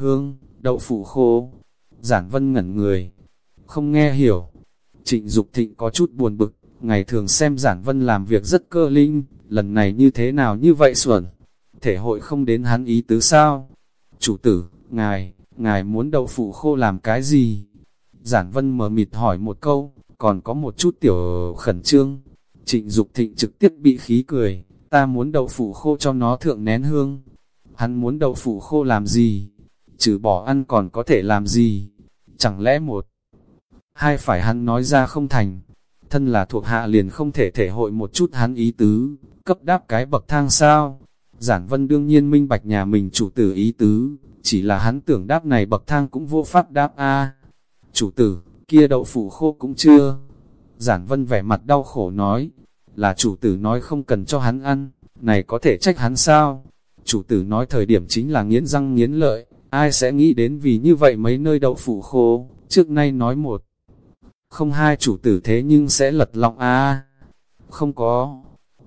Hương, đậu phụ khô. Giản vân ngẩn người, không nghe hiểu. Trịnh Dục Thịnh có chút buồn bực, ngày thường xem Giản Vân làm việc rất cơ linh, lần này như thế nào như vậy xuẩn. Thể hội không đến hắn ý tứ sao? Chủ tử, ngài, ngài muốn đậu phụ khô làm cái gì? Giản Vân mờ mịt hỏi một câu, còn có một chút tiểu khẩn trương. Trịnh Dục Thịnh trực tiếp bị khí cười, ta muốn đậu phụ khô cho nó thượng nén hương. Hắn muốn đậu phụ khô làm gì? Trừ bỏ ăn còn có thể làm gì? Chẳng lẽ một hai phải hắn nói ra không thành. Thân là thuộc hạ liền không thể thể hội một chút hắn ý tứ, cấp đáp cái bậc thang sao. Giản vân đương nhiên minh bạch nhà mình chủ tử ý tứ, chỉ là hắn tưởng đáp này bậc thang cũng vô pháp đáp a Chủ tử, kia đậu phụ khô cũng chưa. Giản vân vẻ mặt đau khổ nói, là chủ tử nói không cần cho hắn ăn, này có thể trách hắn sao? Chủ tử nói thời điểm chính là nghiến răng nghiến lợi, ai sẽ nghĩ đến vì như vậy mấy nơi đậu phụ khô, trước nay nói một không hai chủ tử thế nhưng sẽ lật lọng a Không có.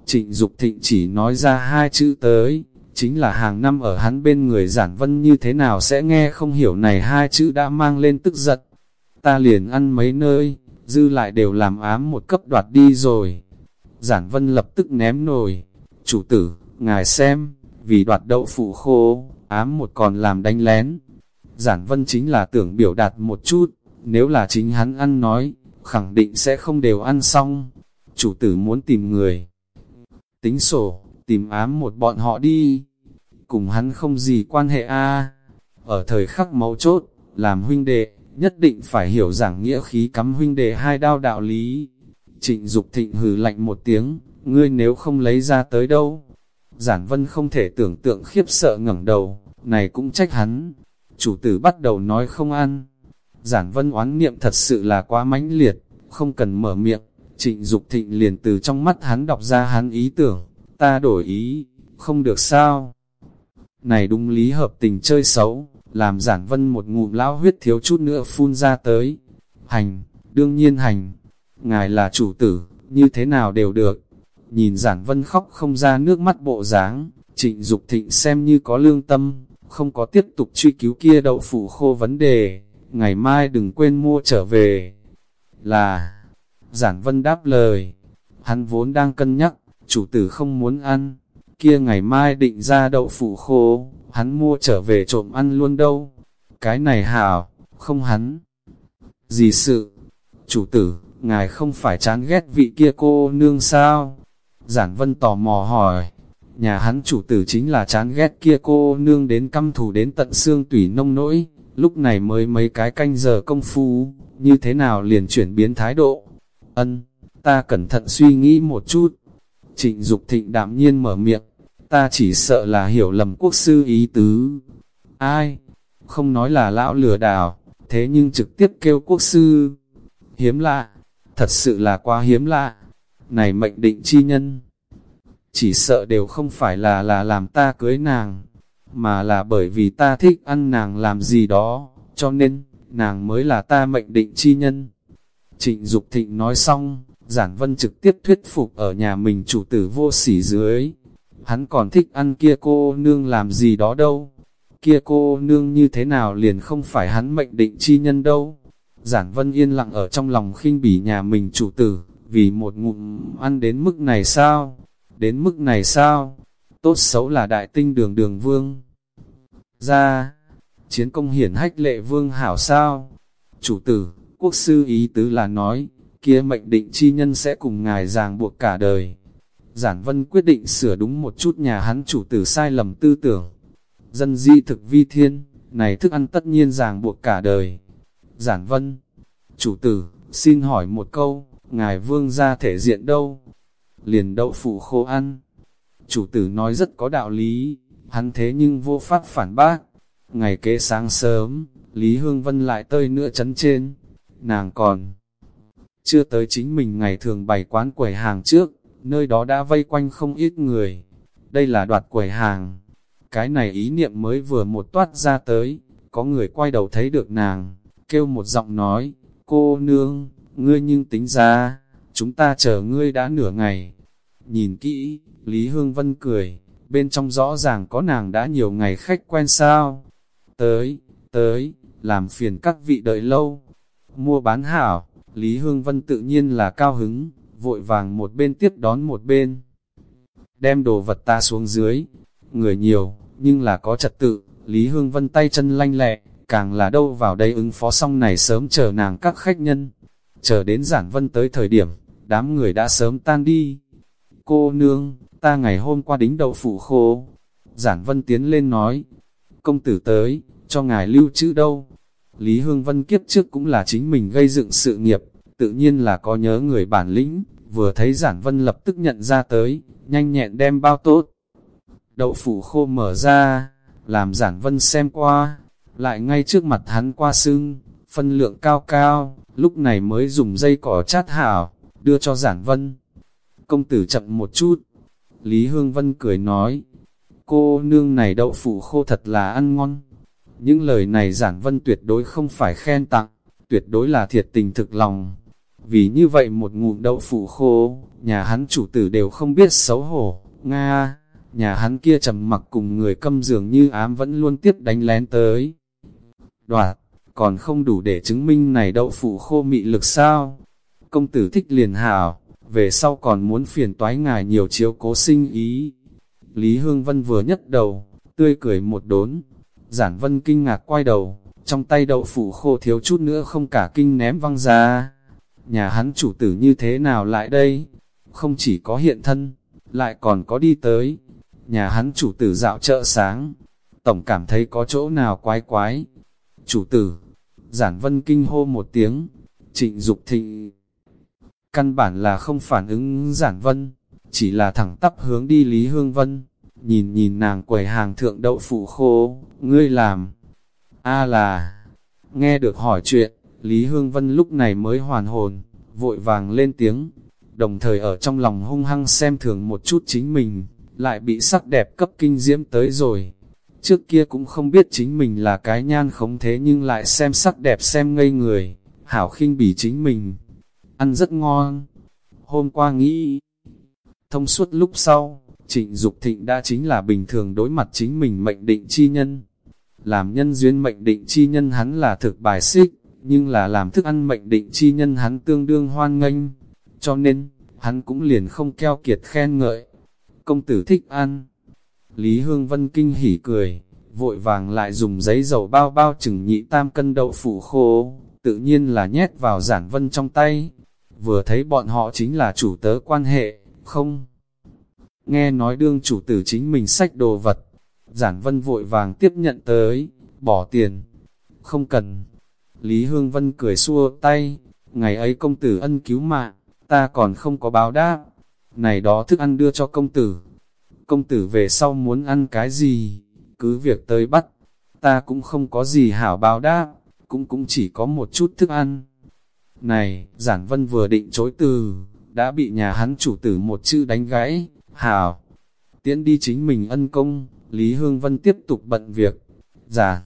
Trịnh Dục Thịnh chỉ nói ra hai chữ tới, chính là hàng năm ở hắn bên người giản vân như thế nào sẽ nghe không hiểu này hai chữ đã mang lên tức giận. Ta liền ăn mấy nơi, dư lại đều làm ám một cấp đoạt đi rồi. Giản vân lập tức ném nồi. Chủ tử, ngài xem, vì đoạt đậu phụ khô, ám một còn làm đánh lén. Giản vân chính là tưởng biểu đạt một chút, nếu là chính hắn ăn nói, khẳng định sẽ không đều ăn xong. Chủ tử muốn tìm người. Tính sổ, tìm ám một bọn họ đi. Cùng hắn không gì quan hệ a Ở thời khắc máu chốt, làm huynh đệ, nhất định phải hiểu giảng nghĩa khí cắm huynh đệ hai đao đạo lý. Trịnh Dục thịnh hừ lạnh một tiếng, ngươi nếu không lấy ra tới đâu. Giản vân không thể tưởng tượng khiếp sợ ngẩng đầu, này cũng trách hắn. Chủ tử bắt đầu nói không ăn, Giản vân oán niệm thật sự là quá mãnh liệt, không cần mở miệng, trịnh Dục thịnh liền từ trong mắt hắn đọc ra hắn ý tưởng, ta đổi ý, không được sao. Này đúng lý hợp tình chơi xấu, làm giản vân một ngụm lão huyết thiếu chút nữa phun ra tới. Hành, đương nhiên hành, ngài là chủ tử, như thế nào đều được. Nhìn giản vân khóc không ra nước mắt bộ dáng, trịnh Dục thịnh xem như có lương tâm, không có tiếp tục truy cứu kia đậu phụ khô vấn đề ngày mai đừng quên mua trở về. Là, giản vân đáp lời, hắn vốn đang cân nhắc, chủ tử không muốn ăn, kia ngày mai định ra đậu phụ khô, hắn mua trở về trộm ăn luôn đâu. Cái này hảo, không hắn. Gì sự? Chủ tử, ngài không phải chán ghét vị kia cô nương sao? Giản vân tò mò hỏi, nhà hắn chủ tử chính là chán ghét kia cô nương đến căm thù đến tận xương tủy nông nỗi, lúc này mới mấy cái canh giờ công phu, như thế nào liền chuyển biến thái độ. Ân, ta cẩn thận suy nghĩ một chút. Trịnh Dục thịnh đạm nhiên mở miệng, ta chỉ sợ là hiểu lầm quốc sư ý tứ. Ai? Không nói là lão lừa đảo, thế nhưng trực tiếp kêu quốc sư. Hiếm lạ, thật sự là quá hiếm lạ. Này mệnh định chi nhân, chỉ sợ đều không phải là là làm ta cưới nàng mà là bởi vì ta thích ăn nàng làm gì đó, cho nên, nàng mới là ta mệnh định chi nhân. Trịnh Dục Thịnh nói xong, Giản Vân trực tiếp thuyết phục ở nhà mình chủ tử vô sỉ dưới. Hắn còn thích ăn kia cô nương làm gì đó đâu. Kia cô nương như thế nào liền không phải hắn mệnh định chi nhân đâu. Giản Vân yên lặng ở trong lòng khinh bỉ nhà mình chủ tử, vì một ngụm ăn đến mức này sao? Đến mức này sao? tốt xấu là đại tinh đường đường vương. Ra, chiến công hiển hách lệ vương hảo sao? Chủ tử, quốc sư ý tứ là nói, kia mệnh định chi nhân sẽ cùng ngài ràng buộc cả đời. Giản vân quyết định sửa đúng một chút nhà hắn chủ tử sai lầm tư tưởng. Dân di thực vi thiên, này thức ăn tất nhiên ràng buộc cả đời. Giản vân, chủ tử, xin hỏi một câu, ngài vương ra thể diện đâu? Liền đậu phụ khô ăn chủ tử nói rất có đạo lý, hắn thế nhưng vô pháp phản bác. Ngày kế sáng sớm, Lý Hương Vân lại tơi nữa chấn trên, nàng còn chưa tới chính mình ngày thường bày quán quầy hàng trước, nơi đó đã vây quanh không ít người. Đây là đoạt quầy hàng. Cái này ý niệm mới vừa một toát ra tới, có người quay đầu thấy được nàng, kêu một giọng nói, cô nương, ngươi nhưng tính ra, chúng ta chờ ngươi đã nửa ngày. Nhìn kỹ, Lý Hương Vân cười, bên trong rõ ràng có nàng đã nhiều ngày khách quen sao. tới, tới, làm phiền các vị đợi lâu. Mua bán hảo, Lý Hương Vân tự nhiên là cao hứng, vội vàng một bên tiếp đón một bên. Đem đồ vật ta xuống dưới, người nhiều, nhưng là có trật tự, Lý Hương Vân tay chân lanh lẹ, càng là đâu vào đây ứng phó xong này sớm chờ nàng các khách nhân. Chờ đến giản vân tới thời điểm, đám người đã sớm tan đi. Cô nương, ta ngày hôm qua đính đậu phụ khô. Giản vân tiến lên nói, công tử tới, cho ngài lưu trữ đâu. Lý Hương Vân kiếp trước cũng là chính mình gây dựng sự nghiệp, tự nhiên là có nhớ người bản lĩnh, vừa thấy giản vân lập tức nhận ra tới, nhanh nhẹn đem bao tốt. Đậu phụ khô mở ra, làm giản vân xem qua, lại ngay trước mặt hắn qua sưng, phân lượng cao cao, lúc này mới dùng dây cỏ chát hảo, đưa cho giản vân. Công tử chậm một chút, Lý Hương Vân cười nói, cô nương này đậu phụ khô thật là ăn ngon. Những lời này giản vân tuyệt đối không phải khen tặng, tuyệt đối là thiệt tình thực lòng. Vì như vậy một ngụm đậu phụ khô, nhà hắn chủ tử đều không biết xấu hổ, Nga, nhà hắn kia trầm mặc cùng người câm dường như ám vẫn luôn tiếp đánh lén tới. Đoạt, còn không đủ để chứng minh này đậu phụ khô mị lực sao? Công tử thích liền hảo, về sau còn muốn phiền toái ngài nhiều chiếu cố sinh ý. Lý Hương Vân vừa nhất đầu, tươi cười một đốn. Giản Vân kinh ngạc quay đầu, trong tay đậu phụ khô thiếu chút nữa không cả kinh ném văng ra. Nhà hắn chủ tử như thế nào lại đây? Không chỉ có hiện thân, lại còn có đi tới. Nhà hắn chủ tử dạo chợ sáng, tổng cảm thấy có chỗ nào quái quái. Chủ tử, giản vân kinh hô một tiếng, trịnh Dục thịnh. Căn bản là không phản ứng giản vân, chỉ là thẳng tắp hướng đi Lý Hương Vân, nhìn nhìn nàng quầy hàng thượng đậu phụ khô, ngươi làm. A là, nghe được hỏi chuyện, Lý Hương Vân lúc này mới hoàn hồn, vội vàng lên tiếng, đồng thời ở trong lòng hung hăng xem thường một chút chính mình, lại bị sắc đẹp cấp kinh diễm tới rồi. Trước kia cũng không biết chính mình là cái nhan khống thế nhưng lại xem sắc đẹp xem ngây người, hảo khinh bỉ chính mình. Ăn rất ngon. Hôm qua nghĩ, thông suốt lúc sau, trịnh Dục thịnh đã chính là bình thường đối mặt chính mình mệnh định chi nhân. Làm nhân duyên mệnh định chi nhân hắn là thực bài xích, nhưng là làm thức ăn mệnh định chi nhân hắn tương đương hoan nghênh. Cho nên, hắn cũng liền không keo kiệt khen ngợi. Công tử thích ăn, Lý Hương Vân kinh hỉ cười, vội vàng lại dùng giấy dầu bao bao chừng nhị tam cân đậu phụ khô, tự nhiên là nhét vào giản vân trong tay. Vừa thấy bọn họ chính là chủ tớ quan hệ, không? Nghe nói đương chủ tử chính mình sách đồ vật, giản vân vội vàng tiếp nhận tới, bỏ tiền. Không cần. Lý Hương Vân cười xua tay, ngày ấy công tử ân cứu mạng, ta còn không có báo đáp. Này đó thức ăn đưa cho công tử, công tử về sau muốn ăn cái gì, cứ việc tới bắt, ta cũng không có gì hảo báo đáp, cũng cũng chỉ có một chút thức ăn. Này, giản vân vừa định chối từ, đã bị nhà hắn chủ tử một chữ đánh gãy, hảo. Tiễn đi chính mình ân công, Lý Hương Vân tiếp tục bận việc. Giản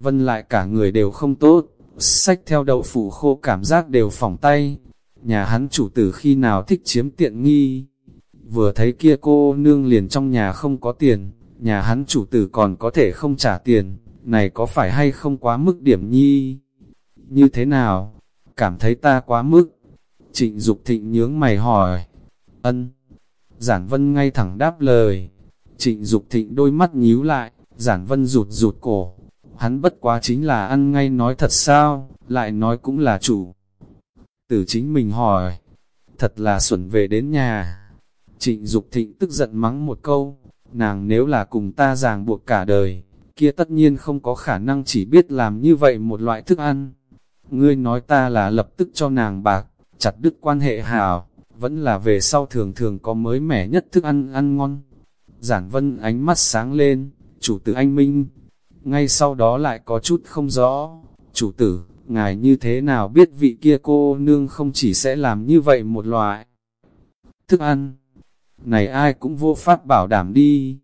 vân lại cả người đều không tốt, sách theo đậu phủ khô cảm giác đều phỏng tay. Nhà hắn chủ tử khi nào thích chiếm tiện nghi, vừa thấy kia cô nương liền trong nhà không có tiền, nhà hắn chủ tử còn có thể không trả tiền, này có phải hay không quá mức điểm nhi? Như thế nào? Cảm thấy ta quá mức? Trịnh Dục thịnh nhướng mày hỏi. Ân. Giản vân ngay thẳng đáp lời. Trịnh Dục thịnh đôi mắt nhíu lại, giản vân rụt rụt cổ. Hắn bất quá chính là ăn ngay nói thật sao, lại nói cũng là chủ. Tử chính mình hỏi. Thật là xuẩn về đến nhà Trịnh Dục Thịnh tức giận mắng một câu, nàng nếu là cùng ta ràng buộc cả đời, kia tất nhiên không có khả năng chỉ biết làm như vậy một loại thức ăn. Ngươi nói ta là lập tức cho nàng bạc, chặt đứt quan hệ hảo, vẫn là về sau thường thường có mới mẻ nhất thức ăn ăn ngon. Giản vân ánh mắt sáng lên, chủ tử anh Minh, ngay sau đó lại có chút không rõ, chủ tử, ngài như thế nào biết vị kia cô nương không chỉ sẽ làm như vậy một loại thức ăn, này ai cũng vô pháp bảo đảm đi.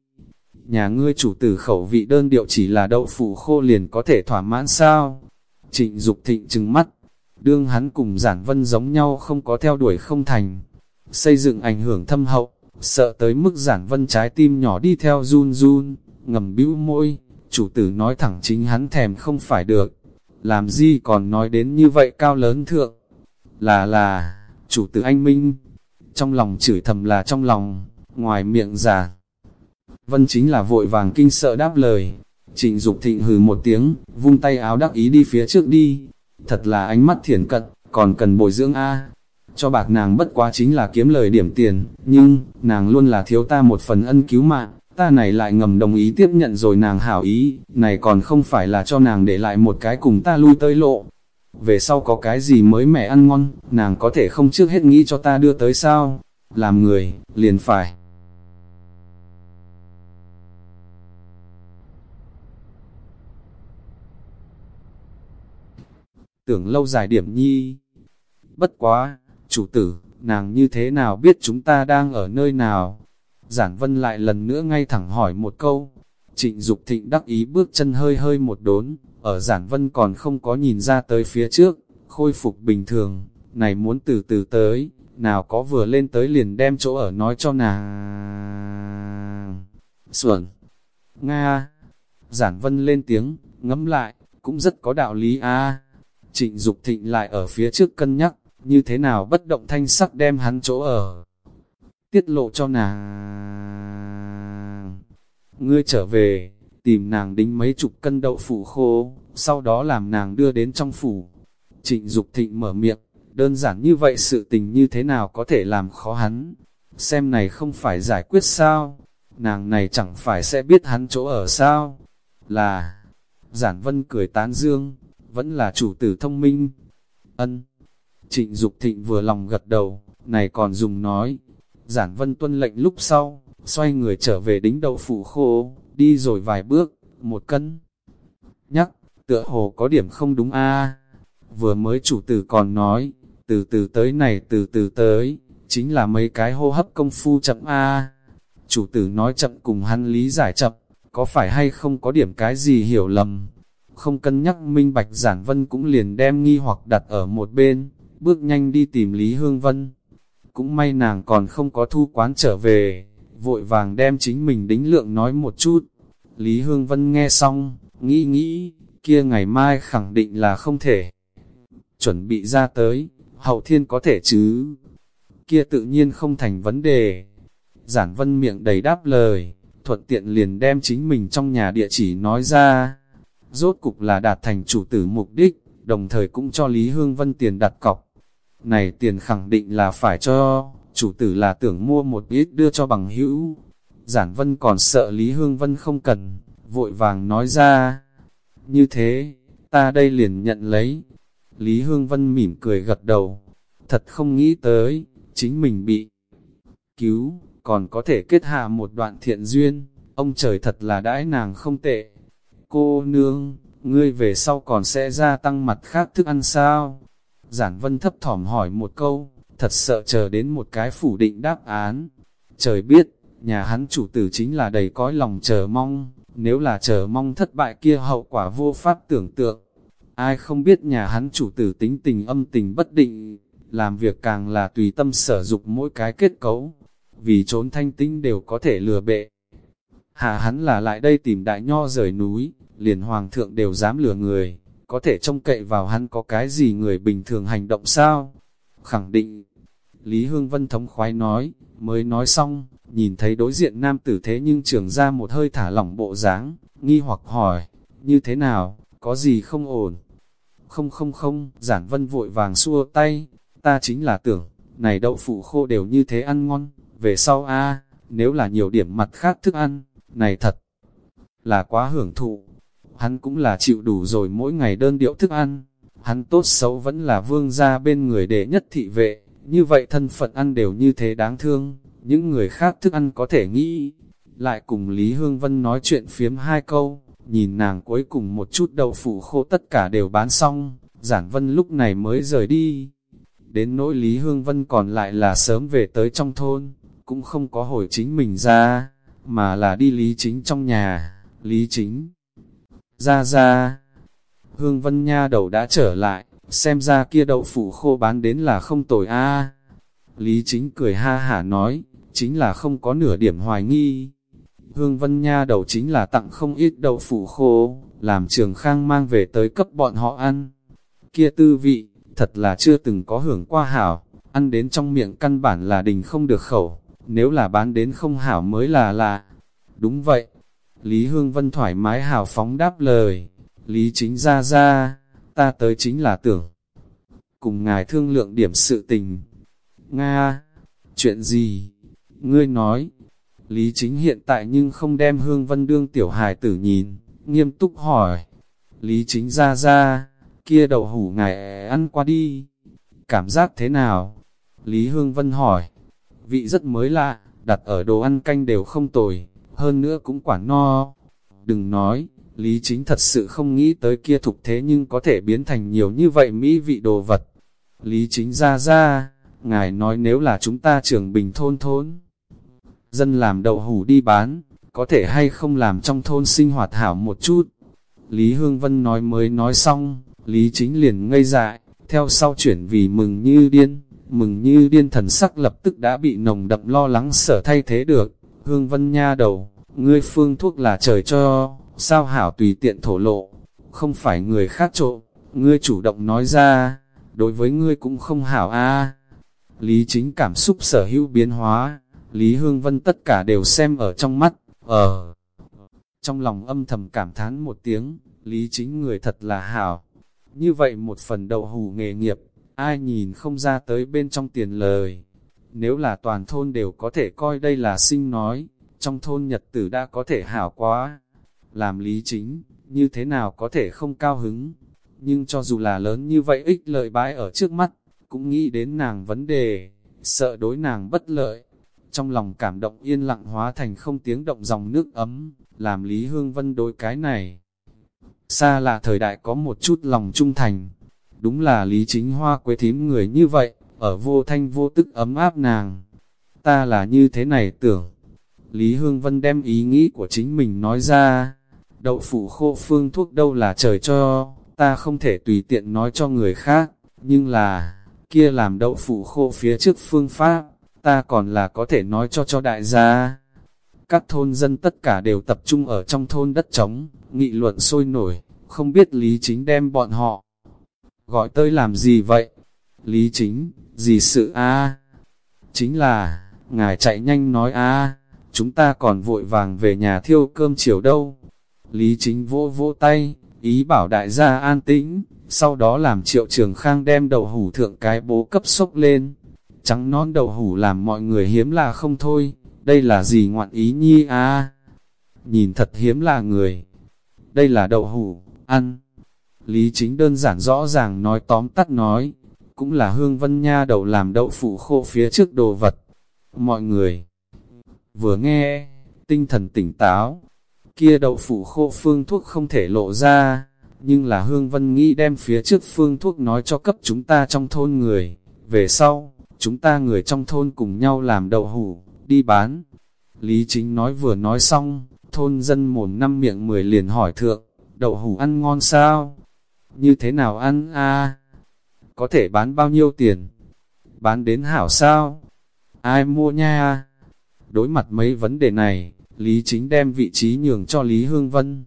Nhà ngươi chủ tử khẩu vị đơn điệu chỉ là đậu phụ khô liền có thể thỏa mãn sao? Trịnh Dục thịnh trừng mắt, đương hắn cùng giản vân giống nhau không có theo đuổi không thành. Xây dựng ảnh hưởng thâm hậu, sợ tới mức giản vân trái tim nhỏ đi theo run run, ngầm bĩu môi, chủ tử nói thẳng chính hắn thèm không phải được, làm gì còn nói đến như vậy cao lớn thượng, là là, chủ tử anh Minh, trong lòng chửi thầm là trong lòng, ngoài miệng giả. Vân chính là vội vàng kinh sợ đáp lời, trịnh Dục thịnh hừ một tiếng, vung tay áo đắc ý đi phía trước đi, thật là ánh mắt thiển cận, còn cần bồi dưỡng A. Cho bạc nàng bất quá chính là kiếm lời điểm tiền, nhưng, nàng luôn là thiếu ta một phần ân cứu mạng, ta này lại ngầm đồng ý tiếp nhận rồi nàng hảo ý, này còn không phải là cho nàng để lại một cái cùng ta lui tới lộ. Về sau có cái gì mới mẻ ăn ngon, nàng có thể không trước hết nghĩ cho ta đưa tới sao? Làm người, liền phải. Tưởng lâu dài điểm nhi. Bất quá, chủ tử, nàng như thế nào biết chúng ta đang ở nơi nào? Giản Vân lại lần nữa ngay thẳng hỏi một câu. Trịnh Dục Thịnh đắc ý bước chân hơi hơi một đốn, ở Giản Vân còn không có nhìn ra tới phía trước, khôi phục bình thường, này muốn từ từ tới, nào có vừa lên tới liền đem chỗ ở nói cho nàng. Xuẩn! Nga! Giản Vân lên tiếng, ngẫm lại, cũng rất có đạo lý a. Trịnh Dục Thịnh lại ở phía trước cân nhắc, như thế nào bất động thanh sắc đem hắn chỗ ở tiết lộ cho nàng. Ngươi trở về, tìm nàng đính mấy chục cân đậu phụ khô, sau đó làm nàng đưa đến trong phủ. Trịnh Dục Thịnh mở miệng, đơn giản như vậy sự tình như thế nào có thể làm khó hắn. Xem này không phải giải quyết sao, nàng này chẳng phải sẽ biết hắn chỗ ở sao. Là, giản vân cười tán dương, vẫn là chủ tử thông minh. Ân, trịnh Dục Thịnh vừa lòng gật đầu, này còn dùng nói, Giản Vân tuân lệnh lúc sau, xoay người trở về đính đậu phụ khô, đi rồi vài bước, một cân. Nhắc, tựa hồ có điểm không đúng a Vừa mới chủ tử còn nói, từ từ tới này từ từ tới, chính là mấy cái hô hấp công phu chậm a Chủ tử nói chậm cùng hắn lý giải chậm, có phải hay không có điểm cái gì hiểu lầm. Không cân nhắc minh bạch giản vân cũng liền đem nghi hoặc đặt ở một bên, bước nhanh đi tìm Lý Hương Vân cũng may nàng còn không có thu quán trở về, vội vàng đem chính mình đính lượng nói một chút. Lý Hương Vân nghe xong, nghĩ nghĩ, kia ngày mai khẳng định là không thể. Chuẩn bị ra tới, hậu thiên có thể chứ. Kia tự nhiên không thành vấn đề. Giản Vân miệng đầy đáp lời, thuận tiện liền đem chính mình trong nhà địa chỉ nói ra. Rốt cục là đạt thành chủ tử mục đích, đồng thời cũng cho Lý Hương Vân tiền đặt cọc. Này tiền khẳng định là phải cho, chủ tử là tưởng mua một ít đưa cho bằng hữu. Giản Vân còn sợ Lý Hương Vân không cần, vội vàng nói ra. Như thế, ta đây liền nhận lấy. Lý Hương Vân mỉm cười gật đầu. Thật không nghĩ tới, chính mình bị cứu, còn có thể kết hạ một đoạn thiện duyên. Ông trời thật là đãi nàng không tệ. Cô nương, ngươi về sau còn sẽ gia tăng mặt khác thức ăn sao? Giản vân thấp thỏm hỏi một câu, thật sợ chờ đến một cái phủ định đáp án. Trời biết, nhà hắn chủ tử chính là đầy cõi lòng chờ mong, nếu là chờ mong thất bại kia hậu quả vô pháp tưởng tượng. Ai không biết nhà hắn chủ tử tính tình âm tình bất định, làm việc càng là tùy tâm sở dục mỗi cái kết cấu, vì trốn thanh tinh đều có thể lừa bệ. Hạ hắn là lại đây tìm đại nho rời núi, liền hoàng thượng đều dám lừa người, có thể trông cậy vào hắn có cái gì người bình thường hành động sao? Khẳng định, Lý Hương Vân thống khoái nói, mới nói xong, nhìn thấy đối diện nam tử thế nhưng trưởng ra một hơi thả lỏng bộ dáng, nghi hoặc hỏi, như thế nào, có gì không ổn? Không không không, giản vân vội vàng xua tay, ta chính là tưởng, này đậu phụ khô đều như thế ăn ngon, về sau a nếu là nhiều điểm mặt khác thức ăn, này thật là quá hưởng thụ hắn cũng là chịu đủ rồi mỗi ngày đơn điệu thức ăn. Hắn tốt xấu vẫn là vương gia bên người đệ nhất thị vệ, như vậy thân phận ăn đều như thế đáng thương, những người khác thức ăn có thể nghĩ. Lại cùng Lý Hương Vân nói chuyện phiếm hai câu, nhìn nàng cuối cùng một chút đậu phụ khô tất cả đều bán xong, giản vân lúc này mới rời đi. Đến nỗi Lý Hương Vân còn lại là sớm về tới trong thôn, cũng không có hồi chính mình ra, mà là đi Lý Chính trong nhà, Lý Chính ra ra. Hương Vân Nha đầu đã trở lại, xem ra kia đậu phụ khô bán đến là không tồi a. Lý chính cười ha hả nói, chính là không có nửa điểm hoài nghi. Hương Vân Nha đầu chính là tặng không ít đậu phụ khô, làm trường khang mang về tới cấp bọn họ ăn. Kia tư vị, thật là chưa từng có hưởng qua hảo, ăn đến trong miệng căn bản là đình không được khẩu, nếu là bán đến không hảo mới là lạ. Đúng vậy, Lý Hương Vân thoải mái hào phóng đáp lời, Lý chính ra ra, ta tới chính là tưởng. Cùng ngài thương lượng điểm sự tình. Nga, chuyện gì? Ngươi nói, Lý chính hiện tại nhưng không đem Hương Vân đương tiểu hài tử nhìn, nghiêm túc hỏi. Lý chính ra ra, kia đậu hủ ngài ăn qua đi. Cảm giác thế nào? Lý Hương Vân hỏi. Vị rất mới lạ, đặt ở đồ ăn canh đều không tồi, hơn nữa cũng quả no. Đừng nói, Lý Chính thật sự không nghĩ tới kia thục thế nhưng có thể biến thành nhiều như vậy mỹ vị đồ vật. Lý Chính ra ra, ngài nói nếu là chúng ta trưởng bình thôn thôn. Dân làm đậu hủ đi bán, có thể hay không làm trong thôn sinh hoạt hảo một chút. Lý Hương Vân nói mới nói xong, Lý Chính liền ngây dại, theo sau chuyển vì mừng như điên, mừng như điên thần sắc lập tức đã bị nồng đậm lo lắng sở thay thế được. Hương Vân nha đầu, ngươi phương thuốc là trời cho, sao hảo tùy tiện thổ lộ, không phải người khác trộm, ngươi chủ động nói ra, đối với ngươi cũng không hảo a. Lý chính cảm xúc sở hữu biến hóa, Lý Hương Vân tất cả đều xem ở trong mắt, ở trong lòng âm thầm cảm thán một tiếng, Lý chính người thật là hảo. Như vậy một phần đậu hủ nghề nghiệp, ai nhìn không ra tới bên trong tiền lời. Nếu là toàn thôn đều có thể coi đây là sinh nói, trong thôn nhật tử đã có thể hảo quá. Làm lý chính, như thế nào có thể không cao hứng. Nhưng cho dù là lớn như vậy ích lợi bãi ở trước mắt, cũng nghĩ đến nàng vấn đề, sợ đối nàng bất lợi. Trong lòng cảm động yên lặng hóa thành không tiếng động dòng nước ấm, làm Lý Hương Vân đối cái này. Xa là thời đại có một chút lòng trung thành, đúng là Lý Chính Hoa quế thím người như vậy, ở vô thanh vô tức ấm áp nàng. Ta là như thế này tưởng. Lý Hương Vân đem ý nghĩ của chính mình nói ra, đậu phụ khô phương thuốc đâu là trời cho, ta không thể tùy tiện nói cho người khác, nhưng là, kia làm đậu phụ khô phía trước phương pháp, ta còn là có thể nói cho cho đại gia. Các thôn dân tất cả đều tập trung ở trong thôn đất trống, nghị luận sôi nổi, không biết Lý Chính đem bọn họ. Gọi tới làm gì vậy? Lý Chính, gì sự a Chính là, ngài chạy nhanh nói a chúng ta còn vội vàng về nhà thiêu cơm chiều đâu. Lý Chính vỗ vỗ tay, ý bảo đại gia an tĩnh, sau đó làm triệu trường khang đem đậu hủ thượng cái bố cấp sốc lên. Trắng non đậu hủ làm mọi người hiếm là không thôi, đây là gì ngoạn ý nhi à? Nhìn thật hiếm là người. Đây là đậu hủ, ăn. Lý chính đơn giản rõ ràng nói tóm tắt nói, cũng là hương vân nha đậu làm đậu phụ khô phía trước đồ vật. Mọi người vừa nghe, tinh thần tỉnh táo, kia đậu phụ khô phương thuốc không thể lộ ra, nhưng là hương vân nghĩ đem phía trước phương thuốc nói cho cấp chúng ta trong thôn người, về sau, chúng ta người trong thôn cùng nhau làm đậu hủ, đi bán. Lý chính nói vừa nói xong, thôn dân mồm năm miệng mười liền hỏi thượng, đậu hủ ăn ngon sao? Như thế nào ăn a? Có thể bán bao nhiêu tiền? Bán đến hảo sao? Ai mua nha? Đối mặt mấy vấn đề này, Lý Chính đem vị trí nhường cho Lý Hương Vân.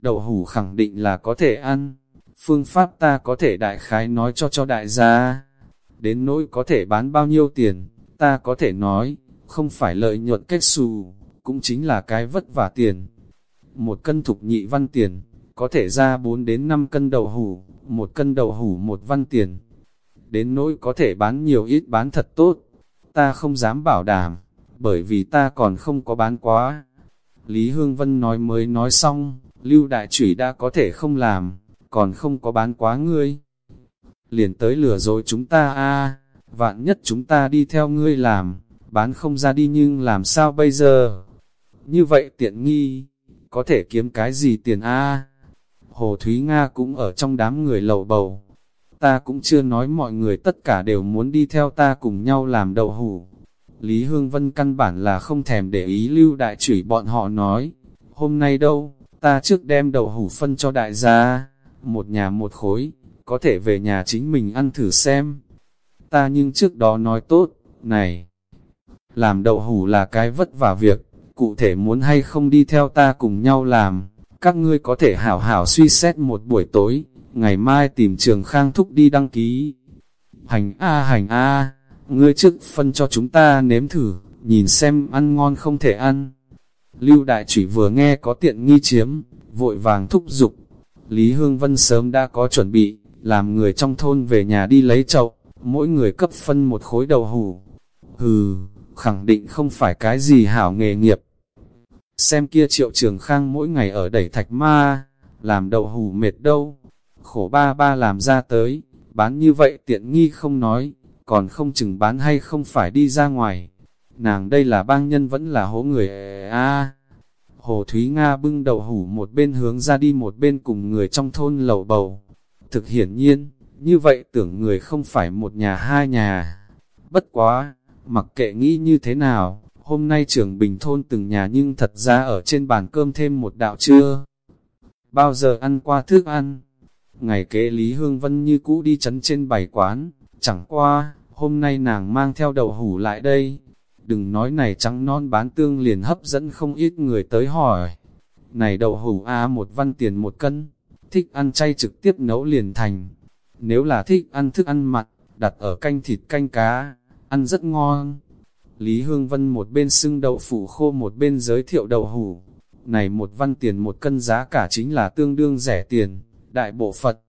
Đậu hủ khẳng định là có thể ăn, phương pháp ta có thể đại khái nói cho cho đại gia. Đến nỗi có thể bán bao nhiêu tiền, ta có thể nói, không phải lợi nhuận cách xù, cũng chính là cái vất vả tiền. Một cân thục nhị văn tiền, có thể ra 4 đến 5 cân đậu hủ, một cân đậu hủ một văn tiền. Đến nỗi có thể bán nhiều ít bán thật tốt, ta không dám bảo đảm, bởi vì ta còn không có bán quá. Lý Hương Vân nói mới nói xong, Lưu Đại Chủy đã có thể không làm, còn không có bán quá ngươi. Liền tới lừa rồi chúng ta a vạn nhất chúng ta đi theo ngươi làm, bán không ra đi nhưng làm sao bây giờ? Như vậy tiện nghi, có thể kiếm cái gì tiền a Hồ Thúy Nga cũng ở trong đám người lầu bầu. Ta cũng chưa nói mọi người tất cả đều muốn đi theo ta cùng nhau làm đậu hủ. Lý Hương Vân căn bản là không thèm để ý lưu đại chửi bọn họ nói. Hôm nay đâu, ta trước đem đậu hủ phân cho đại gia, một nhà một khối, có thể về nhà chính mình ăn thử xem. Ta nhưng trước đó nói tốt, này, làm đậu hủ là cái vất vả việc, cụ thể muốn hay không đi theo ta cùng nhau làm, các ngươi có thể hảo hảo suy xét một buổi tối, ngày mai tìm trường khang thúc đi đăng ký. Hành a hành a, ngươi trước phân cho chúng ta nếm thử, nhìn xem ăn ngon không thể ăn. Lưu đại chủy vừa nghe có tiện nghi chiếm, vội vàng thúc giục. Lý Hương Vân sớm đã có chuẩn bị, làm người trong thôn về nhà đi lấy chậu, mỗi người cấp phân một khối đầu hủ. Hừ, khẳng định không phải cái gì hảo nghề nghiệp. Xem kia triệu trường khang mỗi ngày ở đẩy thạch ma, làm đậu hủ mệt đâu. Khổ ba ba làm ra tới, bán như vậy tiện nghi không nói, còn không chừng bán hay không phải đi ra ngoài. Nàng đây là bang nhân vẫn là hố người a Hồ Thúy Nga bưng đậu hủ một bên hướng ra đi một bên cùng người trong thôn lầu bầu. Thực hiển nhiên, như vậy tưởng người không phải một nhà hai nhà. Bất quá, mặc kệ nghĩ như thế nào, hôm nay trưởng bình thôn từng nhà nhưng thật ra ở trên bàn cơm thêm một đạo chưa. Bao giờ ăn qua thức ăn, ngày kế Lý Hương Vân như cũ đi chấn trên bảy quán, chẳng qua, hôm nay nàng mang theo đậu hủ lại đây. Đừng nói này trắng non bán tương liền hấp dẫn không ít người tới hỏi. Này đậu hủ A một văn tiền một cân, thích ăn chay trực tiếp nấu liền thành. Nếu là thích ăn thức ăn mặn, đặt ở canh thịt canh cá, ăn rất ngon. Lý Hương Vân một bên xưng đậu phủ khô một bên giới thiệu đậu hủ. Này một văn tiền một cân giá cả chính là tương đương rẻ tiền, đại bộ Phật.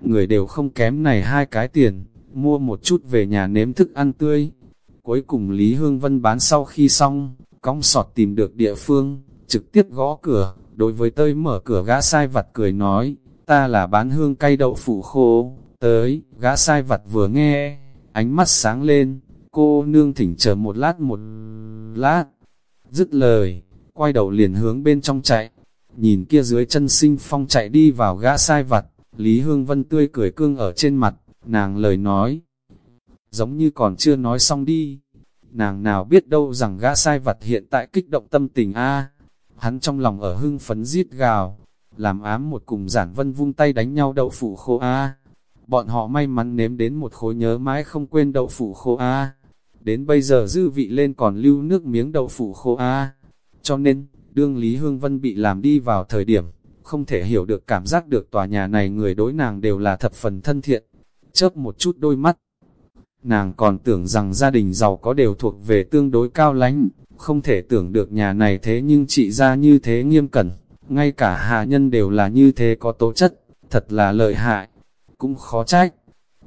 Người đều không kém này hai cái tiền, mua một chút về nhà nếm thức ăn tươi. Cuối cùng Lý Hương Vân bán sau khi xong, cong sọt tìm được địa phương, trực tiếp gõ cửa, đối với tơi mở cửa gã sai vặt cười nói, ta là bán hương cay đậu phụ khô, tới, gã sai vặt vừa nghe, ánh mắt sáng lên, cô nương thỉnh chờ một lát một lát, dứt lời, quay đầu liền hướng bên trong chạy, nhìn kia dưới chân sinh phong chạy đi vào gã sai vặt, Lý Hương Vân tươi cười cương ở trên mặt, nàng lời nói, giống như còn chưa nói xong đi, nàng nào biết đâu rằng gã sai vặt hiện tại kích động tâm tình a. Hắn trong lòng ở hưng phấn giết gào, làm ám một cùng giản vân vung tay đánh nhau đậu phụ khô a. Bọn họ may mắn nếm đến một khối nhớ mãi không quên đậu phụ khô a. Đến bây giờ dư vị lên còn lưu nước miếng đậu phụ khô a. Cho nên, đương Lý Hương Vân bị làm đi vào thời điểm, không thể hiểu được cảm giác được tòa nhà này người đối nàng đều là thập phần thân thiện, chớp một chút đôi mắt. Nàng còn tưởng rằng gia đình giàu có đều thuộc về tương đối cao lãnh, không thể tưởng được nhà này thế nhưng chị ra như thế nghiêm cẩn, ngay cả hạ nhân đều là như thế có tố chất, thật là lợi hại, cũng khó trách.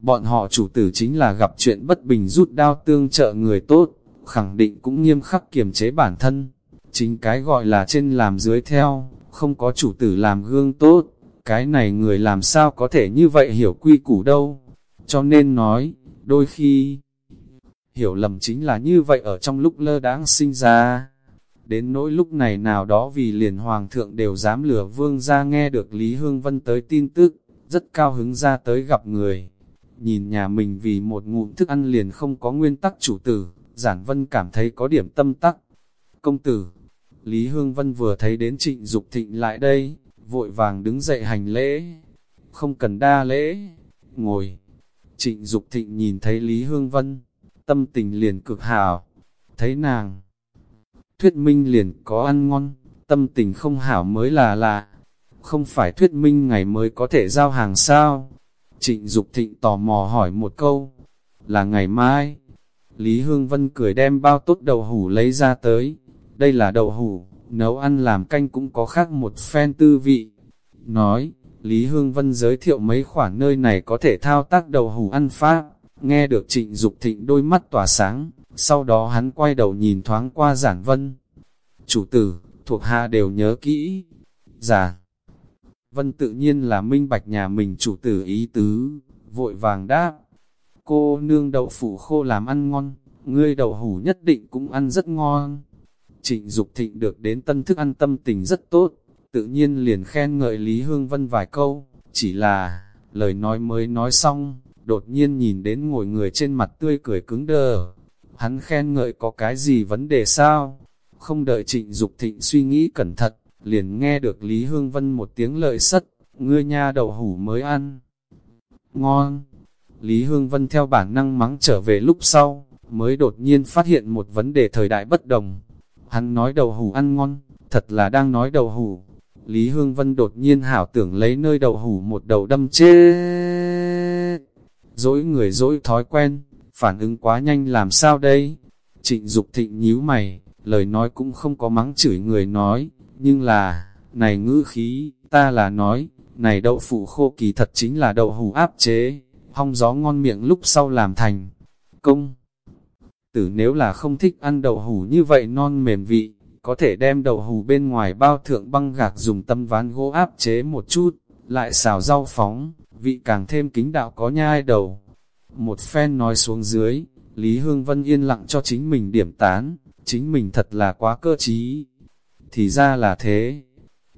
Bọn họ chủ tử chính là gặp chuyện bất bình rút đao tương trợ người tốt, khẳng định cũng nghiêm khắc kiềm chế bản thân. Chính cái gọi là trên làm dưới theo, không có chủ tử làm gương tốt, cái này người làm sao có thể như vậy hiểu quy củ đâu. Cho nên nói, đôi khi, hiểu lầm chính là như vậy ở trong lúc lơ đáng sinh ra. Đến nỗi lúc này nào đó vì liền hoàng thượng đều dám lừa vương ra nghe được Lý Hương Vân tới tin tức, rất cao hứng ra tới gặp người. Nhìn nhà mình vì một ngụm thức ăn liền không có nguyên tắc chủ tử, giản vân cảm thấy có điểm tâm tắc. Công tử, Lý Hương Vân vừa thấy đến trịnh Dục thịnh lại đây, vội vàng đứng dậy hành lễ. Không cần đa lễ, ngồi. Trịnh Dục thịnh nhìn thấy Lý Hương Vân, tâm tình liền cực hảo, thấy nàng. Thuyết minh liền có ăn ngon, tâm tình không hảo mới là lạ. Không phải thuyết minh ngày mới có thể giao hàng sao? Trịnh Dục thịnh tò mò hỏi một câu, là ngày mai. Lý Hương Vân cười đem bao tốt đậu hủ lấy ra tới, đây là đậu hủ, nấu ăn làm canh cũng có khác một phen tư vị. Nói, Lý Hương Vân giới thiệu mấy khoản nơi này có thể thao tác đầu hủ ăn pháp, nghe được trịnh Dục thịnh đôi mắt tỏa sáng, sau đó hắn quay đầu nhìn thoáng qua giản vân. Chủ tử, thuộc hạ đều nhớ kỹ. Giả. vân tự nhiên là minh bạch nhà mình chủ tử ý tứ, vội vàng đáp. Cô nương đậu phủ khô làm ăn ngon, ngươi đậu hủ nhất định cũng ăn rất ngon. Trịnh Dục Thịnh được đến tân thức ăn tâm tình rất tốt, tự nhiên liền khen ngợi Lý Hương Vân vài câu, chỉ là, lời nói mới nói xong, đột nhiên nhìn đến ngồi người trên mặt tươi cười cứng đờ. Hắn khen ngợi có cái gì vấn đề sao? Không đợi trịnh Dục thịnh suy nghĩ cẩn thận, liền nghe được Lý Hương Vân một tiếng lợi sất, ngươi nha đậu hủ mới ăn. Ngon! Lý Hương Vân theo bản năng mắng trở về lúc sau, mới đột nhiên phát hiện một vấn đề thời đại bất đồng, hắn nói đầu hủ ăn ngon, thật là đang nói đầu hủ. Lý Hương Vân đột nhiên hảo tưởng lấy nơi đầu hủ một đầu đâm chết. Dỗi người dỗi thói quen, phản ứng quá nhanh làm sao đây? Trịnh Dục thịnh nhíu mày, lời nói cũng không có mắng chửi người nói, nhưng là, này ngữ khí, ta là nói, này đậu phụ khô kỳ thật chính là đậu hủ áp chế, hong gió ngon miệng lúc sau làm thành. Công tử nếu là không thích ăn đậu hủ như vậy non mềm vị, có thể đem đậu hù bên ngoài bao thượng băng gạc dùng tâm ván gỗ áp chế một chút, lại xào rau phóng, vị càng thêm kính đạo có nhai đầu. Một phen nói xuống dưới, Lý Hương Vân yên lặng cho chính mình điểm tán, chính mình thật là quá cơ trí. Thì ra là thế.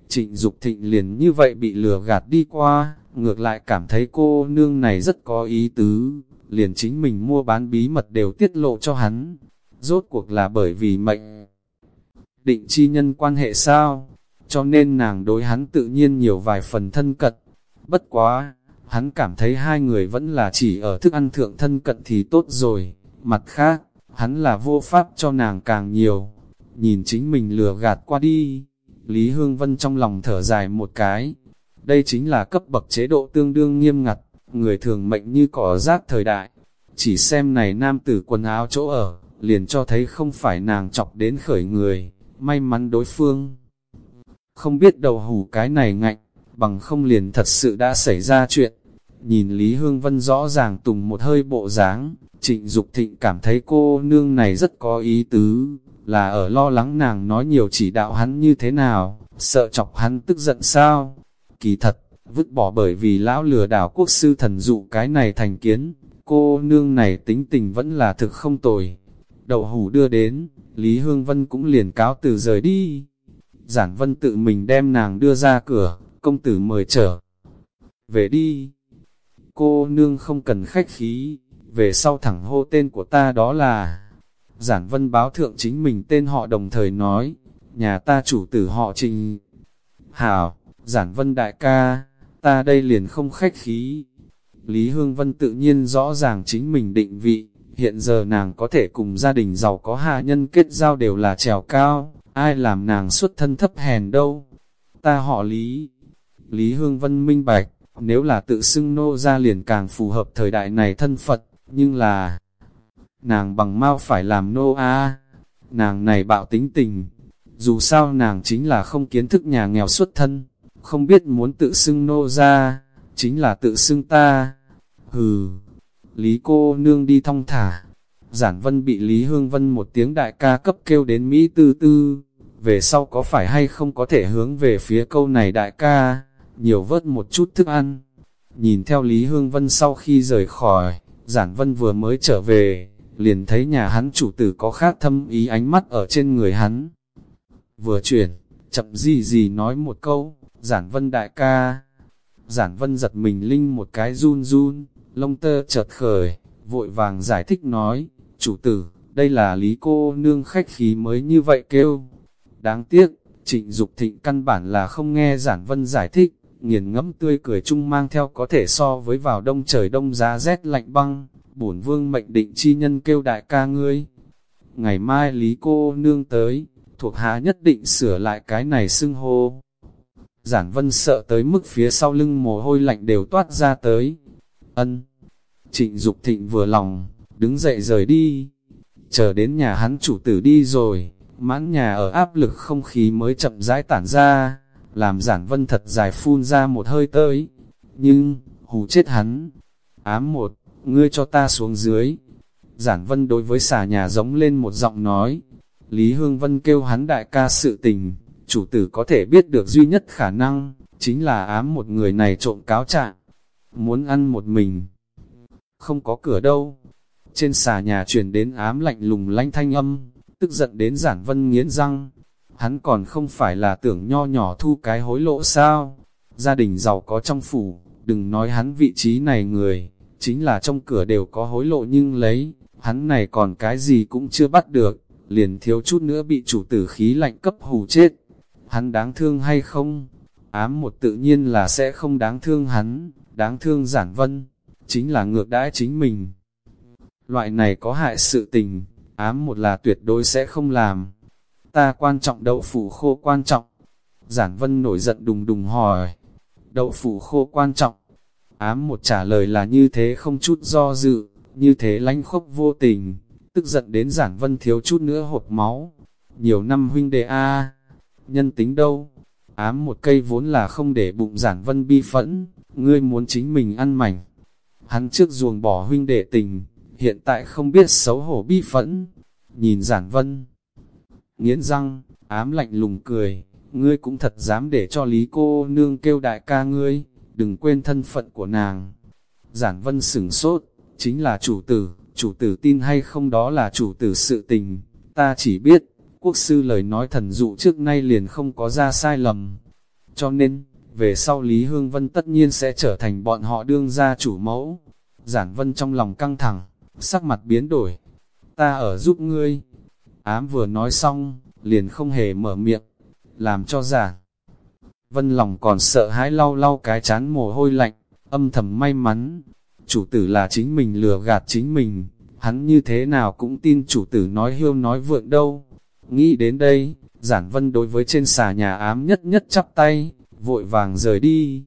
Trịnh Dục thịnh liền như vậy bị lừa gạt đi qua, ngược lại cảm thấy cô nương này rất có ý tứ, liền chính mình mua bán bí mật đều tiết lộ cho hắn. Rốt cuộc là bởi vì mệnh định chi nhân quan hệ sao, cho nên nàng đối hắn tự nhiên nhiều vài phần thân cận. Bất quá, hắn cảm thấy hai người vẫn là chỉ ở thức ăn thượng thân cận thì tốt rồi, mặt khác, hắn là vô pháp cho nàng càng nhiều. Nhìn chính mình lừa gạt qua đi, Lý Hương Vân trong lòng thở dài một cái. Đây chính là cấp bậc chế độ tương đương nghiêm ngặt, người thường mệnh như cỏ rác thời đại. Chỉ xem này nam tử quần áo chỗ ở, liền cho thấy không phải nàng chọc đến khởi người, may mắn đối phương. Không biết đầu hủ cái này ngạnh, bằng không liền thật sự đã xảy ra chuyện. Nhìn Lý Hương Vân rõ ràng tùng một hơi bộ dáng, trịnh Dục thịnh cảm thấy cô nương này rất có ý tứ, là ở lo lắng nàng nói nhiều chỉ đạo hắn như thế nào, sợ chọc hắn tức giận sao. Kỳ thật, vứt bỏ bởi vì lão lừa đảo quốc sư thần dụ cái này thành kiến, cô nương này tính tình vẫn là thực không tồi. Đậu hủ đưa đến, Lý Hương Vân cũng liền cáo từ rời đi. Giản Vân tự mình đem nàng đưa ra cửa, công tử mời trở. Về đi. Cô nương không cần khách khí, về sau thẳng hô tên của ta đó là... Giản Vân báo thượng chính mình tên họ đồng thời nói, nhà ta chủ tử họ Trình. Hảo, Giản Vân đại ca, ta đây liền không khách khí. Lý Hương Vân tự nhiên rõ ràng chính mình định vị, hiện giờ nàng có thể cùng gia đình giàu có hạ nhân kết giao đều là trèo cao, ai làm nàng xuất thân thấp hèn đâu. Ta họ Lý. Lý Hương Vân minh bạch, nếu là tự xưng nô ra liền càng phù hợp thời đại này thân Phật, nhưng là nàng bằng mau phải làm nô a nàng này bạo tính tình, dù sao nàng chính là không kiến thức nhà nghèo xuất thân, không biết muốn tự xưng nô ra, chính là tự xưng ta. Hừ, Lý cô nương đi thong thả. Giản vân bị Lý Hương Vân một tiếng đại ca cấp kêu đến Mỹ tư tư. Về sau có phải hay không có thể hướng về phía câu này đại ca, nhiều vớt một chút thức ăn. Nhìn theo Lý Hương Vân sau khi rời khỏi, Giản Vân vừa mới trở về, liền thấy nhà hắn chủ tử có khác thâm ý ánh mắt ở trên người hắn. Vừa chuyển, chậm gì gì nói một câu, Giản Vân đại ca. Giản Vân giật mình linh một cái run run, lông tơ chợt khởi, vội vàng giải thích nói, chủ tử, đây là lý cô nương khách khí mới như vậy kêu. Đáng tiếc, trịnh Dục thịnh căn bản là không nghe giản vân giải thích, nghiền ngẫm tươi cười chung mang theo có thể so với vào đông trời đông giá rét lạnh băng, bổn vương mệnh định chi nhân kêu đại ca ngươi. Ngày mai lý cô nương tới, thuộc hạ nhất định sửa lại cái này xưng hô. Giản vân sợ tới mức phía sau lưng mồ hôi lạnh đều toát ra tới, Ân. Trịnh Dục Thịnh vừa lòng, đứng dậy rời đi. Chờ đến nhà hắn chủ tử đi rồi, mãn nhà ở áp lực không khí mới chậm rãi tản ra, làm giản vân thật dài phun ra một hơi tới. Nhưng, hù chết hắn. Ám một, ngươi cho ta xuống dưới. Giản vân đối với xà nhà giống lên một giọng nói. Lý Hương Vân kêu hắn đại ca sự tình, chủ tử có thể biết được duy nhất khả năng, chính là ám một người này trộm cáo trạng muốn ăn một mình. Không có cửa đâu. Trên xà nhà chuyển đến ám lạnh lùng lanh thanh âm, tức giận đến giản vân nghiến răng. Hắn còn không phải là tưởng nho nhỏ thu cái hối lộ sao. Gia đình giàu có trong phủ, đừng nói hắn vị trí này người, chính là trong cửa đều có hối lộ nhưng lấy, hắn này còn cái gì cũng chưa bắt được, liền thiếu chút nữa bị chủ tử khí lạnh cấp hù chết. Hắn đáng thương hay không? Ám một tự nhiên là sẽ không đáng thương hắn, đáng thương giản vân, chính là ngược đãi chính mình. Loại này có hại sự tình, ám một là tuyệt đối sẽ không làm. Ta quan trọng đậu phủ khô quan trọng. Giản vân nổi giận đùng đùng hỏi. Đậu phủ khô quan trọng. Ám một trả lời là như thế không chút do dự, như thế lánh khốc vô tình, tức giận đến giản vân thiếu chút nữa hộp máu. Nhiều năm huynh đệ a nhân tính đâu? Ám một cây vốn là không để bụng giản vân bi phẫn, ngươi muốn chính mình ăn mảnh. Hắn trước ruồng bỏ huynh đệ tình, hiện tại không biết xấu hổ bi phẫn. Nhìn giản vân, nghiến răng, ám lạnh lùng cười, ngươi cũng thật dám để cho lý cô nương kêu đại ca ngươi, đừng quên thân phận của nàng. Giản vân sửng sốt, chính là chủ tử, chủ tử tin hay không đó là chủ tử sự tình, ta chỉ biết, quốc sư lời nói thần dụ trước nay liền không có ra sai lầm. Cho nên, về sau Lý Hương Vân tất nhiên sẽ trở thành bọn họ đương gia chủ mẫu. Giản Vân trong lòng căng thẳng, sắc mặt biến đổi. Ta ở giúp ngươi. Ám vừa nói xong, liền không hề mở miệng, làm cho giản. Vân lòng còn sợ hãi lau lau cái chán mồ hôi lạnh, âm thầm may mắn. Chủ tử là chính mình lừa gạt chính mình, hắn như thế nào cũng tin chủ tử nói hiêu nói vượng đâu. Nghĩ đến đây, giản vân đối với trên xà nhà ám nhất nhất chắp tay, vội vàng rời đi.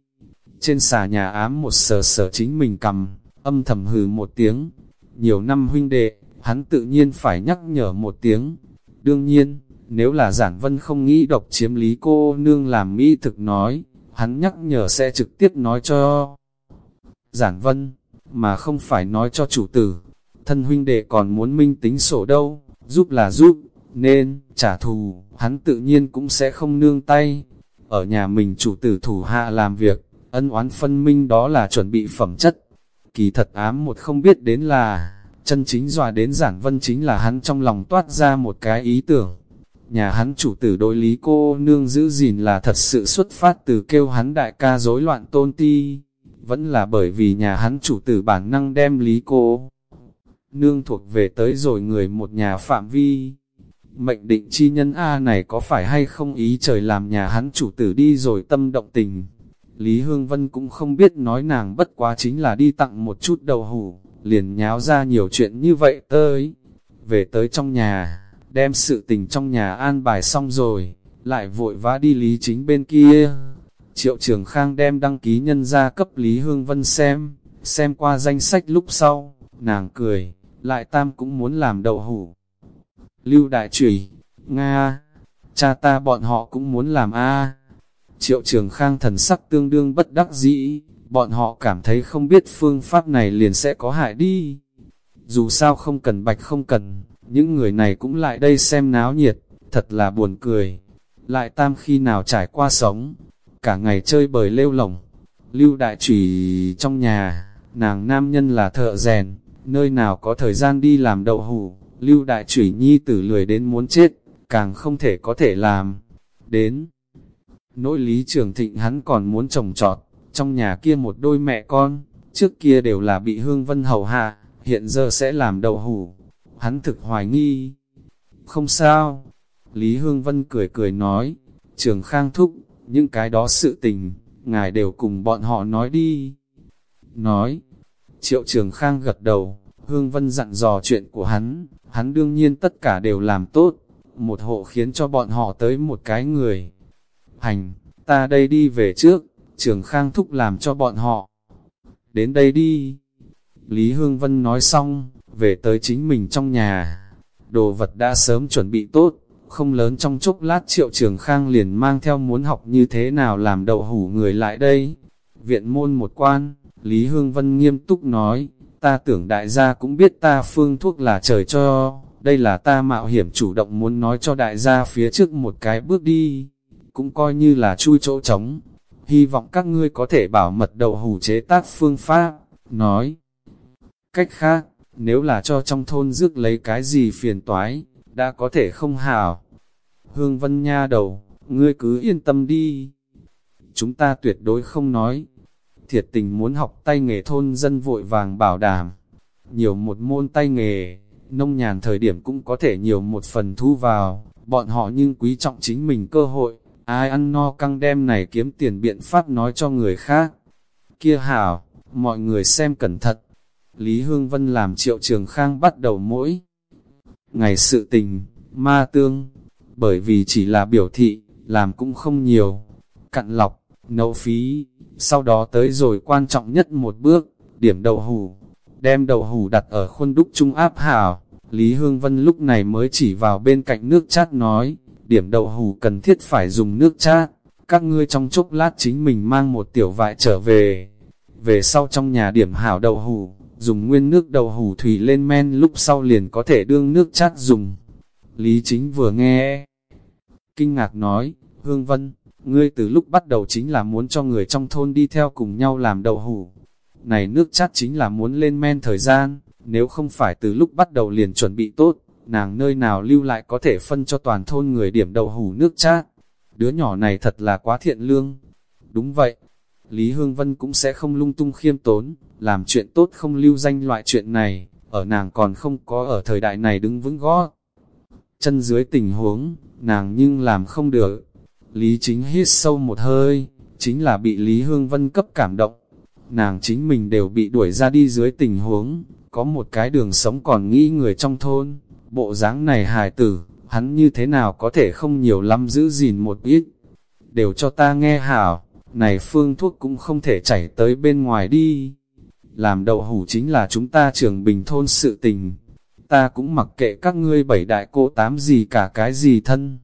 Trên xà nhà ám một sờ sờ chính mình cầm, âm thầm hừ một tiếng. Nhiều năm huynh đệ, hắn tự nhiên phải nhắc nhở một tiếng. Đương nhiên, nếu là giản vân không nghĩ độc chiếm lý cô nương làm mỹ thực nói, hắn nhắc nhở sẽ trực tiếp nói cho giản vân, mà không phải nói cho chủ tử. Thân huynh đệ còn muốn minh tính sổ đâu, giúp là giúp, nên, trả thù, hắn tự nhiên cũng sẽ không nương tay. Ở nhà mình chủ tử thủ hạ làm việc, ân oán phân minh đó là chuẩn bị phẩm chất. Kỳ thật ám một không biết đến là, chân chính dòa đến giản vân chính là hắn trong lòng toát ra một cái ý tưởng. Nhà hắn chủ tử đối lý cô nương giữ gìn là thật sự xuất phát từ kêu hắn đại ca rối loạn tôn ti. Vẫn là bởi vì nhà hắn chủ tử bản năng đem lý cô nương thuộc về tới rồi người một nhà phạm vi mệnh định chi nhân A này có phải hay không ý trời làm nhà hắn chủ tử đi rồi tâm động tình. Lý Hương Vân cũng không biết nói nàng bất quá chính là đi tặng một chút đầu hủ, liền nháo ra nhiều chuyện như vậy tới. Về tới trong nhà, đem sự tình trong nhà an bài xong rồi, lại vội vã đi Lý Chính bên kia. Triệu Trường Khang đem đăng ký nhân ra cấp Lý Hương Vân xem, xem qua danh sách lúc sau, nàng cười, lại tam cũng muốn làm đậu hủ. Lưu Đại Trùy, Nga, cha ta bọn họ cũng muốn làm A. Triệu trường khang thần sắc tương đương bất đắc dĩ, bọn họ cảm thấy không biết phương pháp này liền sẽ có hại đi. Dù sao không cần bạch không cần, những người này cũng lại đây xem náo nhiệt, thật là buồn cười. Lại tam khi nào trải qua sống, cả ngày chơi bời lêu lỏng. Lưu đại trùy trong nhà, nàng nam nhân là thợ rèn, nơi nào có thời gian đi làm đậu hủ. Lưu đại chủy nhi tử lười đến muốn chết, càng không thể có thể làm. Đến, nỗi lý trường thịnh hắn còn muốn trồng trọt, trong nhà kia một đôi mẹ con, trước kia đều là bị hương vân hầu hạ, hiện giờ sẽ làm đậu hủ. Hắn thực hoài nghi. Không sao. Lý Hương Vân cười cười nói, trường khang thúc, những cái đó sự tình, ngài đều cùng bọn họ nói đi. Nói, triệu trường khang gật đầu, Hương Vân dặn dò chuyện của hắn, hắn đương nhiên tất cả đều làm tốt, một hộ khiến cho bọn họ tới một cái người. Hành, ta đây đi về trước, trường khang thúc làm cho bọn họ. Đến đây đi. Lý Hương Vân nói xong, về tới chính mình trong nhà. Đồ vật đã sớm chuẩn bị tốt, không lớn trong chốc lát triệu trường khang liền mang theo muốn học như thế nào làm đậu hủ người lại đây. Viện môn một quan, Lý Hương Vân nghiêm túc nói, ta tưởng đại gia cũng biết ta phương thuốc là trời cho, đây là ta mạo hiểm chủ động muốn nói cho đại gia phía trước một cái bước đi, cũng coi như là chui chỗ trống. Hy vọng các ngươi có thể bảo mật đầu hủ chế tác phương pháp, nói. Cách khác, nếu là cho trong thôn rước lấy cái gì phiền toái, đã có thể không hảo. Hương Vân Nha đầu, ngươi cứ yên tâm đi. Chúng ta tuyệt đối không nói, thiệt tình muốn học tay nghề thôn dân vội vàng bảo đảm. Nhiều một môn tay nghề, nông nhàn thời điểm cũng có thể nhiều một phần thu vào, bọn họ nhưng quý trọng chính mình cơ hội, ai ăn no căng đem này kiếm tiền biện pháp nói cho người khác. Kia hảo, mọi người xem cẩn thận. Lý Hương Vân làm triệu trường khang bắt đầu mỗi ngày sự tình, ma tương, bởi vì chỉ là biểu thị, làm cũng không nhiều. Cặn lọc, nấu phí, sau đó tới rồi quan trọng nhất một bước, điểm đậu hủ. Đem đậu hủ đặt ở khuôn đúc trung áp hảo, Lý Hương Vân lúc này mới chỉ vào bên cạnh nước chát nói, điểm đậu hủ cần thiết phải dùng nước chát, các ngươi trong chốc lát chính mình mang một tiểu vại trở về. Về sau trong nhà điểm hảo đậu hủ, dùng nguyên nước đậu hủ thủy lên men lúc sau liền có thể đương nước chát dùng. Lý Chính vừa nghe, kinh ngạc nói, Hương Vân, ngươi từ lúc bắt đầu chính là muốn cho người trong thôn đi theo cùng nhau làm đậu hủ. Này nước chát chính là muốn lên men thời gian, nếu không phải từ lúc bắt đầu liền chuẩn bị tốt, nàng nơi nào lưu lại có thể phân cho toàn thôn người điểm đậu hủ nước chát. Đứa nhỏ này thật là quá thiện lương. Đúng vậy, Lý Hương Vân cũng sẽ không lung tung khiêm tốn, làm chuyện tốt không lưu danh loại chuyện này, ở nàng còn không có ở thời đại này đứng vững gót. Chân dưới tình huống, nàng nhưng làm không được. Lý chính hít sâu một hơi, chính là bị Lý Hương Vân cấp cảm động. Nàng chính mình đều bị đuổi ra đi dưới tình huống, có một cái đường sống còn nghĩ người trong thôn, bộ dáng này hài tử, hắn như thế nào có thể không nhiều lắm giữ gìn một ít. Đều cho ta nghe hảo, này phương thuốc cũng không thể chảy tới bên ngoài đi. Làm đậu hủ chính là chúng ta trường bình thôn sự tình. Ta cũng mặc kệ các ngươi bảy đại cô tám gì cả cái gì thân.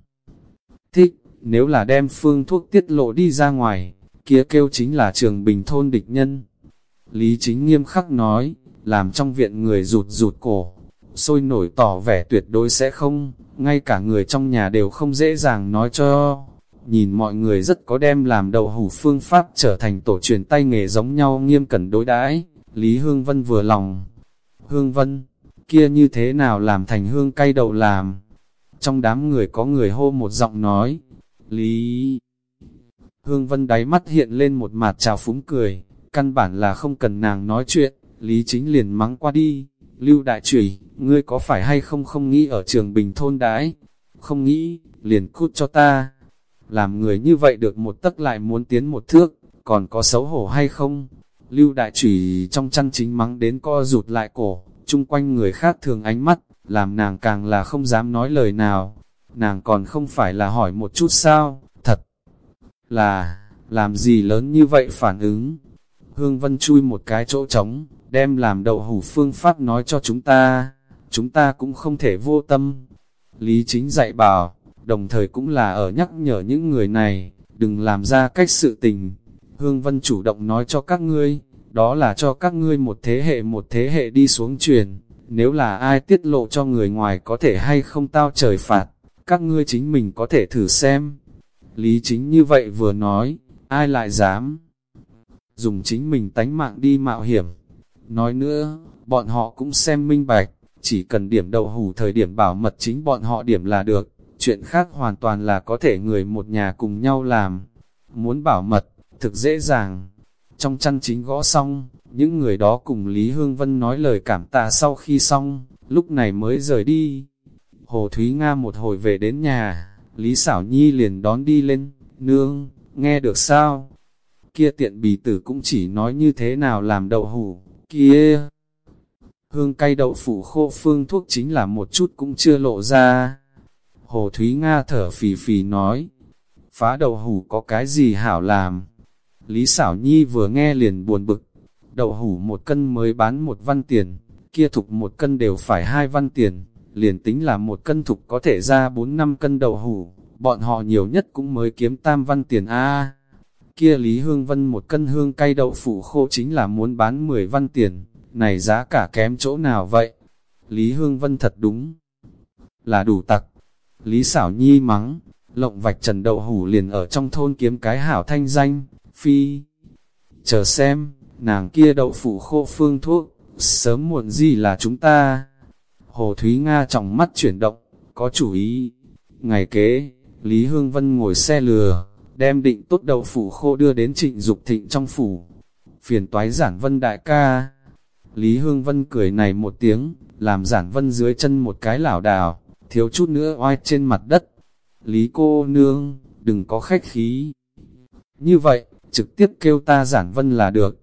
Nếu là đem phương thuốc tiết lộ đi ra ngoài, kia kêu chính là trường bình thôn địch nhân. Lý chính nghiêm khắc nói, làm trong viện người rụt rụt cổ, sôi nổi tỏ vẻ tuyệt đối sẽ không, ngay cả người trong nhà đều không dễ dàng nói cho. Nhìn mọi người rất có đem làm đầu hủ phương pháp trở thành tổ truyền tay nghề giống nhau nghiêm cẩn đối đãi Lý Hương Vân vừa lòng. Hương Vân, kia như thế nào làm thành hương cay đậu làm? Trong đám người có người hô một giọng nói, Lý... Hương Vân đáy mắt hiện lên một mặt trào phúng cười, căn bản là không cần nàng nói chuyện, Lý Chính liền mắng qua đi, Lưu Đại Trùy, ngươi có phải hay không không nghĩ ở trường bình thôn đái? Không nghĩ, liền cút cho ta. Làm người như vậy được một tấc lại muốn tiến một thước, còn có xấu hổ hay không? Lưu Đại Trùy trong chăn chính mắng đến co rụt lại cổ, chung quanh người khác thường ánh mắt, làm nàng càng là không dám nói lời nào. Nàng còn không phải là hỏi một chút sao, thật là, làm gì lớn như vậy phản ứng. Hương Vân chui một cái chỗ trống, đem làm đậu hủ phương pháp nói cho chúng ta, chúng ta cũng không thể vô tâm. Lý chính dạy bảo, đồng thời cũng là ở nhắc nhở những người này, đừng làm ra cách sự tình. Hương Vân chủ động nói cho các ngươi, đó là cho các ngươi một thế hệ một thế hệ đi xuống truyền, nếu là ai tiết lộ cho người ngoài có thể hay không tao trời phạt, các ngươi chính mình có thể thử xem. Lý chính như vậy vừa nói, ai lại dám dùng chính mình tánh mạng đi mạo hiểm. Nói nữa, bọn họ cũng xem minh bạch, chỉ cần điểm đầu hủ thời điểm bảo mật chính bọn họ điểm là được, chuyện khác hoàn toàn là có thể người một nhà cùng nhau làm. Muốn bảo mật, thực dễ dàng. Trong chăn chính gõ xong, những người đó cùng Lý Hương Vân nói lời cảm tạ sau khi xong, lúc này mới rời đi. Hồ Thúy Nga một hồi về đến nhà, Lý Sảo Nhi liền đón đi lên, nương, nghe được sao? Kia tiện bì tử cũng chỉ nói như thế nào làm đậu hủ, kia. Hương cay đậu phủ khô phương thuốc chính là một chút cũng chưa lộ ra. Hồ Thúy Nga thở phì phì nói, phá đậu hủ có cái gì hảo làm. Lý Sảo nhi vừa nghe liền buồn bực, đậu hủ một cân mới bán một văn tiền, kia thục một cân đều phải hai văn tiền, liền tính là một cân thục có thể ra bốn năm cân đậu hủ, bọn họ nhiều nhất cũng mới kiếm tam văn tiền a kia Lý Hương Vân một cân hương cay đậu phụ khô chính là muốn bán 10 văn tiền, này giá cả kém chỗ nào vậy? Lý Hương Vân thật đúng là đủ tặc. Lý xảo nhi mắng, lộng vạch trần đậu hủ liền ở trong thôn kiếm cái hảo thanh danh, phi. Chờ xem, nàng kia đậu phụ khô phương thuốc, sớm muộn gì là chúng ta. Hồ Thúy Nga trọng mắt chuyển động, có chủ ý. Ngày kế, Lý Hương Vân ngồi xe lừa, đem định tốt đậu phủ khô đưa đến trịnh Dục thịnh trong phủ. Phiền toái giản vân đại ca. Lý Hương Vân cười này một tiếng, làm giản vân dưới chân một cái lảo đảo, thiếu chút nữa oai trên mặt đất. Lý cô nương, đừng có khách khí. Như vậy, trực tiếp kêu ta giản vân là được.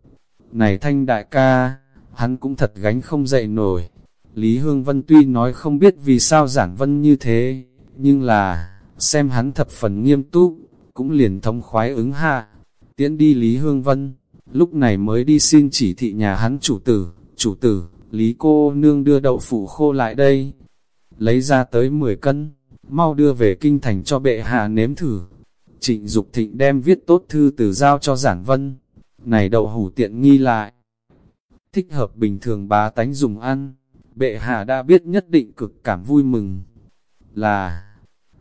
Này thanh đại ca, hắn cũng thật gánh không dậy nổi. Lý Hương Vân tuy nói không biết vì sao giản vân như thế, nhưng là, xem hắn thập phần nghiêm túc, cũng liền thông khoái ứng hạ, tiễn đi Lý Hương Vân, lúc này mới đi xin chỉ thị nhà hắn chủ tử, chủ tử, Lý cô nương đưa đậu phụ khô lại đây, lấy ra tới 10 cân, mau đưa về kinh thành cho bệ hạ nếm thử. Trịnh Dục Thịnh đem viết tốt thư từ giao cho Giản Vân, này đậu hủ tiện nghi lại. Thích hợp bình thường bá tánh dùng ăn, bệ hạ đã biết nhất định cực cảm vui mừng. Là,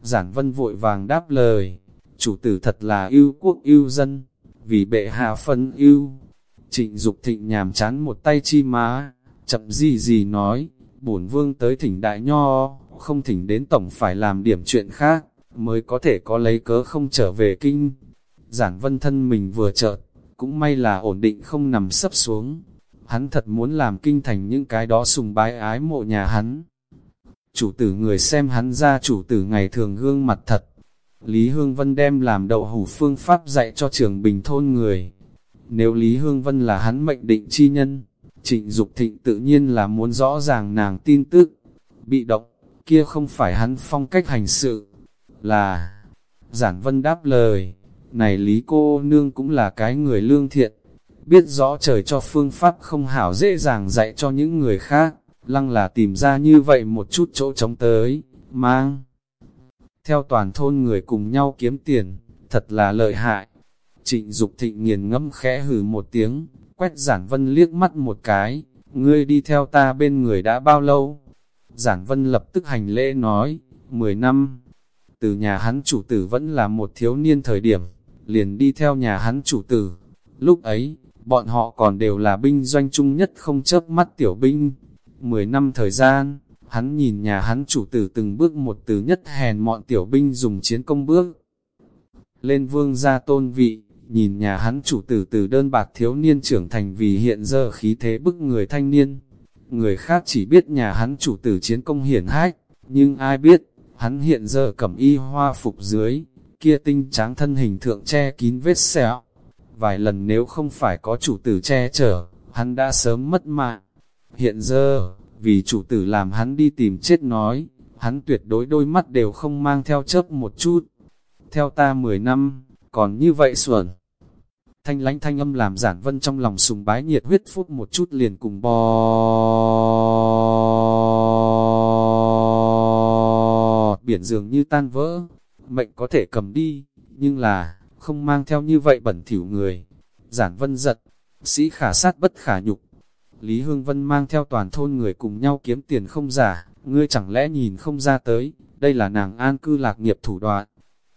Giản Vân vội vàng đáp lời, chủ tử thật là yêu quốc yêu dân, vì bệ hạ phân yêu. Trịnh Dục Thịnh nhàm chán một tay chi má, chậm gì gì nói, bổn vương tới thỉnh đại nho, không thỉnh đến tổng phải làm điểm chuyện khác, mới có thể có lấy cớ không trở về kinh. Giản vân thân mình vừa chợt, cũng may là ổn định không nằm sấp xuống. Hắn thật muốn làm kinh thành những cái đó sùng bái ái mộ nhà hắn. Chủ tử người xem hắn ra chủ tử ngày thường gương mặt thật. Lý Hương Vân đem làm đậu hủ phương pháp dạy cho trường bình thôn người. Nếu Lý Hương Vân là hắn mệnh định chi nhân, trịnh Dục thịnh tự nhiên là muốn rõ ràng nàng tin tức. Bị động, kia không phải hắn phong cách hành sự. Là, giản vân đáp lời, này Lý cô nương cũng là cái người lương thiện, biết rõ trời cho phương pháp không hảo dễ dàng dạy cho những người khác, lăng là tìm ra như vậy một chút chỗ trống tới, mang. Theo toàn thôn người cùng nhau kiếm tiền, thật là lợi hại. Trịnh Dục thịnh nghiền ngẫm khẽ hừ một tiếng, quét giản vân liếc mắt một cái, ngươi đi theo ta bên người đã bao lâu? Giản vân lập tức hành lễ nói, 10 năm. Từ nhà hắn chủ tử vẫn là một thiếu niên thời điểm, liền đi theo nhà hắn chủ tử. Lúc ấy, bọn họ còn đều là binh doanh chung nhất không chớp mắt tiểu binh. 10 năm thời gian, hắn nhìn nhà hắn chủ tử từng bước một từ nhất hèn mọn tiểu binh dùng chiến công bước. Lên vương gia tôn vị, nhìn nhà hắn chủ tử từ đơn bạc thiếu niên trưởng thành vì hiện giờ khí thế bức người thanh niên. Người khác chỉ biết nhà hắn chủ tử chiến công hiển hách, nhưng ai biết, hắn hiện giờ cầm y hoa phục dưới, kia tinh tráng thân hình thượng che kín vết sẹo. Vài lần nếu không phải có chủ tử che chở, hắn đã sớm mất mạng. Hiện giờ, vì chủ tử làm hắn đi tìm chết nói, hắn tuyệt đối đôi mắt đều không mang theo chớp một chút. Theo ta 10 năm, còn như vậy xuẩn. Thanh lánh thanh âm làm giản vân trong lòng sùng bái nhiệt huyết phút một chút liền cùng bò biển dường như tan vỡ. Mệnh có thể cầm đi, nhưng là, không mang theo như vậy bẩn thỉu người. Giản vân giật, sĩ khả sát bất khả nhục. Lý Hương Vân mang theo toàn thôn người cùng nhau kiếm tiền không giả, ngươi chẳng lẽ nhìn không ra tới, đây là nàng an cư lạc nghiệp thủ đoạn.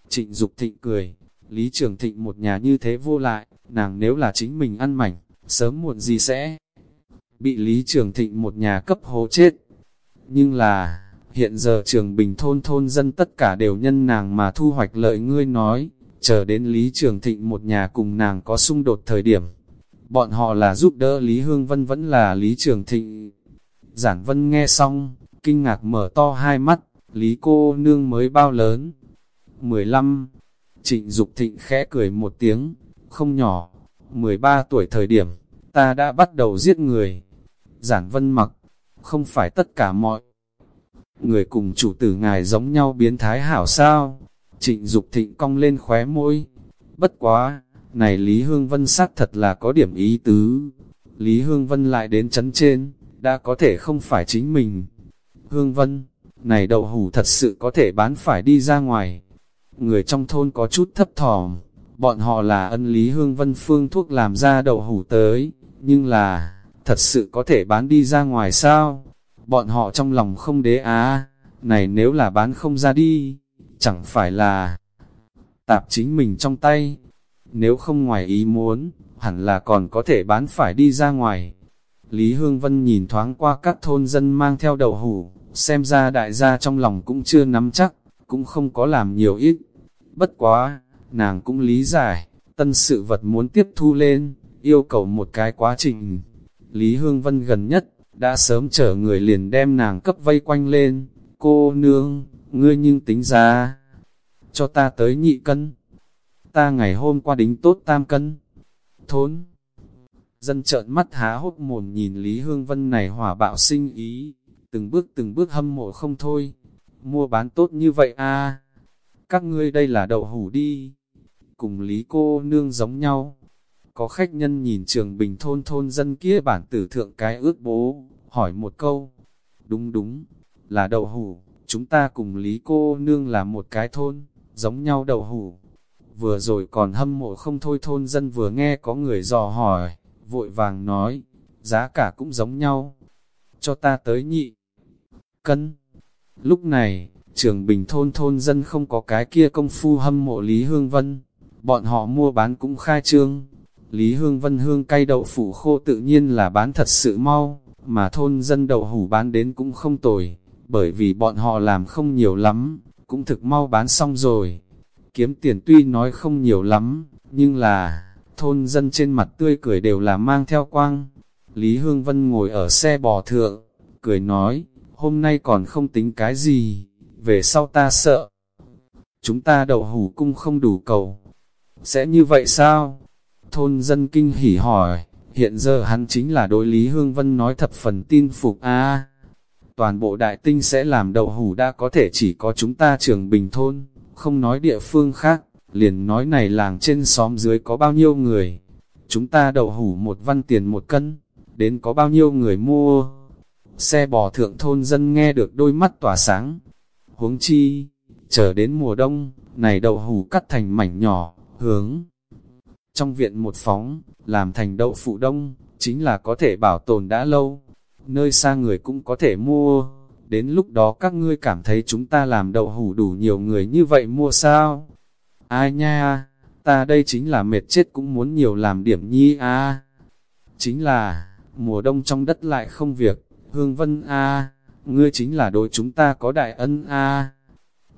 Trịnh Dục thịnh cười, Lý Trường Thịnh một nhà như thế vô lại, nàng nếu là chính mình ăn mảnh, sớm muộn gì sẽ bị Lý Trường Thịnh một nhà cấp hố chết. Nhưng là, hiện giờ trường bình thôn thôn dân tất cả đều nhân nàng mà thu hoạch lợi ngươi nói, chờ đến Lý Trường Thịnh một nhà cùng nàng có xung đột thời điểm. Bọn họ là giúp đỡ Lý Hương Vân vẫn là Lý Trường Thịnh. Giản Vân nghe xong, kinh ngạc mở to hai mắt, Lý cô nương mới bao lớn. 15. Trịnh Dục Thịnh khẽ cười một tiếng, không nhỏ, 13 tuổi thời điểm, ta đã bắt đầu giết người. Giản Vân mặc, không phải tất cả mọi người cùng chủ tử ngài giống nhau biến thái hảo sao? Trịnh Dục Thịnh cong lên khóe môi. Bất quá, này Lý Hương Vân xác thật là có điểm ý tứ. Lý Hương Vân lại đến chấn trên, đã có thể không phải chính mình. Hương Vân, này đậu hủ thật sự có thể bán phải đi ra ngoài. Người trong thôn có chút thấp thỏm, bọn họ là ân Lý Hương Vân phương thuốc làm ra đậu hủ tới, nhưng là, thật sự có thể bán đi ra ngoài sao? Bọn họ trong lòng không đế á, này nếu là bán không ra đi, chẳng phải là tạp chính mình trong tay. Nếu không ngoài ý muốn, hẳn là còn có thể bán phải đi ra ngoài. Lý Hương Vân nhìn thoáng qua các thôn dân mang theo đậu hủ, xem ra đại gia trong lòng cũng chưa nắm chắc, cũng không có làm nhiều ít. Bất quá, nàng cũng lý giải, tân sự vật muốn tiếp thu lên, yêu cầu một cái quá trình. Lý Hương Vân gần nhất, đã sớm chở người liền đem nàng cấp vây quanh lên, cô nương, ngươi nhưng tính ra, cho ta tới nhị cân. Ta ngày hôm qua đính tốt tam cân. Thốn. Dân trợn mắt há hốt mồm nhìn Lý Hương Vân này hỏa bạo sinh ý, từng bước từng bước hâm mộ không thôi. Mua bán tốt như vậy a các ngươi đây là đậu hủ đi, cùng Lý cô nương giống nhau. Có khách nhân nhìn trường bình thôn thôn dân kia bản tử thượng cái ước bố, hỏi một câu. Đúng đúng, là đậu hủ, chúng ta cùng Lý cô nương là một cái thôn, giống nhau đậu hủ. Vừa rồi còn hâm mộ không thôi thôn dân vừa nghe có người dò hỏi, vội vàng nói, giá cả cũng giống nhau. Cho ta tới nhị. Cân. Lúc này, trường bình thôn thôn dân không có cái kia công phu hâm mộ Lý Hương Vân. Bọn họ mua bán cũng khai trương. Lý Hương Vân hương cay đậu phủ khô tự nhiên là bán thật sự mau, mà thôn dân đậu hủ bán đến cũng không tồi, bởi vì bọn họ làm không nhiều lắm, cũng thực mau bán xong rồi. Kiếm tiền tuy nói không nhiều lắm, nhưng là, thôn dân trên mặt tươi cười đều là mang theo quang. Lý Hương Vân ngồi ở xe bò thượng, cười nói, hôm nay còn không tính cái gì, về sau ta sợ. Chúng ta đậu hủ cung không đủ cầu. Sẽ như vậy sao? Thôn dân kinh hỉ hỏi, hiện giờ hắn chính là đối Lý Hương Vân nói thập phần tin phục a Toàn bộ đại tinh sẽ làm đậu hủ đã có thể chỉ có chúng ta trường bình thôn, không nói địa phương khác, liền nói này làng trên xóm dưới có bao nhiêu người. Chúng ta đậu hủ một văn tiền một cân, đến có bao nhiêu người mua. Xe bò thượng thôn dân nghe được đôi mắt tỏa sáng. Huống chi, chờ đến mùa đông, này đậu hủ cắt thành mảnh nhỏ, hướng. Trong viện một phóng, làm thành đậu phụ đông, chính là có thể bảo tồn đã lâu. Nơi xa người cũng có thể mua. Đến lúc đó các ngươi cảm thấy chúng ta làm đậu hủ đủ nhiều người như vậy mua sao? Ai nha, ta đây chính là mệt chết cũng muốn nhiều làm điểm nhi a. Chính là, mùa đông trong đất lại không việc, Hương Vân a, ngươi chính là đối chúng ta có đại ân a.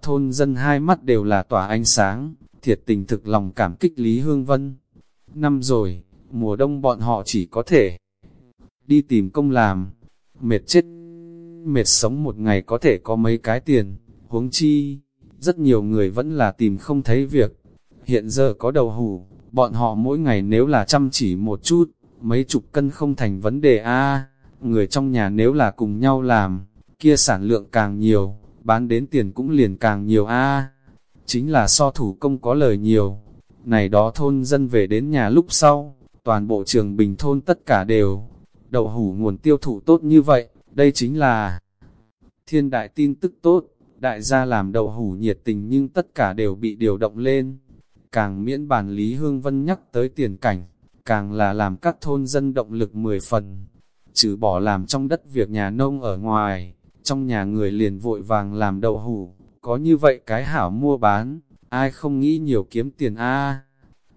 Thôn dân hai mắt đều là tỏa ánh sáng, thiệt tình thực lòng cảm kích Lý Hương Vân. Năm rồi, mùa đông bọn họ chỉ có thể đi tìm công làm, mệt chết, mệt sống một ngày có thể có mấy cái tiền, huống chi, rất nhiều người vẫn là tìm không thấy việc. Hiện giờ có đầu hủ, bọn họ mỗi ngày nếu là chăm chỉ một chút, mấy chục cân không thành vấn đề a người trong nhà nếu là cùng nhau làm, kia sản lượng càng nhiều, bán đến tiền cũng liền càng nhiều a chính là so thủ công có lời nhiều. Này đó thôn dân về đến nhà lúc sau, toàn bộ trường bình thôn tất cả đều, đậu hủ nguồn tiêu thụ tốt như vậy, đây chính là thiên đại tin tức tốt, đại gia làm đậu hủ nhiệt tình nhưng tất cả đều bị điều động lên. Càng miễn bản Lý Hương Vân nhắc tới tiền cảnh, càng là làm các thôn dân động lực mười phần. Trừ bỏ làm trong đất việc nhà nông ở ngoài, trong nhà người liền vội vàng làm đậu hủ, có như vậy cái hảo mua bán, ai không nghĩ nhiều kiếm tiền a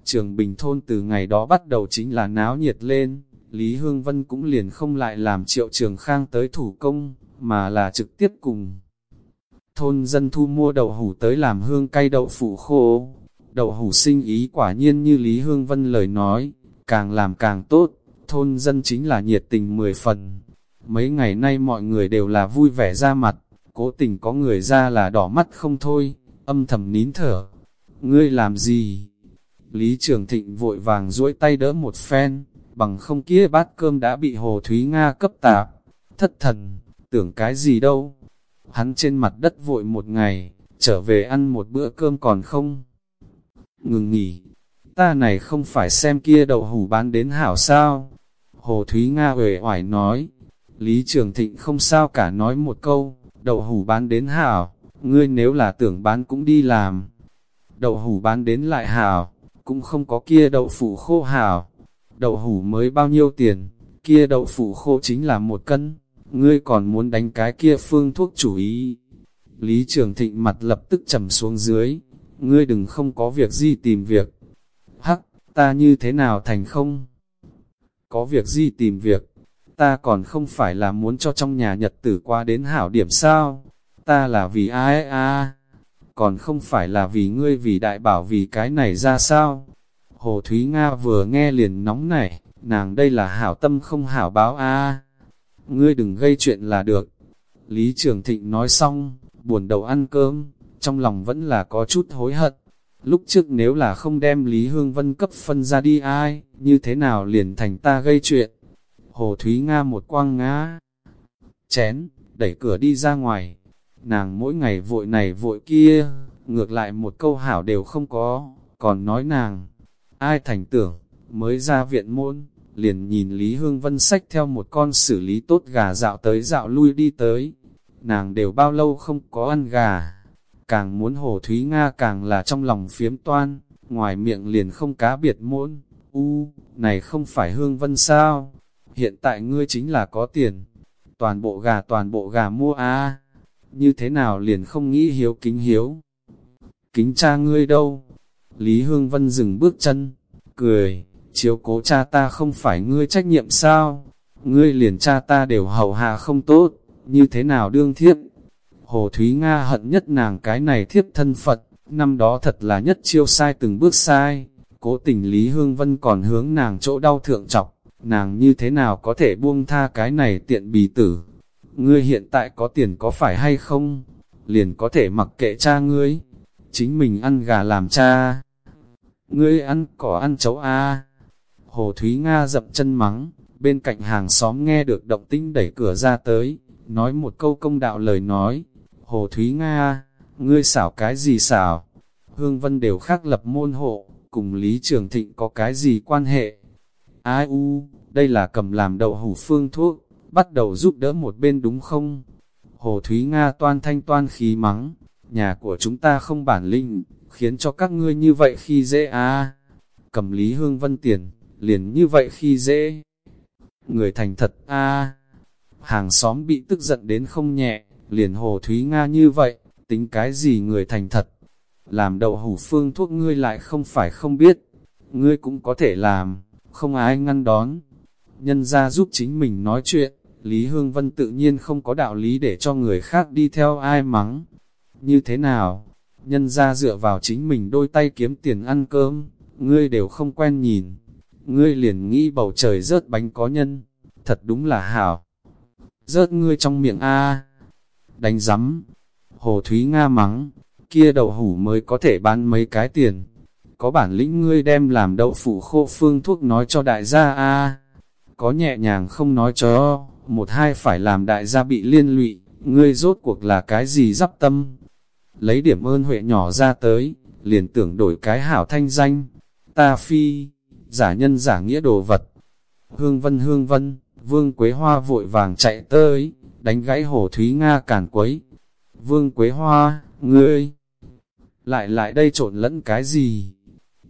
Trường Bình Thôn từ ngày đó bắt đầu chính là náo nhiệt lên, Lý Hương Vân cũng liền không lại làm triệu trường khang tới thủ công, mà là trực tiếp cùng. Thôn dân thu mua đậu hủ tới làm hương cay đậu phụ khô, đậu hủ sinh ý quả nhiên như Lý Hương Vân lời nói, càng làm càng tốt, thôn dân chính là nhiệt tình mười phần. Mấy ngày nay mọi người đều là vui vẻ ra mặt, cố tình có người ra là đỏ mắt không thôi, âm thầm nín thở. Ngươi làm gì? Lý Trường Thịnh vội vàng duỗi tay đỡ một phen, bằng không kia bát cơm đã bị Hồ Thúy Nga cấp tạp. Thất thần, tưởng cái gì đâu. Hắn trên mặt đất vội một ngày, trở về ăn một bữa cơm còn không. Ngừng nghỉ, ta này không phải xem kia đậu hủ bán đến hảo sao. Hồ Thúy Nga uể oải nói, Lý Trường Thịnh không sao cả nói một câu, đậu hủ bán đến hảo, ngươi nếu là tưởng bán cũng đi làm. Đậu hủ bán đến lại hảo, cũng không có kia đậu phụ khô hảo. Đậu hủ mới bao nhiêu tiền, kia đậu phụ khô chính là một cân, ngươi còn muốn đánh cái kia phương thuốc chủ ý. Lý Trường Thịnh mặt lập tức trầm xuống dưới, ngươi đừng không có việc gì tìm việc. Hắc, ta như thế nào thành không? Có việc gì tìm việc? ta còn không phải là muốn cho trong nhà nhật tử qua đến hảo điểm sao, ta là vì ai a còn không phải là vì ngươi vì đại bảo vì cái này ra sao. Hồ Thúy Nga vừa nghe liền nóng nảy, nàng đây là hảo tâm không hảo báo a ngươi đừng gây chuyện là được. Lý Trường Thịnh nói xong, buồn đầu ăn cơm, trong lòng vẫn là có chút hối hận. Lúc trước nếu là không đem Lý Hương Vân cấp phân ra đi ai, như thế nào liền thành ta gây chuyện. Hồ Thúy Nga một quang ngã, chén, đẩy cửa đi ra ngoài. Nàng mỗi ngày vội này vội kia, ngược lại một câu hảo đều không có, còn nói nàng, ai thành tưởng, mới ra viện môn, liền nhìn Lý Hương Vân sách theo một con xử lý tốt gà dạo tới dạo lui đi tới, nàng đều bao lâu không có ăn gà, càng muốn Hồ Thúy Nga càng là trong lòng phiếm toan, ngoài miệng liền không cá biệt môn, u, này không phải Hương Vân sao, hiện tại ngươi chính là có tiền, toàn bộ gà toàn bộ gà mua a. Như thế nào liền không nghĩ hiếu kính hiếu. Kính cha ngươi đâu? Lý Hương Vân dừng bước chân, cười, chiếu cố cha ta không phải ngươi trách nhiệm sao? Ngươi liền cha ta đều hầu hạ không tốt, như thế nào đương thiếp? Hồ Thúy Nga hận nhất nàng cái này thiếp thân Phật, năm đó thật là nhất chiêu sai từng bước sai, cố tình Lý Hương Vân còn hướng nàng chỗ đau thượng trọc, nàng như thế nào có thể buông tha cái này tiện bì tử. Ngươi hiện tại có tiền có phải hay không? Liền có thể mặc kệ cha ngươi, chính mình ăn gà làm cha. Ngươi ăn cỏ ăn chấu a Hồ Thúy Nga dậm chân mắng, bên cạnh hàng xóm nghe được động tinh đẩy cửa ra tới, nói một câu công đạo lời nói. Hồ Thúy Nga, ngươi xảo cái gì xảo? Hương Vân đều khác lập môn hộ, cùng Lý Trường Thịnh có cái gì quan hệ? Ai u, đây là cầm làm đậu hủ phương thuốc, bắt đầu giúp đỡ một bên đúng không? Hồ Thúy Nga toan thanh toan khí mắng, nhà của chúng ta không bản linh, khiến cho các ngươi như vậy khi dễ à. Cầm Lý Hương Vân tiền, liền như vậy khi dễ. Người thành thật à? Hàng xóm bị tức giận đến không nhẹ, liền Hồ Thúy Nga như vậy, tính cái gì người thành thật. Làm đậu hủ phương thuốc ngươi lại không phải không biết, ngươi cũng có thể làm, không ai ngăn đón. Nhân ra giúp chính mình nói chuyện, Lý Hương Vân tự nhiên không có đạo lý để cho người khác đi theo ai mắng. Như thế nào? Nhân ra dựa vào chính mình đôi tay kiếm tiền ăn cơm, ngươi đều không quen nhìn. Ngươi liền nghĩ bầu trời rớt bánh có nhân, thật đúng là hảo. Rớt ngươi trong miệng A. Đánh rắm. Hồ Thúy Nga mắng, kia đậu hủ mới có thể bán mấy cái tiền. Có bản lĩnh ngươi đem làm đậu phụ khô phương thuốc nói cho đại gia A. Có nhẹ nhàng không nói cho, một hai phải làm đại gia bị liên lụy, ngươi rốt cuộc là cái gì dắp tâm. Lấy điểm ơn huệ nhỏ ra tới, liền tưởng đổi cái hảo thanh danh. Ta phi, giả nhân giả nghĩa đồ vật. Hương vân hương vân, vương quế hoa vội vàng chạy tới, đánh gãy hồ Thúy Nga càn quấy. Vương quế hoa, ngươi, lại lại đây trộn lẫn cái gì?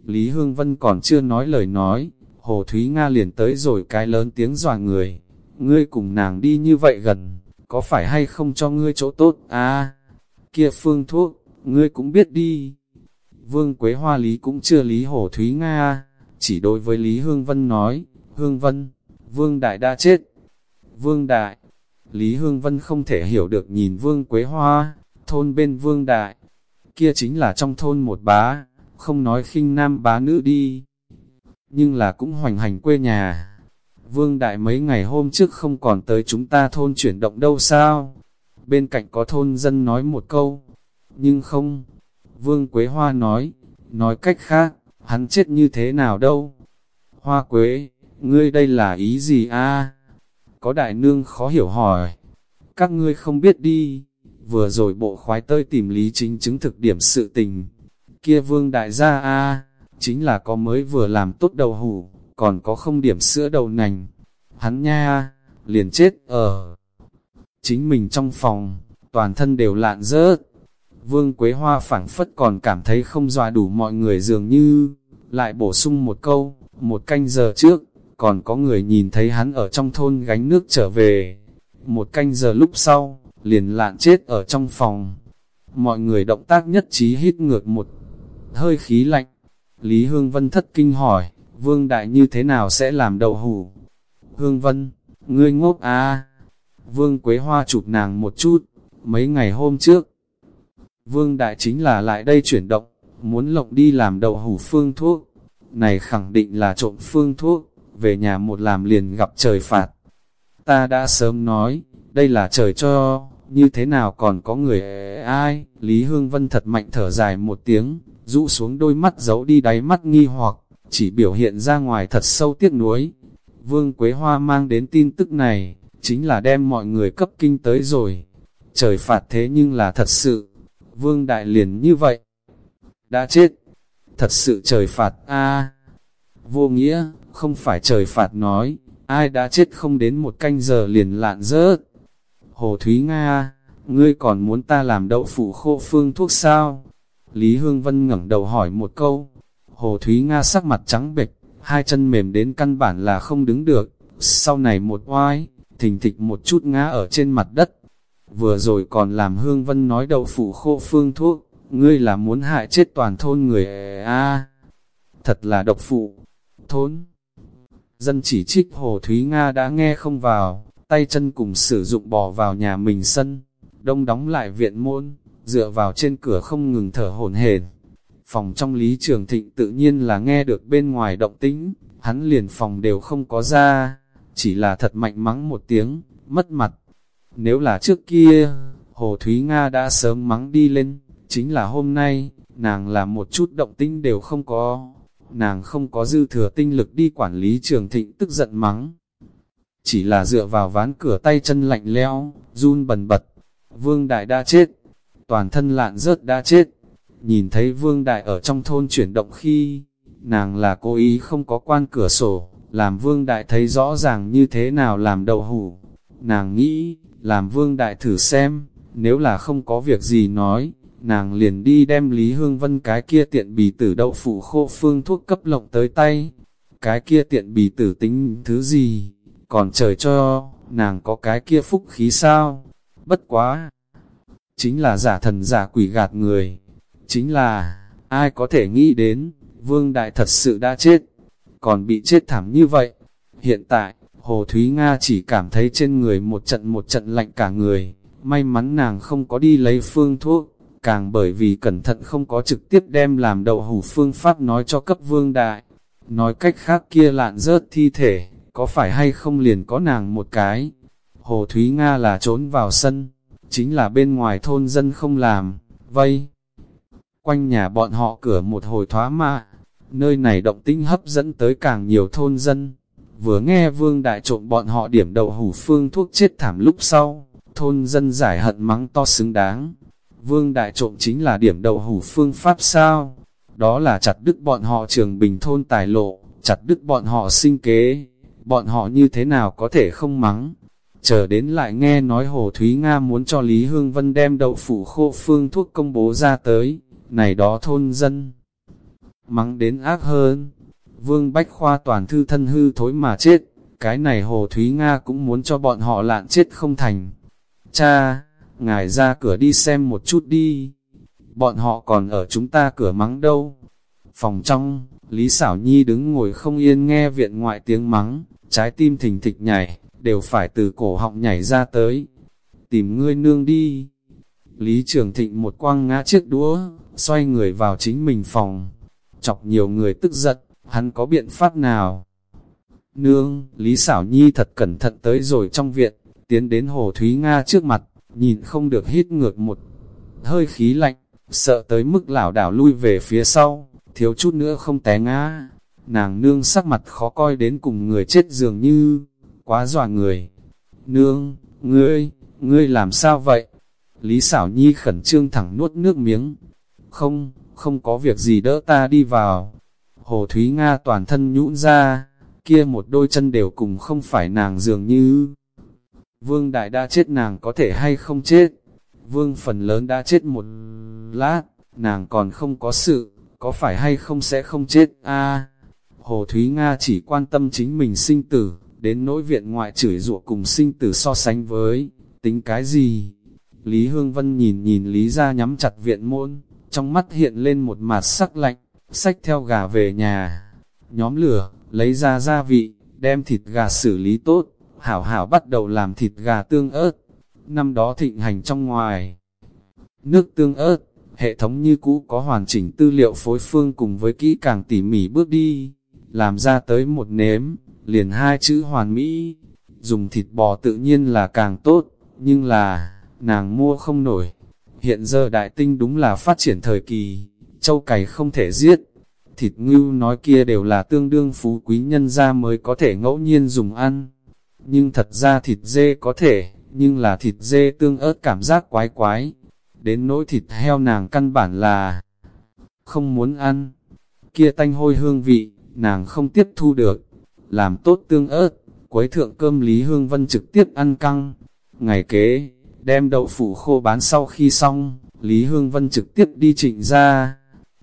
Lý Hương Vân còn chưa nói lời nói, Hồ Thúy Nga liền tới rồi cái lớn tiếng dòa người. Ngươi cùng nàng đi như vậy gần, có phải hay không cho ngươi chỗ tốt? À, kia phương thuốc, ngươi cũng biết đi. Vương Quế Hoa Lý cũng chưa lý Hồ Thúy Nga, chỉ đối với Lý Hương Vân nói, Hương Vân, Vương Đại đã chết. Vương Đại, Lý Hương Vân không thể hiểu được nhìn Vương Quế Hoa, thôn bên Vương Đại, kia chính là trong thôn một bá, không nói khinh nam bá nữ đi. Nhưng là cũng hoành hành quê nhà. Vương Đại mấy ngày hôm trước không còn tới chúng ta thôn chuyển động đâu sao? Bên cạnh có thôn dân nói một câu, nhưng không. Vương Quế Hoa nói, nói cách khác, hắn chết như thế nào đâu? Hoa Quế, ngươi đây là ý gì a? Có đại nương khó hiểu hỏi. Các ngươi không biết đi, vừa rồi bộ khoái tơi tìm lý chính chứng thực điểm sự tình. Kia vương đại gia a chính là có mới vừa làm tốt đầu hủ, còn có không điểm sữa đầu nành. Hắn nha, liền chết ở chính mình trong phòng, toàn thân đều lạn rớt. Vương Quế Hoa phảng phất còn cảm thấy không dọa đủ mọi người dường như, lại bổ sung một câu, một canh giờ trước, còn có người nhìn thấy hắn ở trong thôn gánh nước trở về. Một canh giờ lúc sau, liền lạn chết ở trong phòng. Mọi người động tác nhất trí hít ngược một hơi khí lạnh. Lý Hương Vân thất kinh hỏi, Vương Đại như thế nào sẽ làm đậu hủ? Hương Vân, ngươi ngốc à? Vương Quế Hoa chụp nàng một chút, mấy ngày hôm trước. Vương Đại chính là lại đây chuyển động, muốn lộng đi làm đậu hủ phương thuốc. Này khẳng định là trộm phương thuốc, về nhà một làm liền gặp trời phạt. Ta đã sớm nói, đây là trời cho, như thế nào còn có người ai? Lý Hương Vân thật mạnh thở dài một tiếng, rũ xuống đôi mắt giấu đi đáy mắt nghi hoặc, chỉ biểu hiện ra ngoài thật sâu tiếc nuối. Vương Quế Hoa mang đến tin tức này, chính là đem mọi người cấp kinh tới rồi. Trời phạt thế nhưng là thật sự. Vương Đại liền như vậy, đã chết. Thật sự trời phạt a Vô nghĩa, không phải trời phạt nói, ai đã chết không đến một canh giờ liền lạn rớt. Hồ Thúy Nga, ngươi còn muốn ta làm đậu phụ khô phương thuốc sao? Lý Hương Vân ngẩng đầu hỏi một câu. Hồ Thúy Nga sắc mặt trắng bệch, hai chân mềm đến căn bản là không đứng được. Sau này một oai, thình thịch một chút ngã ở trên mặt đất. Vừa rồi còn làm Hương Vân nói đậu phụ khô phương thuốc, ngươi là muốn hại chết toàn thôn người a Thật là độc phụ. thốn Dân chỉ trích Hồ Thúy Nga đã nghe không vào, tay chân cùng sử dụng bò vào nhà mình sân, đông đóng lại viện môn, dựa vào trên cửa không ngừng thở hổn hển. Phòng trong Lý Trường Thịnh tự nhiên là nghe được bên ngoài động tĩnh, hắn liền phòng đều không có ra, chỉ là thật mạnh mắng một tiếng, mất mặt. Nếu là trước kia, Hồ Thúy Nga đã sớm mắng đi lên, chính là hôm nay, nàng là một chút động tinh đều không có, nàng không có dư thừa tinh lực đi quản lý Trường Thịnh tức giận mắng. Chỉ là dựa vào ván cửa tay chân lạnh leo, run bần bật, Vương Đại đã chết, toàn thân lạn rớt đã chết. Nhìn thấy Vương Đại ở trong thôn chuyển động khi, nàng là cố ý không có quan cửa sổ, làm Vương Đại thấy rõ ràng như thế nào làm đậu hủ. Nàng nghĩ, làm Vương Đại thử xem, nếu là không có việc gì nói, nàng liền đi đem Lý Hương Vân cái kia tiện bì tử đậu phụ khô phương thuốc cấp lộng tới tay. Cái kia tiện bì tử tính thứ gì, còn trời cho, nàng có cái kia phúc khí sao? Bất quá! Chính là giả thần giả quỷ gạt người. Chính là, ai có thể nghĩ đến, Vương Đại thật sự đã chết, còn bị chết thảm như vậy. Hiện tại, Hồ Thúy Nga chỉ cảm thấy trên người một trận một trận lạnh cả người, may mắn nàng không có đi lấy phương thuốc, càng bởi vì cẩn thận không có trực tiếp đem làm đậu hủ phương pháp nói cho cấp Vương Đại. Nói cách khác kia lạn rớt thi thể, có phải hay không liền có nàng một cái. Hồ Thúy Nga là trốn vào sân, chính là bên ngoài thôn dân không làm, vây. Quanh nhà bọn họ cửa một hồi thoá mạ, nơi này động tĩnh hấp dẫn tới càng nhiều thôn dân. Vừa nghe vương đại trộm bọn họ điểm đầu hủ phương thuốc chết thảm lúc sau, thôn dân giải hận mắng to xứng đáng. Vương đại trộm chính là điểm đầu hủ phương pháp sao? Đó là chặt đứt bọn họ trường bình thôn tài lộ, chặt đứt bọn họ sinh kế. Bọn họ như thế nào có thể không mắng? chờ đến lại nghe nói Hồ Thúy Nga muốn cho Lý Hương Vân đem đậu phụ khô phương thuốc công bố ra tới, này đó thôn dân. Mắng đến ác hơn, Vương Bách Khoa toàn thư thân hư thối mà chết, cái này Hồ Thúy Nga cũng muốn cho bọn họ lạn chết không thành. Cha, ngài ra cửa đi xem một chút đi, bọn họ còn ở chúng ta cửa mắng đâu. Phòng trong, Lý Xảo Nhi đứng ngồi không yên nghe viện ngoại tiếng mắng, trái tim thình thịch nhảy đều phải từ cổ họng nhảy ra tới. Tìm ngươi nương đi. Lý Trường Thịnh một quang ngã chiếc đũa, xoay người vào chính mình phòng. Chọc nhiều người tức giận, hắn có biện pháp nào? Nương, Lý Xảo Nhi thật cẩn thận tới rồi trong viện, tiến đến Hồ Thúy Nga trước mặt, nhìn không được hít ngược một hơi khí lạnh, sợ tới mức lảo đảo lui về phía sau, thiếu chút nữa không té ngã. Nàng nương sắc mặt khó coi đến cùng người chết dường như, quá dọa người. Nương, ngươi, ngươi làm sao vậy? Lý xảo nhi khẩn trương thẳng nuốt nước miếng. Không, không có việc gì đỡ ta đi vào. Hồ Thúy Nga toàn thân nhũn ra, kia một đôi chân đều cùng không phải nàng dường như. Vương Đại đã chết nàng có thể hay không chết. Vương phần lớn đã chết một lát, nàng còn không có sự, có phải hay không sẽ không chết a Hồ Thúy Nga chỉ quan tâm chính mình sinh tử, đến nỗi viện ngoại chửi rủa cùng sinh tử so sánh với, tính cái gì? Lý Hương Vân nhìn nhìn Lý ra nhắm chặt viện môn, trong mắt hiện lên một mặt sắc lạnh, xách theo gà về nhà, nhóm lửa, lấy ra gia vị, đem thịt gà xử lý tốt, hảo hảo bắt đầu làm thịt gà tương ớt. Năm đó thịnh hành trong ngoài, nước tương ớt, hệ thống như cũ có hoàn chỉnh tư liệu phối phương cùng với kỹ càng tỉ mỉ bước đi, làm ra tới một nếm, liền hai chữ hoàn mỹ, dùng thịt bò tự nhiên là càng tốt, nhưng là, nàng mua không nổi. Hiện giờ đại tinh đúng là phát triển thời kỳ, châu cày không thể giết. Thịt ngưu nói kia đều là tương đương phú quý nhân ra mới có thể ngẫu nhiên dùng ăn. Nhưng thật ra thịt dê có thể, nhưng là thịt dê tương ớt cảm giác quái quái. Đến nỗi thịt heo nàng căn bản là không muốn ăn. Kia tanh hôi hương vị, nàng không tiếp thu được. Làm tốt tương ớt, quấy thượng cơm Lý Hương Vân trực tiếp ăn căng. Ngày kế, đem đậu phụ khô bán sau khi xong, Lý Hương Vân trực tiếp đi trịnh ra.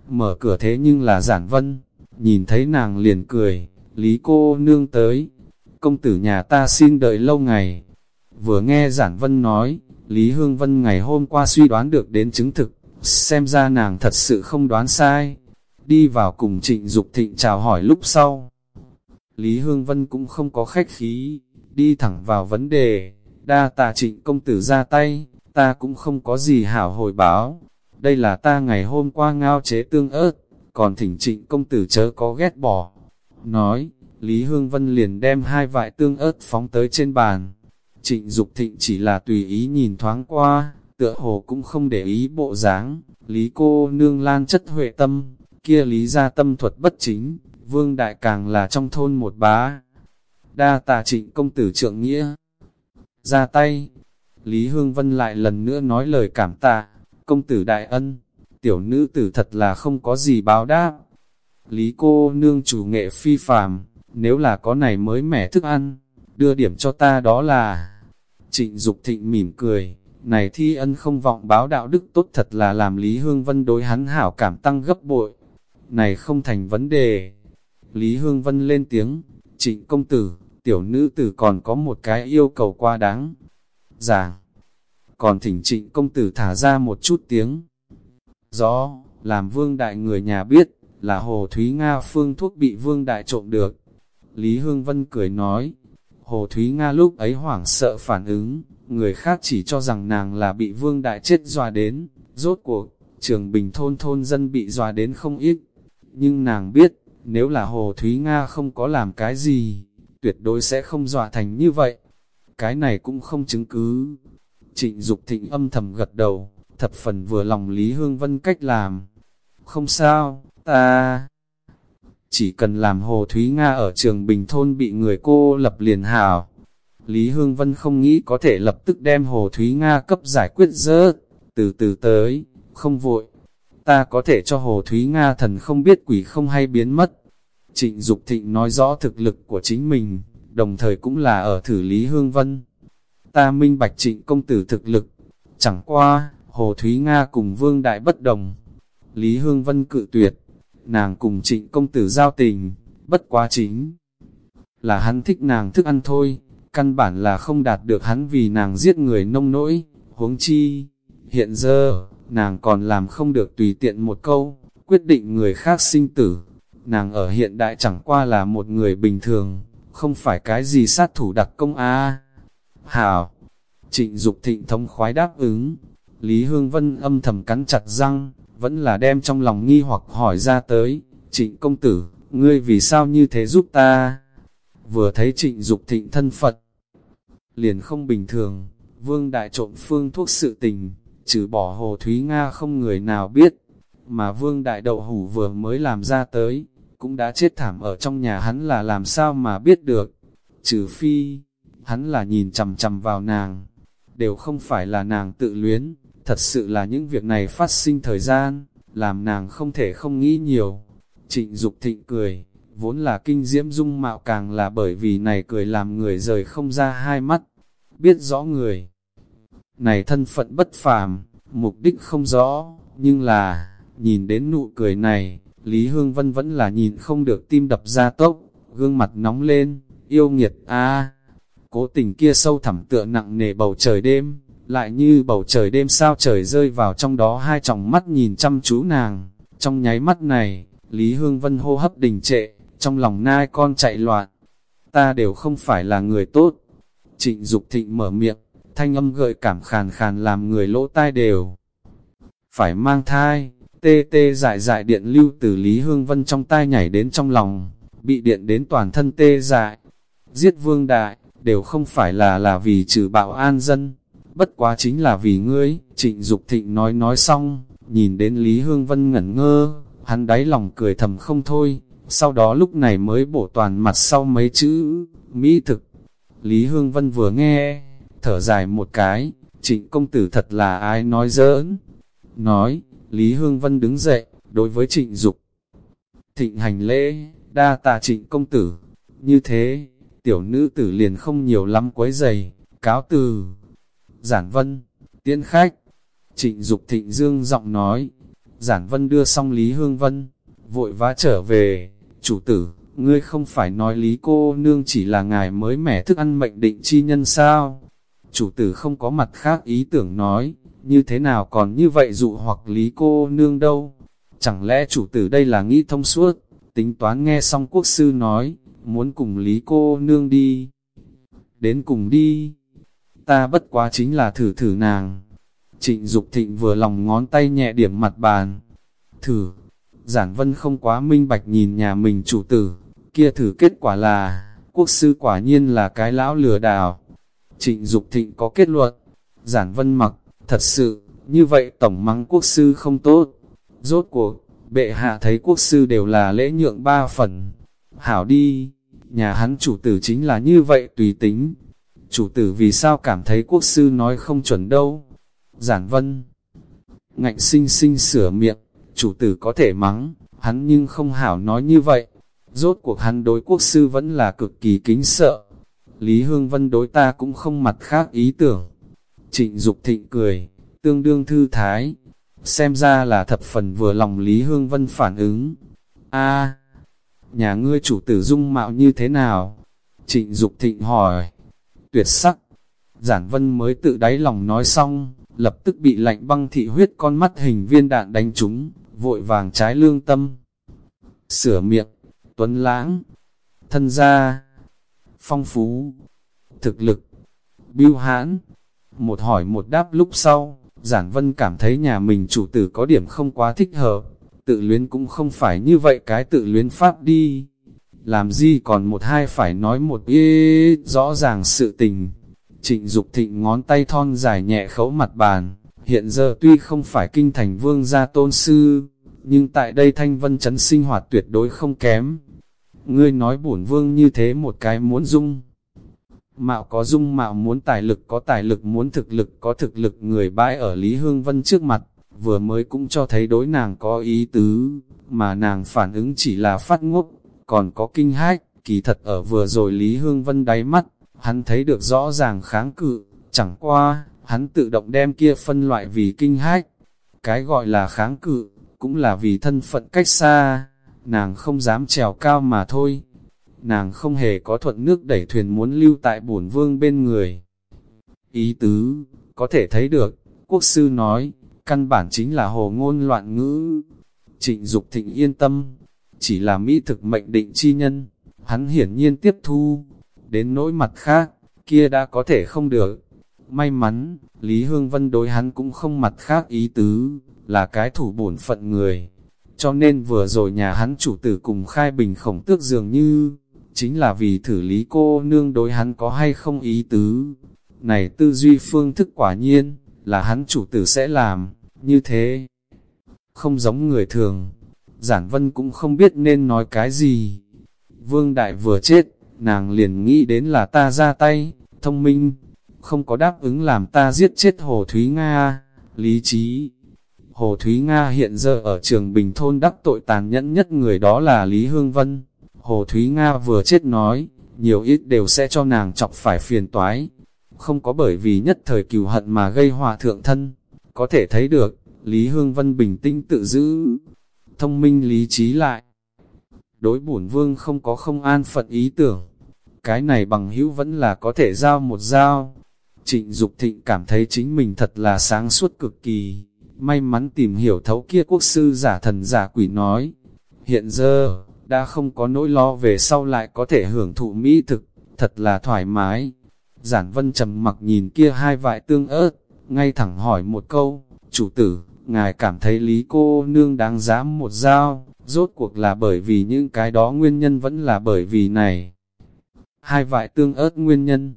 Mở cửa thế nhưng là giản vân, nhìn thấy nàng liền cười, Lý cô nương tới. Công tử nhà ta xin đợi lâu ngày. Vừa nghe giản vân nói, Lý Hương Vân ngày hôm qua suy đoán được đến chứng thực, xem ra nàng thật sự không đoán sai. Đi vào cùng trịnh Dục thịnh chào hỏi lúc sau. Lý Hương Vân cũng không có khách khí, đi thẳng vào vấn đề, đa tà trịnh công tử ra tay, ta cũng không có gì hảo hồi báo. Đây là ta ngày hôm qua ngao chế tương ớt, còn thỉnh trịnh công tử chớ có ghét bỏ. Nói, Lý Hương Vân liền đem hai vại tương ớt phóng tới trên bàn. Trịnh Dục thịnh chỉ là tùy ý nhìn thoáng qua, tựa hồ cũng không để ý bộ dáng. Lý cô nương lan chất huệ tâm, kia lý gia tâm thuật bất chính, vương đại càng là trong thôn một bá. Đa tà trịnh công tử trượng nghĩa. Ra tay, Lý Hương Vân lại lần nữa nói lời cảm tạ, công tử đại ân, tiểu nữ tử thật là không có gì báo đáp. Lý cô nương chủ nghệ phi phàm, nếu là có này mới mẻ thức ăn, đưa điểm cho ta đó là... Trịnh Dục thịnh mỉm cười, này thi ân không vọng báo đạo đức tốt thật là làm Lý Hương Vân đối hắn hảo cảm tăng gấp bội. Này không thành vấn đề. Lý Hương Vân lên tiếng, trịnh công tử, tiểu nữ tử còn có một cái yêu cầu qua đáng. Giảng, còn thỉnh trịnh công tử thả ra một chút tiếng. Rõ, làm vương đại người nhà biết, là Hồ Thúy Nga phương thuốc bị vương đại trộm được. Lý Hương Vân cười nói, Hồ Thúy Nga lúc ấy hoảng sợ phản ứng, người khác chỉ cho rằng nàng là bị vương đại chết dọa đến, rốt cuộc, trường bình thôn thôn dân bị dọa đến không ít. Nhưng nàng biết, nếu là Hồ Thúy Nga không có làm cái gì, tuyệt đối sẽ không dọa thành như vậy. Cái này cũng không chứng cứ. Trịnh Dục thịnh âm thầm gật đầu, thập phần vừa lòng Lý Hương Vân cách làm. Không sao, ta... Chỉ cần làm Hồ Thúy Nga ở trường Bình Thôn bị người cô lập liền hào. Lý Hương Vân không nghĩ có thể lập tức đem Hồ Thúy Nga cấp giải quyết rớt. Từ từ tới, không vội. Ta có thể cho Hồ Thúy Nga thần không biết quỷ không hay biến mất. Trịnh Dục Thịnh nói rõ thực lực của chính mình, đồng thời cũng là ở thử Lý Hương Vân. Ta minh bạch trịnh công tử thực lực, chẳng qua, Hồ Thúy Nga cùng Vương Đại bất đồng. Lý Hương Vân cự tuyệt, nàng cùng trịnh công tử giao tình, bất quá chính. Là hắn thích nàng thức ăn thôi, căn bản là không đạt được hắn vì nàng giết người nông nỗi, huống chi. Hiện giờ, nàng còn làm không được tùy tiện một câu, quyết định người khác sinh tử. Nàng ở hiện đại chẳng qua là một người bình thường, không phải cái gì sát thủ đặc công a. Hảo, trịnh Dục thịnh thống khoái đáp ứng, Lý Hương Vân âm thầm cắn chặt răng, vẫn là đem trong lòng nghi hoặc hỏi ra tới, trịnh công tử, ngươi vì sao như thế giúp ta? Vừa thấy trịnh Dục thịnh thân Phật, liền không bình thường, vương đại trộm phương thuốc sự tình, trừ bỏ hồ Thúy Nga không người nào biết, mà vương đại đậu hủ vừa mới làm ra tới, cũng đã chết thảm ở trong nhà hắn là làm sao mà biết được, trừ phi, hắn là nhìn chầm chầm vào nàng, đều không phải là nàng tự luyến, thật sự là những việc này phát sinh thời gian, làm nàng không thể không nghĩ nhiều. Trịnh Dục thịnh cười, vốn là kinh diễm dung mạo càng là bởi vì này cười làm người rời không ra hai mắt, biết rõ người. Này thân phận bất phàm, mục đích không rõ, nhưng là, nhìn đến nụ cười này, Lý Hương Vân vẫn là nhìn không được tim đập ra tốc, gương mặt nóng lên, yêu nghiệt a Cố tình kia sâu thẳm tựa nặng nề bầu trời đêm, lại như bầu trời đêm sao trời rơi vào trong đó hai tròng mắt nhìn chăm chú nàng. Trong nháy mắt này, Lý Hương Vân hô hấp đình trệ, trong lòng nai con chạy loạn. Ta đều không phải là người tốt. Trịnh Dục thịnh mở miệng, thanh âm gợi cảm khàn khàn làm người lỗ tai đều. Phải mang thai, tê tê dại dại điện lưu từ Lý Hương Vân trong tai nhảy đến trong lòng, bị điện đến toàn thân tê dại. Giết vương đại, đều không phải là là vì trừ bạo an dân, bất quá chính là vì ngươi, trịnh Dục thịnh nói nói xong, nhìn đến Lý Hương Vân ngẩn ngơ, hắn đáy lòng cười thầm không thôi, sau đó lúc này mới bổ toàn mặt sau mấy chữ, mỹ thực. Lý Hương Vân vừa nghe, thở dài một cái, trịnh công tử thật là ai nói giỡn. Nói, Lý Hương Vân đứng dậy, đối với trịnh Dục. Thịnh hành lễ, đa tạ trịnh công tử, như thế, tiểu nữ tử liền không nhiều lắm quấy giày, cáo từ. Giản vân, tiễn khách, trịnh Dục thịnh dương giọng nói, giản vân đưa xong Lý Hương Vân, vội vã trở về, chủ tử, ngươi không phải nói Lý cô nương chỉ là ngài mới mẻ thức ăn mệnh định chi nhân sao? Chủ tử không có mặt khác ý tưởng nói, như thế nào còn như vậy dụ hoặc Lý cô nương đâu? Chẳng lẽ chủ tử đây là nghĩ thông suốt, tính toán nghe xong quốc sư nói, muốn cùng Lý cô nương đi? Đến cùng đi, ta bất quá chính là thử thử nàng. Trịnh Dục thịnh vừa lòng ngón tay nhẹ điểm mặt bàn. Thử, giản vân không quá minh bạch nhìn nhà mình chủ tử, kia thử kết quả là, quốc sư quả nhiên là cái lão lừa đảo. Trịnh Dục thịnh có kết luận, giản vân mặc, thật sự, như vậy tổng mắng quốc sư không tốt. Rốt cuộc, bệ hạ thấy quốc sư đều là lễ nhượng ba phần. Hảo đi, nhà hắn chủ tử chính là như vậy tùy tính. Chủ tử vì sao cảm thấy quốc sư nói không chuẩn đâu? Giản vân, ngạnh sinh sinh sửa miệng, chủ tử có thể mắng, hắn nhưng không hảo nói như vậy. Rốt cuộc hắn đối quốc sư vẫn là cực kỳ kính sợ. Lý Hương Vân đối ta cũng không mặt khác ý tưởng. Trịnh Dục thịnh cười, tương đương thư thái. Xem ra là thập phần vừa lòng Lý Hương Vân phản ứng. a nhà ngươi chủ tử dung mạo như thế nào? Trịnh Dục thịnh hỏi. Tuyệt sắc. Giản Vân mới tự đáy lòng nói xong, lập tức bị lạnh băng thị huyết con mắt hình viên đạn đánh trúng, vội vàng trái lương tâm. Sửa miệng, tuấn lãng, thân gia, phong phú, thực lực, biêu hãn. Một hỏi một đáp lúc sau, Giản Vân cảm thấy nhà mình chủ tử có điểm không quá thích hợp, tự luyến cũng không phải như vậy cái tự luyến pháp đi. Làm gì còn một hai phải nói một ý rõ ràng sự tình. Trịnh Dục thịnh ngón tay thon dài nhẹ khấu mặt bàn, hiện giờ tuy không phải kinh thành vương gia tôn sư, nhưng tại đây thanh vân chấn sinh hoạt tuyệt đối không kém. Ngươi nói bổn vương như thế một cái muốn dung. Mạo có dung mạo muốn tài lực có tài lực muốn thực lực có thực lực người bãi ở Lý Hương Vân trước mặt, vừa mới cũng cho thấy đối nàng có ý tứ, mà nàng phản ứng chỉ là phát ngốc, còn có kinh hách, kỳ thật ở vừa rồi Lý Hương Vân đáy mắt, hắn thấy được rõ ràng kháng cự, chẳng qua, hắn tự động đem kia phân loại vì kinh hách. Cái gọi là kháng cự, cũng là vì thân phận cách xa, nàng không dám trèo cao mà thôi. Nàng không hề có thuận nước đẩy thuyền muốn lưu tại bổn vương bên người. Ý tứ, có thể thấy được, quốc sư nói, căn bản chính là hồ ngôn loạn ngữ. Trịnh Dục thịnh yên tâm, chỉ là mỹ thực mệnh định chi nhân, hắn hiển nhiên tiếp thu, đến nỗi mặt khác, kia đã có thể không được. May mắn, Lý Hương Vân đối hắn cũng không mặt khác ý tứ, là cái thủ bổn phận người. Cho nên vừa rồi nhà hắn chủ tử cùng khai bình khổng tước dường như, chính là vì thử lý cô nương đối hắn có hay không ý tứ. Này tư duy phương thức quả nhiên, là hắn chủ tử sẽ làm, như thế. Không giống người thường, giản vân cũng không biết nên nói cái gì. Vương Đại vừa chết, nàng liền nghĩ đến là ta ra tay, thông minh, không có đáp ứng làm ta giết chết Hồ Thúy Nga, lý trí. Hồ Thúy Nga hiện giờ ở trường Bình Thôn đắc tội tàn nhẫn nhất người đó là Lý Hương Vân. Hồ Thúy Nga vừa chết nói, nhiều ít đều sẽ cho nàng chọc phải phiền toái. Không có bởi vì nhất thời cừu hận mà gây hòa thượng thân. Có thể thấy được, Lý Hương Vân bình tĩnh tự giữ, thông minh lý trí lại. Đối bổn vương không có không an phận ý tưởng. Cái này bằng hữu vẫn là có thể giao một giao. Trịnh Dục Thịnh cảm thấy chính mình thật là sáng suốt cực kỳ, may mắn tìm hiểu thấu kia quốc sư giả thần giả quỷ nói. Hiện giờ, đã không có nỗi lo về sau lại có thể hưởng thụ mỹ thực, thật là thoải mái. Giản vân trầm mặc nhìn kia hai vại tương ớt, ngay thẳng hỏi một câu, chủ tử, ngài cảm thấy lý cô nương đáng giá một dao, rốt cuộc là bởi vì những cái đó nguyên nhân vẫn là bởi vì này. Hai vại tương ớt nguyên nhân,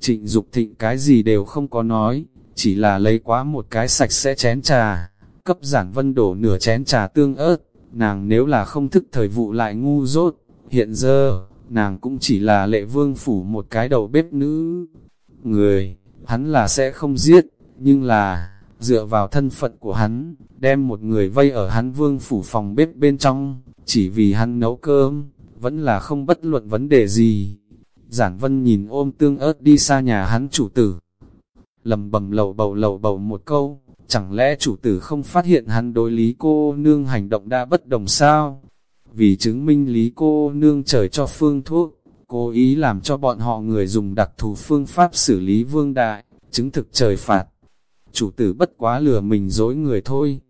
trịnh Dục thịnh cái gì đều không có nói, chỉ là lấy quá một cái sạch sẽ chén trà, cấp giản vân đổ nửa chén trà tương ớt, nàng nếu là không thức thời vụ lại ngu dốt, hiện giờ, nàng cũng chỉ là lệ vương phủ một cái đầu bếp nữ. Người, hắn là sẽ không giết, nhưng là, dựa vào thân phận của hắn, đem một người vây ở hắn vương phủ phòng bếp bên trong, chỉ vì hắn nấu cơm, vẫn là không bất luận vấn đề gì. Giản vân nhìn ôm tương ớt đi xa nhà hắn chủ tử, lầm bầm lầu bầu lầu bầu một câu, chẳng lẽ chủ tử không phát hiện hắn đối lý cô nương hành động đã bất đồng sao? Vì chứng minh lý cô nương trời cho phương thuốc, cố ý làm cho bọn họ người dùng đặc thù phương pháp xử lý vương đại, chứng thực trời phạt. Chủ tử bất quá lừa mình dối người thôi.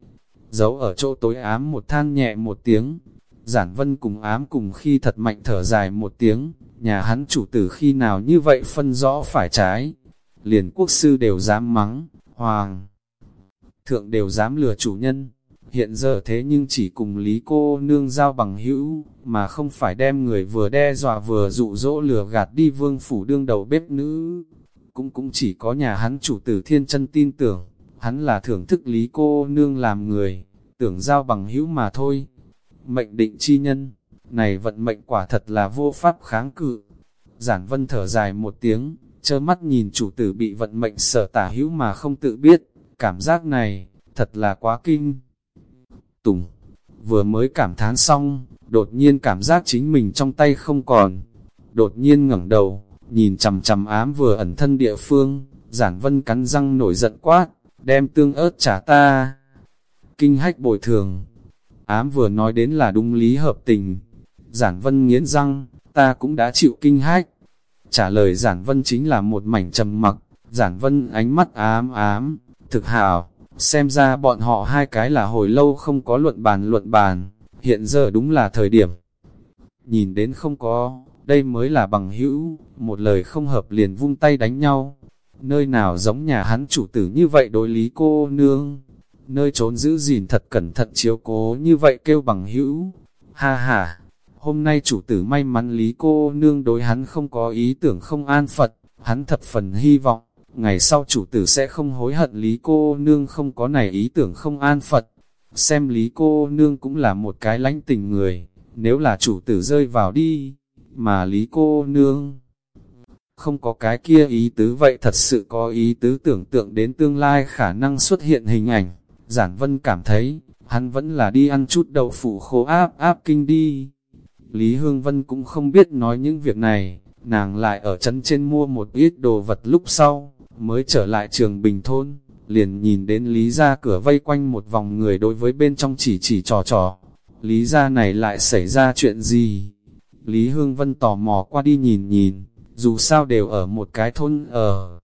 Giấu ở chỗ tối ám một than nhẹ một tiếng, giản vân cùng ám cùng khi thật mạnh thở dài một tiếng, nhà hắn chủ tử khi nào như vậy phân rõ phải trái. Liền quốc sư đều dám mắng, hoàng thượng đều dám lừa chủ nhân. Hiện giờ thế nhưng chỉ cùng lý cô nương giao bằng hữu, mà không phải đem người vừa đe dọa vừa dụ dỗ lừa gạt đi vương phủ đương đầu bếp nữ. Cũng cũng chỉ có nhà hắn chủ tử thiên chân tin tưởng, hắn là thưởng thức lý cô nương làm người, tưởng giao bằng hữu mà thôi. Mệnh định chi nhân, này vận mệnh quả thật là vô pháp kháng cự. Giản vân thở dài một tiếng, chơ mắt nhìn chủ tử bị vận mệnh sở tả hữu mà không tự biết, cảm giác này, thật là quá kinh. Tùng, vừa mới cảm thán xong, đột nhiên cảm giác chính mình trong tay không còn. Đột nhiên ngẩng đầu, nhìn chằm chằm ám vừa ẩn thân địa phương, giản vân cắn răng nổi giận quát, đem tương ớt trả ta. Kinh hách bồi thường, ám vừa nói đến là đúng lý hợp tình. Giản vân nghiến răng, ta cũng đã chịu kinh hách. Trả lời giản vân chính là một mảnh trầm mặc, giản vân ánh mắt ám ám, thực hào xem ra bọn họ hai cái là hồi lâu không có luận bàn luận bàn, hiện giờ đúng là thời điểm. Nhìn đến không có, đây mới là bằng hữu, một lời không hợp liền vung tay đánh nhau. Nơi nào giống nhà hắn chủ tử như vậy đối lý cô nương, nơi trốn giữ gìn thật cẩn thận chiếu cố như vậy kêu bằng hữu. Ha ha, hôm nay chủ tử may mắn lý cô nương đối hắn không có ý tưởng không an Phật, hắn thập phần hy vọng, ngày sau chủ tử sẽ không hối hận lý cô nương không có này ý tưởng không an Phật. Xem lý cô nương cũng là một cái lãnh tình người, nếu là chủ tử rơi vào đi, mà lý cô nương không có cái kia ý tứ vậy thật sự có ý tứ tưởng tượng đến tương lai khả năng xuất hiện hình ảnh. Giản Vân cảm thấy, hắn vẫn là đi ăn chút đậu phụ khô áp áp kinh đi. Lý Hương Vân cũng không biết nói những việc này, nàng lại ở chân trên mua một ít đồ vật lúc sau, mới trở lại trường Bình Thôn, liền nhìn đến Lý ra cửa vây quanh một vòng người đối với bên trong chỉ chỉ trò trò. Lý ra này lại xảy ra chuyện gì? Lý Hương Vân tò mò qua đi nhìn nhìn, dù sao đều ở một cái thôn ở.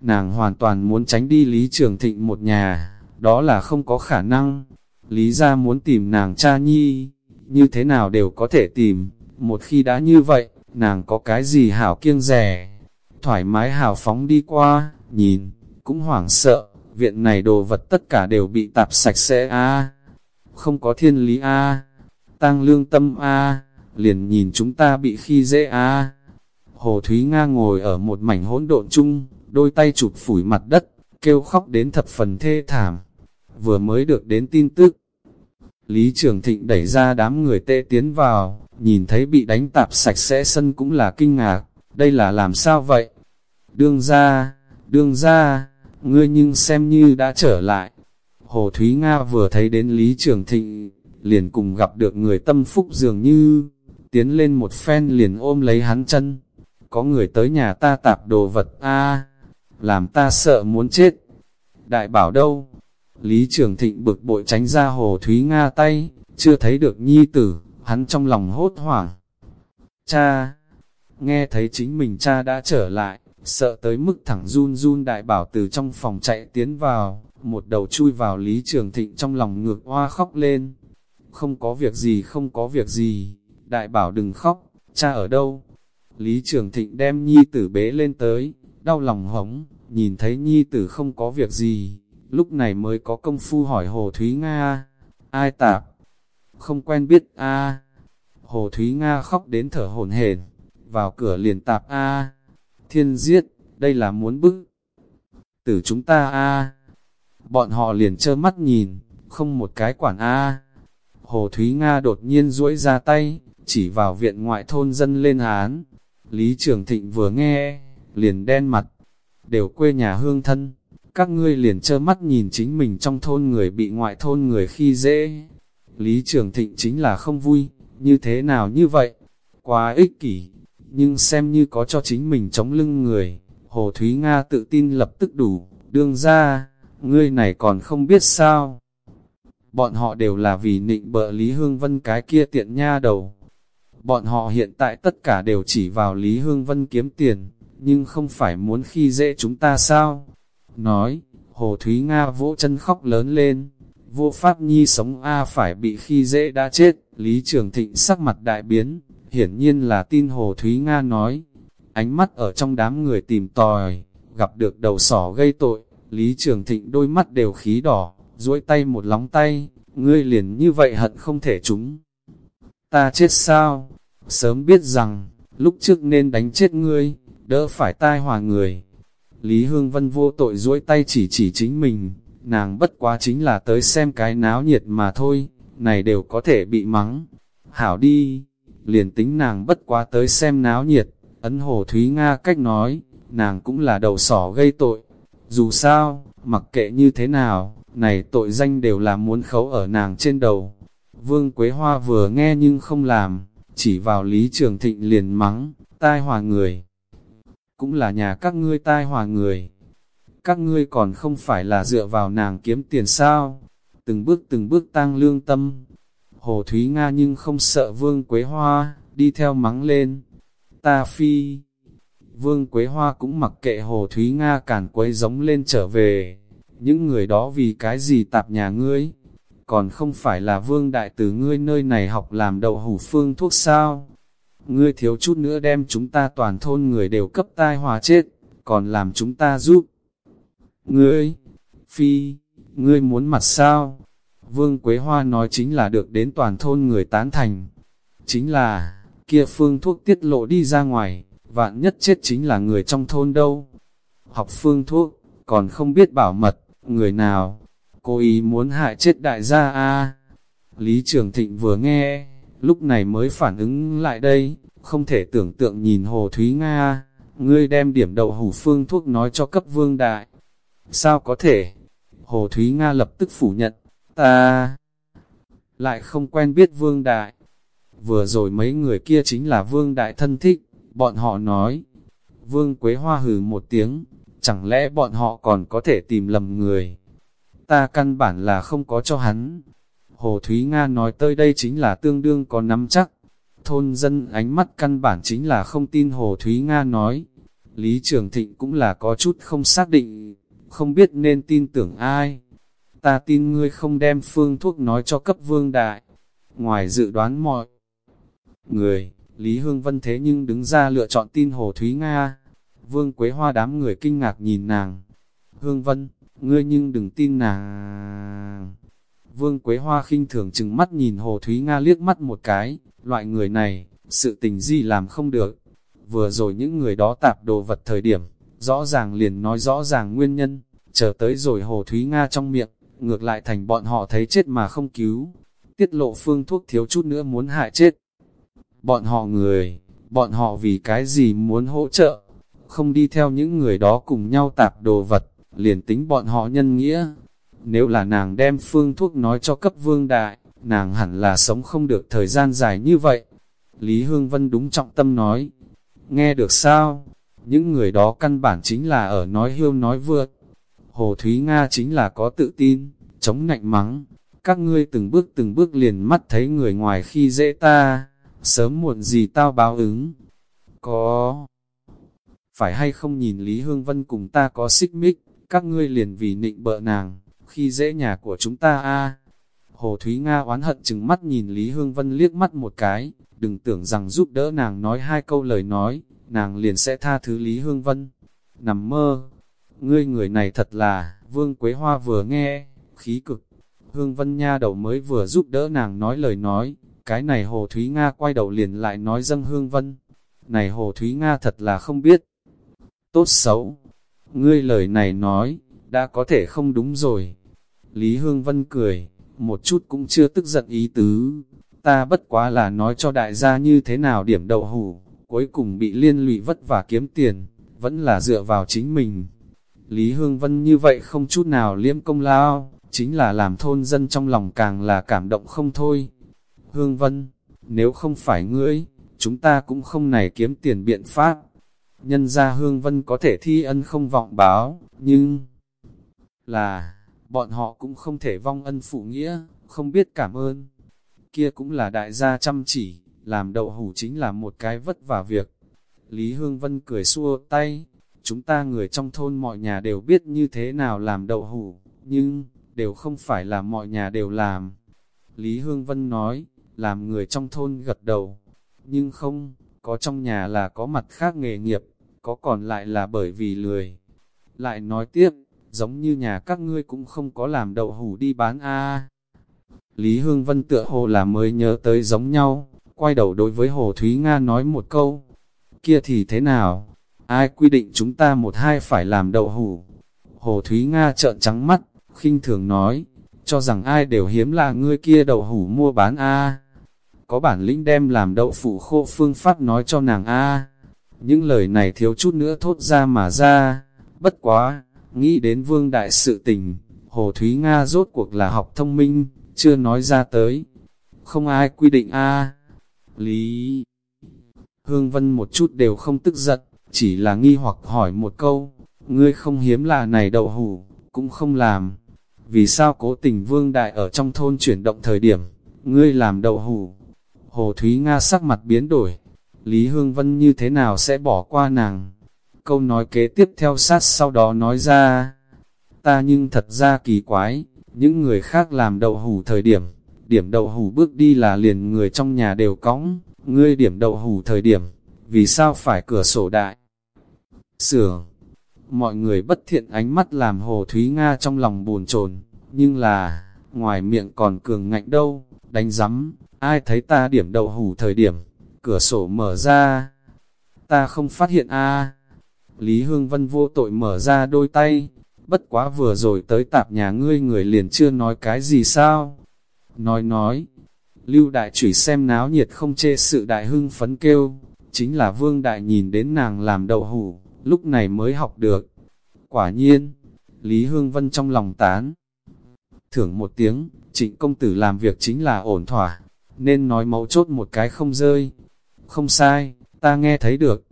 Nàng hoàn toàn muốn tránh đi Lý Trường Thịnh một nhà, đó là không có khả năng. Lý ra muốn tìm nàng cha nhi, như thế nào đều có thể tìm, một khi đã như vậy, nàng có cái gì hảo kiêng rẻ, thoải mái hào phóng đi qua, nhìn, cũng hoảng sợ, viện này đồ vật tất cả đều bị tạp sạch sẽ a không có thiên lý a tăng lương tâm a liền nhìn chúng ta bị khi dễ a Hồ Thúy Nga ngồi ở một mảnh hỗn độn chung, đôi tay chụp phủi mặt đất, kêu khóc đến thập phần thê thảm. Vừa mới được đến tin tức, Lý Trường Thịnh đẩy ra đám người tê tiến vào, nhìn thấy bị đánh tạp sạch sẽ sân cũng là kinh ngạc, đây là làm sao vậy? Đương ra, đương ra, ngươi nhưng xem như đã trở lại. Hồ Thúy Nga vừa thấy đến Lý Trường Thịnh, liền cùng gặp được người tâm phúc dường như, tiến lên một phen liền ôm lấy hắn chân. Có người tới nhà ta tạp đồ vật a làm ta sợ muốn chết. Đại bảo đâu? Lý Trường Thịnh bực bội tránh ra Hồ Thúy Nga tay, chưa thấy được nhi tử, hắn trong lòng hốt hoảng. Cha! Nghe thấy chính mình cha đã trở lại, sợ tới mức thẳng run run đại bảo từ trong phòng chạy tiến vào, một đầu chui vào Lý Trường Thịnh trong lòng ngược hoa khóc lên. Không có việc gì không có việc gì, đại bảo đừng khóc, cha ở đâu? Lý Trường Thịnh đem nhi tử bế lên tới, đau lòng hống, nhìn thấy nhi tử không có việc gì, lúc này mới có công phu hỏi Hồ Thúy Nga, ai tạp? Không quen biết a Hồ Thúy Nga khóc đến thở hổn hển vào cửa liền tạp a thiên giết, đây là muốn bức. Tử chúng ta a bọn họ liền trơ mắt nhìn, không một cái quản a Hồ Thúy Nga đột nhiên duỗi ra tay, chỉ vào viện ngoại thôn dân lên án. Lý Trường Thịnh vừa nghe, liền đen mặt, đều quê nhà hương thân, các ngươi liền trơ mắt nhìn chính mình trong thôn người bị ngoại thôn người khi dễ. Lý Trường Thịnh chính là không vui, như thế nào như vậy? Quá ích kỷ, nhưng xem như có cho chính mình chống lưng người. Hồ Thúy Nga tự tin lập tức đủ, đương ra, ngươi này còn không biết sao. Bọn họ đều là vì nịnh bợ Lý Hương Vân cái kia tiện nha đầu. Bọn họ hiện tại tất cả đều chỉ vào Lý Hương Vân kiếm tiền, nhưng không phải muốn khi dễ chúng ta sao? Nói, Hồ Thúy Nga vỗ chân khóc lớn lên, vô pháp nhi sống A phải bị khi dễ đã chết, Lý Trường Thịnh sắc mặt đại biến, hiển nhiên là tin Hồ Thúy Nga nói, ánh mắt ở trong đám người tìm tòi, gặp được đầu sỏ gây tội, Lý Trường Thịnh đôi mắt đều khí đỏ, duỗi tay một lóng tay, ngươi liền như vậy hận không thể chúng. Ta chết sao? Sớm biết rằng, lúc trước nên đánh chết ngươi, đỡ phải tai hòa người. Lý Hương Vân vô tội duỗi tay chỉ chỉ chính mình, nàng bất quá chính là tới xem cái náo nhiệt mà thôi, này đều có thể bị mắng. Hảo đi, liền tính nàng bất quá tới xem náo nhiệt, ấn hồ Thúy Nga cách nói, nàng cũng là đầu sỏ gây tội. Dù sao, mặc kệ như thế nào, này tội danh đều là muốn khấu ở nàng trên đầu. Vương Quế Hoa vừa nghe nhưng không làm, chỉ vào Lý Trường Thịnh liền mắng, tai hòa người. Cũng là nhà các ngươi tai hòa người. Các ngươi còn không phải là dựa vào nàng kiếm tiền sao? Từng bước từng bước tăng lương tâm. Hồ Thúy Nga nhưng không sợ Vương Quế Hoa, đi theo mắng lên. Ta phi. Vương Quế Hoa cũng mặc kệ Hồ Thúy Nga cản quấy giống lên trở về. Những người đó vì cái gì tạp nhà ngươi? Còn không phải là Vương Đại từ ngươi nơi này học làm đậu hủ phương thuốc sao? Ngươi thiếu chút nữa đem chúng ta toàn thôn người đều cấp tai hòa chết, còn làm chúng ta giúp. Ngươi, Phi, ngươi muốn mặt sao? Vương Quế Hoa nói chính là được đến toàn thôn người tán thành. Chính là, kia phương thuốc tiết lộ đi ra ngoài, vạn nhất chết chính là người trong thôn đâu. Học phương thuốc, còn không biết bảo mật, người nào, cố ý muốn hại chết đại gia a Lý Trường Thịnh vừa nghe, lúc này mới phản ứng lại đây, không thể tưởng tượng nhìn Hồ Thúy Nga, ngươi đem điểm đậu hủ phương thuốc nói cho cấp vương đại. Sao có thể? Hồ Thúy Nga lập tức phủ nhận, ta lại không quen biết vương đại. Vừa rồi mấy người kia chính là vương đại thân thích, bọn họ nói. Vương Quế Hoa hừ một tiếng, chẳng lẽ bọn họ còn có thể tìm lầm người. Ta căn bản là không có cho hắn. Hồ Thúy Nga nói tới đây chính là tương đương có nắm chắc. Thôn dân ánh mắt căn bản chính là không tin Hồ Thúy Nga nói. Lý Trường Thịnh cũng là có chút không xác định, không biết nên tin tưởng ai. Ta tin ngươi không đem phương thuốc nói cho cấp vương đại. Ngoài dự đoán mọi người, Lý Hương Vân thế nhưng đứng ra lựa chọn tin Hồ Thúy Nga. Vương Quế Hoa đám người kinh ngạc nhìn nàng. Hương Vân, ngươi nhưng đừng tin nàng. Vương Quế Hoa khinh thường chừng mắt nhìn Hồ Thúy Nga liếc mắt một cái, loại người này, sự tình gì làm không được. Vừa rồi những người đó tạp đồ vật thời điểm, rõ ràng liền nói rõ ràng nguyên nhân, chờ tới rồi Hồ Thúy Nga trong miệng, ngược lại thành bọn họ thấy chết mà không cứu. Tiết lộ phương thuốc thiếu chút nữa muốn hại chết. Bọn họ người, bọn họ vì cái gì muốn hỗ trợ, không đi theo những người đó cùng nhau tạp đồ vật, liền tính bọn họ nhân nghĩa. Nếu là nàng đem phương thuốc nói cho cấp vương đại, nàng hẳn là sống không được thời gian dài như vậy. Lý Hương Vân đúng trọng tâm nói, nghe được sao? Những người đó căn bản chính là ở nói hiêu nói vượt. Hồ Thúy Nga chính là có tự tin, chống nạnh mắng. Các ngươi từng bước từng bước liền mắt thấy người ngoài khi dễ ta, sớm muộn gì tao báo ứng. Có phải hay không nhìn Lý Hương Vân cùng ta có xích mích, các ngươi liền vì nịnh bợ nàng, khi dễ nhà của chúng ta a Hồ Thúy Nga oán hận chừng mắt nhìn Lý Hương Vân liếc mắt một cái, đừng tưởng rằng giúp đỡ nàng nói hai câu lời nói, nàng liền sẽ tha thứ Lý Hương Vân. Nằm mơ, ngươi người này thật là, Vương Quế Hoa vừa nghe, khí cực. Hương Vân Nha đầu mới vừa giúp đỡ nàng nói lời nói, cái này Hồ Thúy Nga quay đầu liền lại nói dâng Hương Vân. Này Hồ Thúy Nga thật là không biết, tốt xấu. Ngươi lời này nói, đã có thể không đúng rồi. Lý Hương Vân cười, một chút cũng chưa tức giận ý tứ. Ta bất quá là nói cho đại gia như thế nào điểm đậu hủ, cuối cùng bị liên lụy vất vả kiếm tiền, vẫn là dựa vào chính mình. Lý Hương Vân như vậy không chút nào liếm công lao, chính là làm thôn dân trong lòng càng là cảm động không thôi. Hương Vân, nếu không phải ngươi, chúng ta cũng không này kiếm tiền biện pháp. Nhân ra Hương Vân có thể thi ân không vọng báo, nhưng là, bọn họ cũng không thể vong ân phụ nghĩa, không biết cảm ơn. Kia cũng là đại gia chăm chỉ, làm đậu hủ chính là một cái vất vả việc. Lý Hương Vân cười xua tay, chúng ta người trong thôn mọi nhà đều biết như thế nào làm đậu hủ, nhưng, đều không phải là mọi nhà đều làm. Lý Hương Vân nói, làm người trong thôn gật đầu, nhưng không, có trong nhà là có mặt khác nghề nghiệp, có còn lại là bởi vì lười. Lại nói tiếp, giống như nhà các ngươi cũng không có làm đậu hủ đi bán a. Lý Hương Vân tựa hồ là mới nhớ tới giống nhau, quay đầu đối với Hồ Thúy Nga nói một câu, kia thì thế nào? Ai quy định chúng ta một hai phải làm đậu hủ? Hồ Thúy Nga trợn trắng mắt, khinh thường nói, cho rằng ai đều hiếm là ngươi kia đậu hủ mua bán a. Có bản lĩnh đem làm đậu phụ khô phương pháp nói cho nàng a. Những lời này thiếu chút nữa thốt ra mà ra, bất quá, nghĩ đến vương đại sự tình, Hồ Thúy Nga rốt cuộc là học thông minh, chưa nói ra tới. Không ai quy định a. Lý Hương Vân một chút đều không tức giận, chỉ là nghi hoặc hỏi một câu, ngươi không hiếm là này đậu hủ, cũng không làm. Vì sao cố tình vương đại ở trong thôn chuyển động thời điểm, ngươi làm đậu hủ? Hồ Thúy Nga sắc mặt biến đổi, Lý Hương Vân như thế nào sẽ bỏ qua nàng? Câu nói kế tiếp theo sát sau đó nói ra, ta nhưng thật ra kỳ quái, những người khác làm đậu hủ thời điểm, điểm đậu hủ bước đi là liền người trong nhà đều cõng, ngươi điểm đậu hủ thời điểm, vì sao phải cửa sổ đại? Sửa. Mọi người bất thiện ánh mắt làm Hồ Thúy Nga trong lòng buồn chồn. Nhưng là, ngoài miệng còn cường ngạnh đâu, đánh rắm, ai thấy ta điểm đậu hủ thời điểm, cửa sổ mở ra, ta không phát hiện a. Lý Hương Vân vô tội mở ra đôi tay, bất quá vừa rồi tới tạp nhà ngươi người liền chưa nói cái gì sao. Nói nói, lưu đại chửi xem náo nhiệt không chê sự đại hưng phấn kêu, chính là vương đại nhìn đến nàng làm đậu hủ, lúc này mới học được. Quả nhiên, Lý Hương Vân trong lòng tán. Thưởng một tiếng, trịnh công tử làm việc chính là ổn thỏa, nên nói mấu chốt một cái không rơi. Không sai, ta nghe thấy được.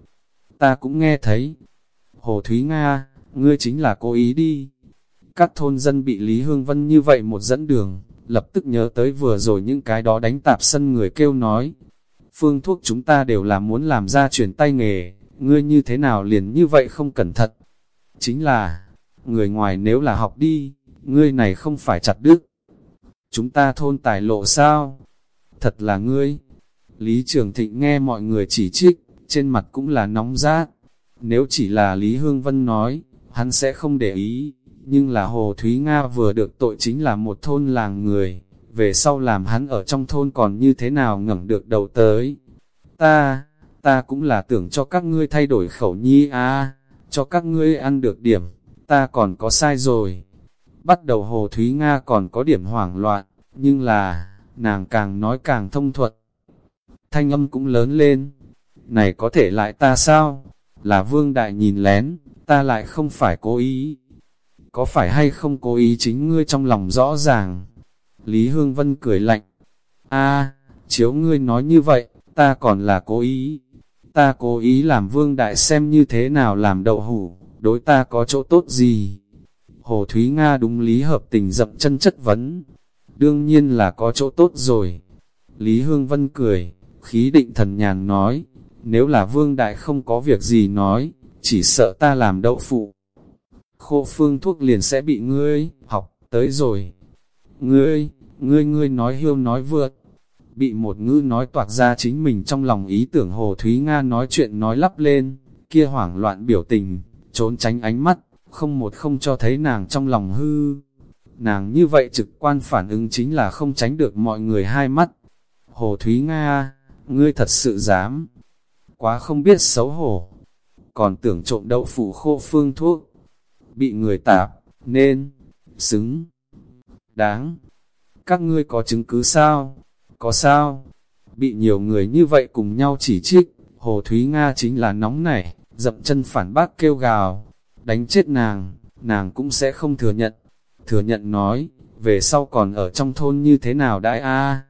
Ta cũng nghe thấy. Hồ Thúy Nga, ngươi chính là cố ý đi. Các thôn dân bị Lý Hương Vân như vậy một dẫn đường, lập tức nhớ tới vừa rồi những cái đó đánh tạp sân người kêu nói. Phương thuốc chúng ta đều là muốn làm ra chuyển tay nghề, ngươi như thế nào liền như vậy không cẩn thận. Chính là, người ngoài nếu là học đi, ngươi này không phải chặt đứt. Chúng ta thôn tài lộ sao? Thật là ngươi. Lý Trường Thịnh nghe mọi người chỉ trích, trên mặt cũng là nóng rát. Nếu chỉ là Lý Hương Vân nói, hắn sẽ không để ý, nhưng là Hồ Thúy Nga vừa được tội chính là một thôn làng người, về sau làm hắn ở trong thôn còn như thế nào ngẩng được đầu tới. Ta, ta cũng là tưởng cho các ngươi thay đổi khẩu nhi à, cho các ngươi ăn được điểm, ta còn có sai rồi. Bắt đầu Hồ Thúy Nga còn có điểm hoảng loạn, nhưng là, nàng càng nói càng thông thuật. Thanh âm cũng lớn lên, này có thể lại ta sao? Là vương đại nhìn lén, ta lại không phải cố ý. Có phải hay không cố ý chính ngươi trong lòng rõ ràng? Lý Hương Vân cười lạnh. a chiếu ngươi nói như vậy, ta còn là cố ý. Ta cố ý làm vương đại xem như thế nào làm đậu hủ, đối ta có chỗ tốt gì? Hồ Thúy Nga đúng lý hợp tình dậm chân chất vấn. Đương nhiên là có chỗ tốt rồi. Lý Hương Vân cười, khí định thần nhàn nói, nếu là vương đại không có việc gì nói, chỉ sợ ta làm đậu phụ. Khô phương thuốc liền sẽ bị ngươi, học, tới rồi. Ngươi, ngươi ngươi nói hiêu nói vượt. Bị một ngữ nói toạc ra chính mình trong lòng ý tưởng Hồ Thúy Nga nói chuyện nói lắp lên, kia hoảng loạn biểu tình, trốn tránh ánh mắt, không một không cho thấy nàng trong lòng hư. Nàng như vậy trực quan phản ứng chính là không tránh được mọi người hai mắt. Hồ Thúy Nga, ngươi thật sự dám. Quá không biết xấu hổ, còn tưởng trộm đậu phụ khô phương thuốc, bị người tạp, nên, xứng, đáng. Các ngươi có chứng cứ sao? Có sao? Bị nhiều người như vậy cùng nhau chỉ trích, Hồ Thúy Nga chính là nóng nảy, dậm chân phản bác kêu gào, đánh chết nàng, nàng cũng sẽ không thừa nhận. Thừa nhận nói, về sau còn ở trong thôn như thế nào đại a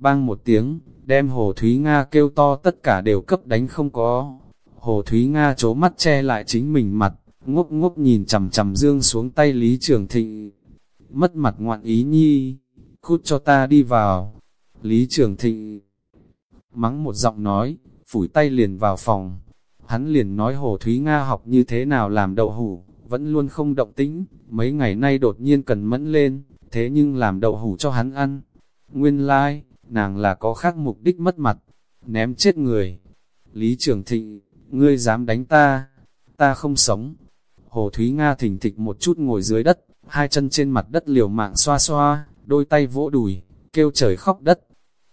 Bang một tiếng, đem Hồ Thúy Nga kêu to tất cả đều cấp đánh không có. Hồ Thúy Nga chố mắt che lại chính mình mặt, ngốc ngốc nhìn chầm chầm dương xuống tay Lý Trường Thịnh. Mất mặt ngoạn ý nhi, cút cho ta đi vào. Lý Trường Thịnh mắng một giọng nói, phủi tay liền vào phòng. Hắn liền nói Hồ Thúy Nga học như thế nào làm đậu hủ, vẫn luôn không động tĩnh, mấy ngày nay đột nhiên cần mẫn lên, thế nhưng làm đậu hủ cho hắn ăn. Nguyên lai, like, nàng là có khác mục đích mất mặt, ném chết người. Lý Trường Thịnh, ngươi dám đánh ta, ta không sống. Hồ Thúy Nga thỉnh thịch một chút ngồi dưới đất, hai chân trên mặt đất liều mạng xoa xoa, đôi tay vỗ đùi, kêu trời khóc đất.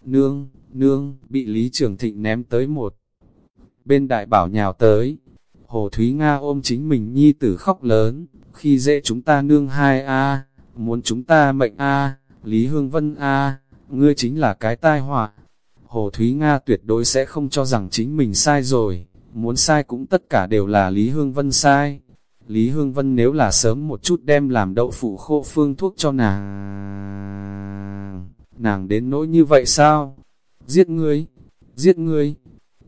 Nương, nương, bị Lý Trường Thịnh ném tới một. Bên đại bảo nhào tới, Hồ Thúy Nga ôm chính mình nhi tử khóc lớn, khi dễ chúng ta nương hai a muốn chúng ta mệnh a Lý Hương Vân a ngươi chính là cái tai họa. Hồ Thúy Nga tuyệt đối sẽ không cho rằng chính mình sai rồi, muốn sai cũng tất cả đều là Lý Hương Vân sai. Lý Hương Vân nếu là sớm một chút đem làm đậu phụ khô phương thuốc cho nàng, nàng đến nỗi như vậy sao? Giết ngươi, giết ngươi.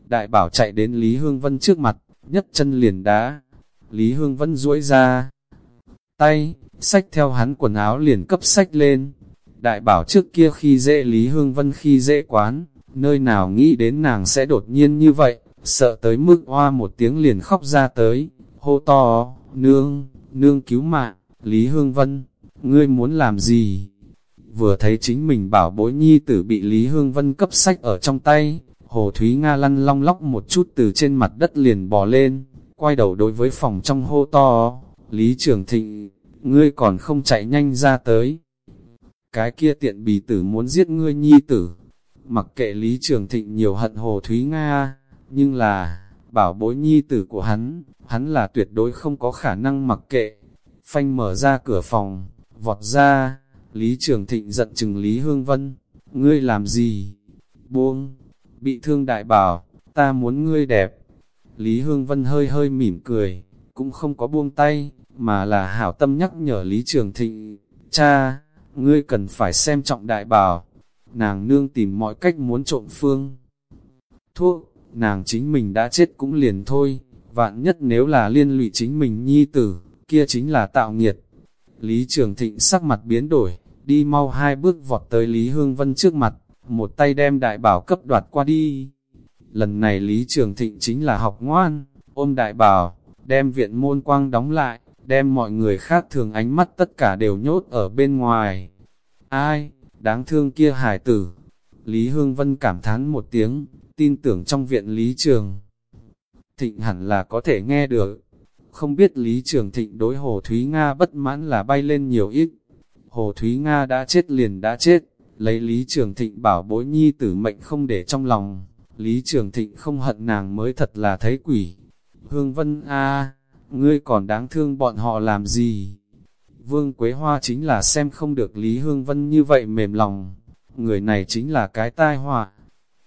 Đại bảo chạy đến Lý Hương Vân trước mặt, nhấc chân liền đá. Lý Hương Vân duỗi ra tay, sách theo hắn quần áo liền cấp sách lên. Đại bảo trước kia khi dễ Lý Hương Vân khi dễ quán, nơi nào nghĩ đến nàng sẽ đột nhiên như vậy, sợ tới mức hoa một tiếng liền khóc ra tới, hô to, nương, nương cứu mạng, Lý Hương Vân, ngươi muốn làm gì? Vừa thấy chính mình bảo bối nhi tử bị Lý Hương Vân cấp sách ở trong tay, Hồ Thúy Nga lăn long lóc một chút từ trên mặt đất liền bò lên, quay đầu đối với phòng trong hô to, Lý Trường Thịnh, ngươi còn không chạy nhanh ra tới. Cái kia tiện bì tử muốn giết ngươi nhi tử. Mặc kệ Lý Trường Thịnh nhiều hận Hồ Thúy Nga, nhưng là, bảo bối nhi tử của hắn, hắn là tuyệt đối không có khả năng mặc kệ. Phanh mở ra cửa phòng, vọt ra, Lý Trường Thịnh giận chừng Lý Hương Vân, ngươi làm gì? Buông, bị thương đại bảo, ta muốn ngươi đẹp. Lý Hương Vân hơi hơi mỉm cười, cũng không có buông tay, mà là hảo tâm nhắc nhở Lý Trường Thịnh, cha, ngươi cần phải xem trọng đại bảo. Nàng nương tìm mọi cách muốn trộm phương. Thuốc, nàng chính mình đã chết cũng liền thôi, vạn nhất nếu là liên lụy chính mình nhi tử, kia chính là tạo nghiệt. Lý Trường Thịnh sắc mặt biến đổi, đi mau hai bước vọt tới Lý Hương Vân trước mặt, một tay đem đại bảo cấp đoạt qua đi. Lần này Lý Trường Thịnh chính là học ngoan, ôm đại bảo, đem viện môn quang đóng lại, đem mọi người khác thường ánh mắt tất cả đều nhốt ở bên ngoài. Ai, đáng thương kia hải tử. Lý Hương Vân cảm thán một tiếng, tin tưởng trong viện Lý Trường. Thịnh hẳn là có thể nghe được. Không biết Lý Trường Thịnh đối Hồ Thúy Nga bất mãn là bay lên nhiều ít. Hồ Thúy Nga đã chết liền đã chết, lấy Lý Trường Thịnh bảo bối nhi tử mệnh không để trong lòng. Lý Trường Thịnh không hận nàng mới thật là thấy quỷ. Hương Vân A, ngươi còn đáng thương bọn họ làm gì? Vương Quế Hoa chính là xem không được Lý Hương Vân như vậy mềm lòng. Người này chính là cái tai họa.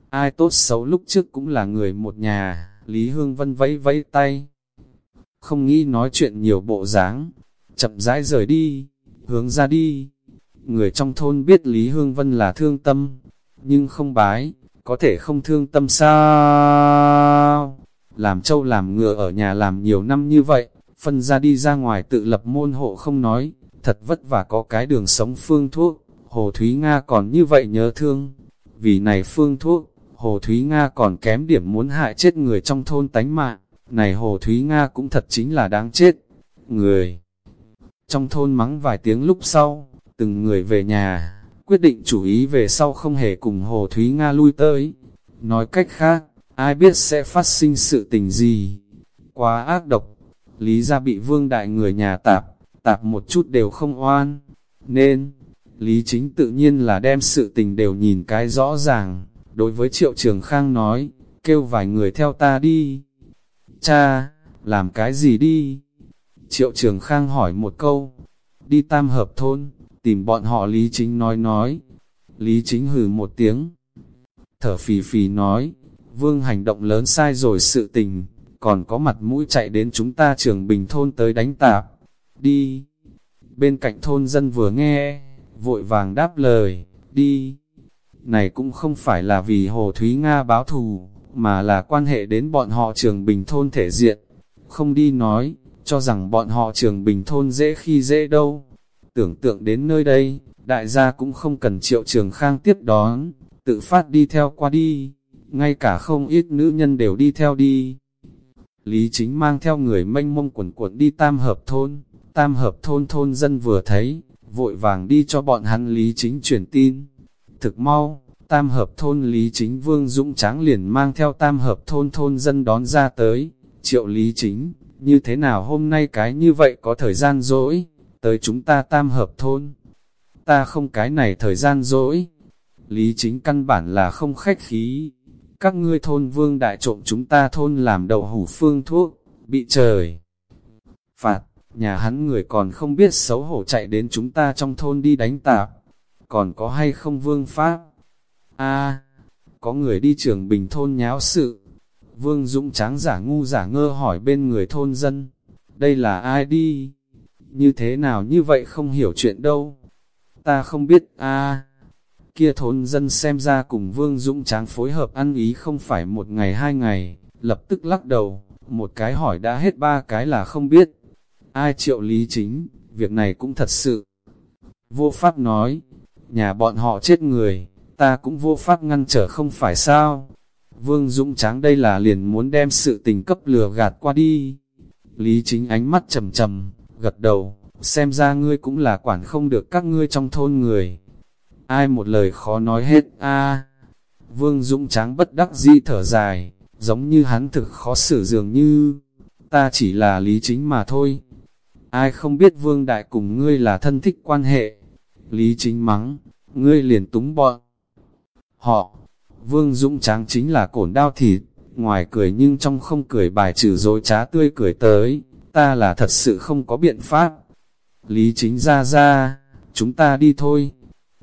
Ai tốt xấu lúc trước cũng là người một nhà, Lý Hương Vân vẫy vẫy tay. Không nghĩ nói chuyện nhiều bộ dáng, chậm rãi rời đi, hướng ra đi. Người trong thôn biết Lý Hương Vân là thương tâm, nhưng không bái, có thể không thương tâm sao? làm trâu làm ngựa ở nhà làm nhiều năm như vậy, phân ra đi ra ngoài tự lập môn hộ không nói, thật vất vả có cái đường sống phương thuốc, Hồ Thúy Nga còn như vậy nhớ thương. Vì này phương thuốc, Hồ Thúy Nga còn kém điểm muốn hại chết người trong thôn tánh mạng, này Hồ Thúy Nga cũng thật chính là đáng chết. Người trong thôn mắng vài tiếng lúc sau, từng người về nhà, quyết định chủ ý về sau không hề cùng Hồ Thúy Nga lui tới. Nói cách khác, ai biết sẽ phát sinh sự tình gì. Quá ác độc, lý ra bị vương đại người nhà tạp, tạp một chút đều không oan, nên, lý chính tự nhiên là đem sự tình đều nhìn cái rõ ràng, đối với triệu trường khang nói, kêu vài người theo ta đi. Cha, làm cái gì đi? Triệu trường khang hỏi một câu, đi tam hợp thôn, tìm bọn họ lý chính nói nói. Lý chính hừ một tiếng, thở phì phì nói, vương hành động lớn sai rồi sự tình, còn có mặt mũi chạy đến chúng ta trường bình thôn tới đánh tạp. đi. Bên cạnh thôn dân vừa nghe, vội vàng đáp lời, đi. Này cũng không phải là vì Hồ Thúy Nga báo thù, mà là quan hệ đến bọn họ trường bình thôn thể diện. Không đi nói, cho rằng bọn họ trường bình thôn dễ khi dễ đâu. Tưởng tượng đến nơi đây, đại gia cũng không cần triệu trường khang tiếp đón, tự phát đi theo qua đi, ngay cả không ít nữ nhân đều đi theo đi. Lý chính mang theo người mênh mông quần cuộn đi tam hợp thôn, tam hợp thôn thôn dân vừa thấy, vội vàng đi cho bọn hắn Lý chính truyền tin. Thực mau, tam hợp thôn Lý chính Vương Dũng Tráng liền mang theo tam hợp thôn thôn dân đón ra tới, triệu Lý chính, như thế nào hôm nay cái như vậy có thời gian rỗi, tới chúng ta tam hợp thôn. Ta không cái này thời gian rỗi. Lý chính căn bản là không khách khí. Các ngươi thôn vương đại trộm chúng ta thôn làm đậu hủ phương thuốc, bị trời. Phạt, nhà hắn người còn không biết xấu hổ chạy đến chúng ta trong thôn đi đánh tạp. Còn có hay không vương pháp? a có người đi trường bình thôn nháo sự. Vương Dũng tráng giả ngu giả ngơ hỏi bên người thôn dân. Đây là ai đi? Như thế nào như vậy không hiểu chuyện đâu? Ta không biết a Kia thôn dân xem ra cùng Vương Dũng tráng phối hợp ăn ý không phải một ngày hai ngày, lập tức lắc đầu, một cái hỏi đã hết ba cái là không biết. Ai triệu lý chính, việc này cũng thật sự. Vô pháp nói, nhà bọn họ chết người, ta cũng vô pháp ngăn trở không phải sao. Vương Dũng Tráng đây là liền muốn đem sự tình cấp lừa gạt qua đi. Lý chính ánh mắt trầm trầm, gật đầu, xem ra ngươi cũng là quản không được các ngươi trong thôn người. Ai một lời khó nói hết, a Vương Dũng Tráng bất đắc dĩ thở dài, giống như hắn thực khó xử dường như, ta chỉ là lý chính mà thôi. Ai không biết Vương Đại cùng ngươi là thân thích quan hệ. Lý chính mắng, ngươi liền túng bọn. Họ, Vương Dũng Tráng chính là cổn đao thịt, ngoài cười nhưng trong không cười bài trừ dối trá tươi cười tới, ta là thật sự không có biện pháp. Lý chính ra ra, chúng ta đi thôi.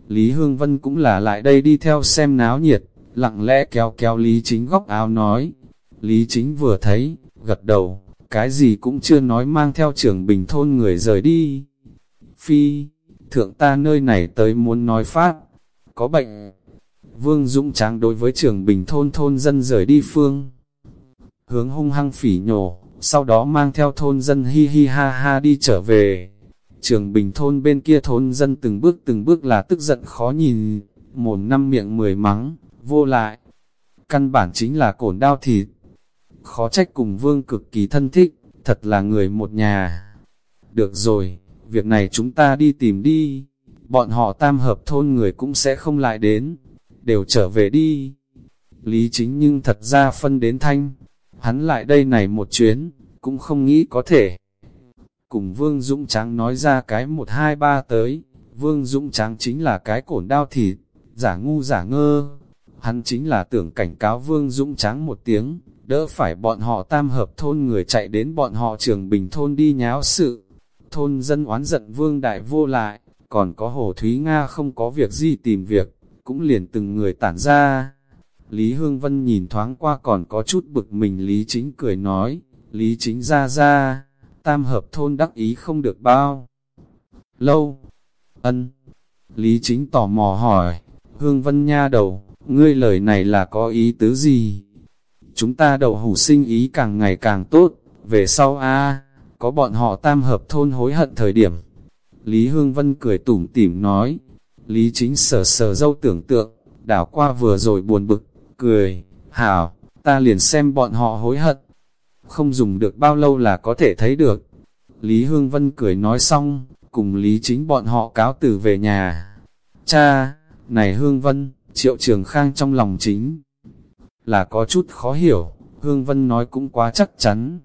Lý Hương Vân cũng là lại đây đi theo xem náo nhiệt, lặng lẽ kéo kéo Lý chính góc áo nói. Lý chính vừa thấy, gật đầu, cái gì cũng chưa nói mang theo trưởng bình thôn người rời đi. Phi, thượng ta nơi này tới muốn nói phát, có bệnh. Vương Dũng Tráng đối với trường bình thôn thôn dân rời đi phương. Hướng hung hăng phỉ nhổ, sau đó mang theo thôn dân hi hi ha ha đi trở về. Trường bình thôn bên kia thôn dân từng bước từng bước là tức giận khó nhìn, một năm miệng mười mắng, vô lại. Căn bản chính là cổn đao thịt. Khó trách cùng vương cực kỳ thân thích, thật là người một nhà. Được rồi, việc này chúng ta đi tìm đi. Bọn họ tam hợp thôn người cũng sẽ không lại đến. Đều trở về đi. Lý chính nhưng thật ra phân đến thanh. Hắn lại đây này một chuyến, cũng không nghĩ có thể cùng Vương Dũng Tráng nói ra cái một hai ba tới, Vương Dũng Tráng chính là cái cổn đao thịt, giả ngu giả ngơ. Hắn chính là tưởng cảnh cáo Vương Dũng Tráng một tiếng, đỡ phải bọn họ tam hợp thôn người chạy đến bọn họ trường bình thôn đi nháo sự. Thôn dân oán giận Vương Đại vô lại, còn có Hồ Thúy Nga không có việc gì tìm việc, cũng liền từng người tản ra. Lý Hương Vân nhìn thoáng qua còn có chút bực mình Lý Chính cười nói, Lý Chính ra ra, tam hợp thôn đắc ý không được bao. Lâu, ân, Lý Chính tò mò hỏi, Hương Vân Nha đầu, ngươi lời này là có ý tứ gì? Chúng ta đầu hủ sinh ý càng ngày càng tốt, về sau a có bọn họ tam hợp thôn hối hận thời điểm. Lý Hương Vân cười tủm tỉm nói, Lý Chính sờ sờ dâu tưởng tượng, đảo qua vừa rồi buồn bực, cười, hảo, ta liền xem bọn họ hối hận không dùng được bao lâu là có thể thấy được. Lý Hương Vân cười nói xong, cùng Lý Chính bọn họ cáo từ về nhà. Cha, này Hương Vân, Triệu Trường Khang trong lòng chính là có chút khó hiểu, Hương Vân nói cũng quá chắc chắn.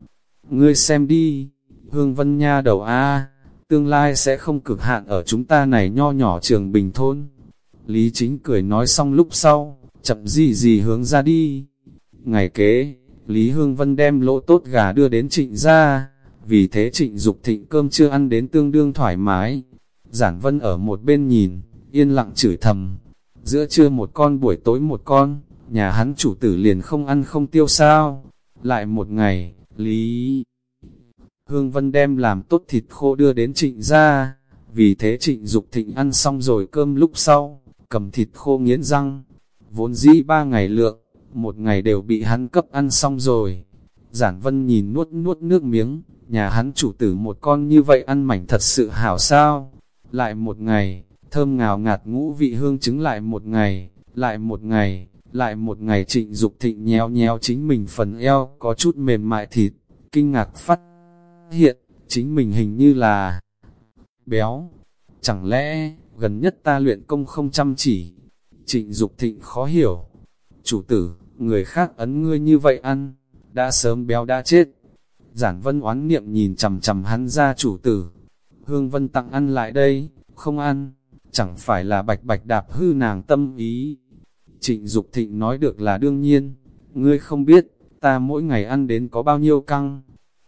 Ngươi xem đi, Hương Vân nha đầu A, tương lai sẽ không cực hạn ở chúng ta này nho nhỏ trường bình thôn. Lý Chính cười nói xong lúc sau, chậm gì gì hướng ra đi. Ngày kế, Lý Hương Vân đem lỗ tốt gà đưa đến trịnh ra, vì thế trịnh Dục thịnh cơm chưa ăn đến tương đương thoải mái. Giản Vân ở một bên nhìn, yên lặng chửi thầm. Giữa trưa một con buổi tối một con, nhà hắn chủ tử liền không ăn không tiêu sao. Lại một ngày, Lý Hương Vân đem làm tốt thịt khô đưa đến trịnh ra, vì thế trịnh Dục thịnh ăn xong rồi cơm lúc sau, cầm thịt khô nghiến răng, vốn dĩ ba ngày lượng, một ngày đều bị hắn cấp ăn xong rồi. Giản Vân nhìn nuốt nuốt nước miếng, nhà hắn chủ tử một con như vậy ăn mảnh thật sự hảo sao. Lại một ngày, thơm ngào ngạt ngũ vị hương trứng lại một ngày, lại một ngày, lại một ngày trịnh Dục thịnh nhéo nhéo chính mình phần eo có chút mềm mại thịt, kinh ngạc phát hiện, chính mình hình như là béo. Chẳng lẽ, gần nhất ta luyện công không chăm chỉ? Trịnh Dục thịnh khó hiểu. Chủ tử, người khác ấn ngươi như vậy ăn, đã sớm béo đã chết. Giản vân oán niệm nhìn chầm chầm hắn ra chủ tử. Hương vân tặng ăn lại đây, không ăn, chẳng phải là bạch bạch đạp hư nàng tâm ý. Trịnh Dục thịnh nói được là đương nhiên, ngươi không biết, ta mỗi ngày ăn đến có bao nhiêu căng.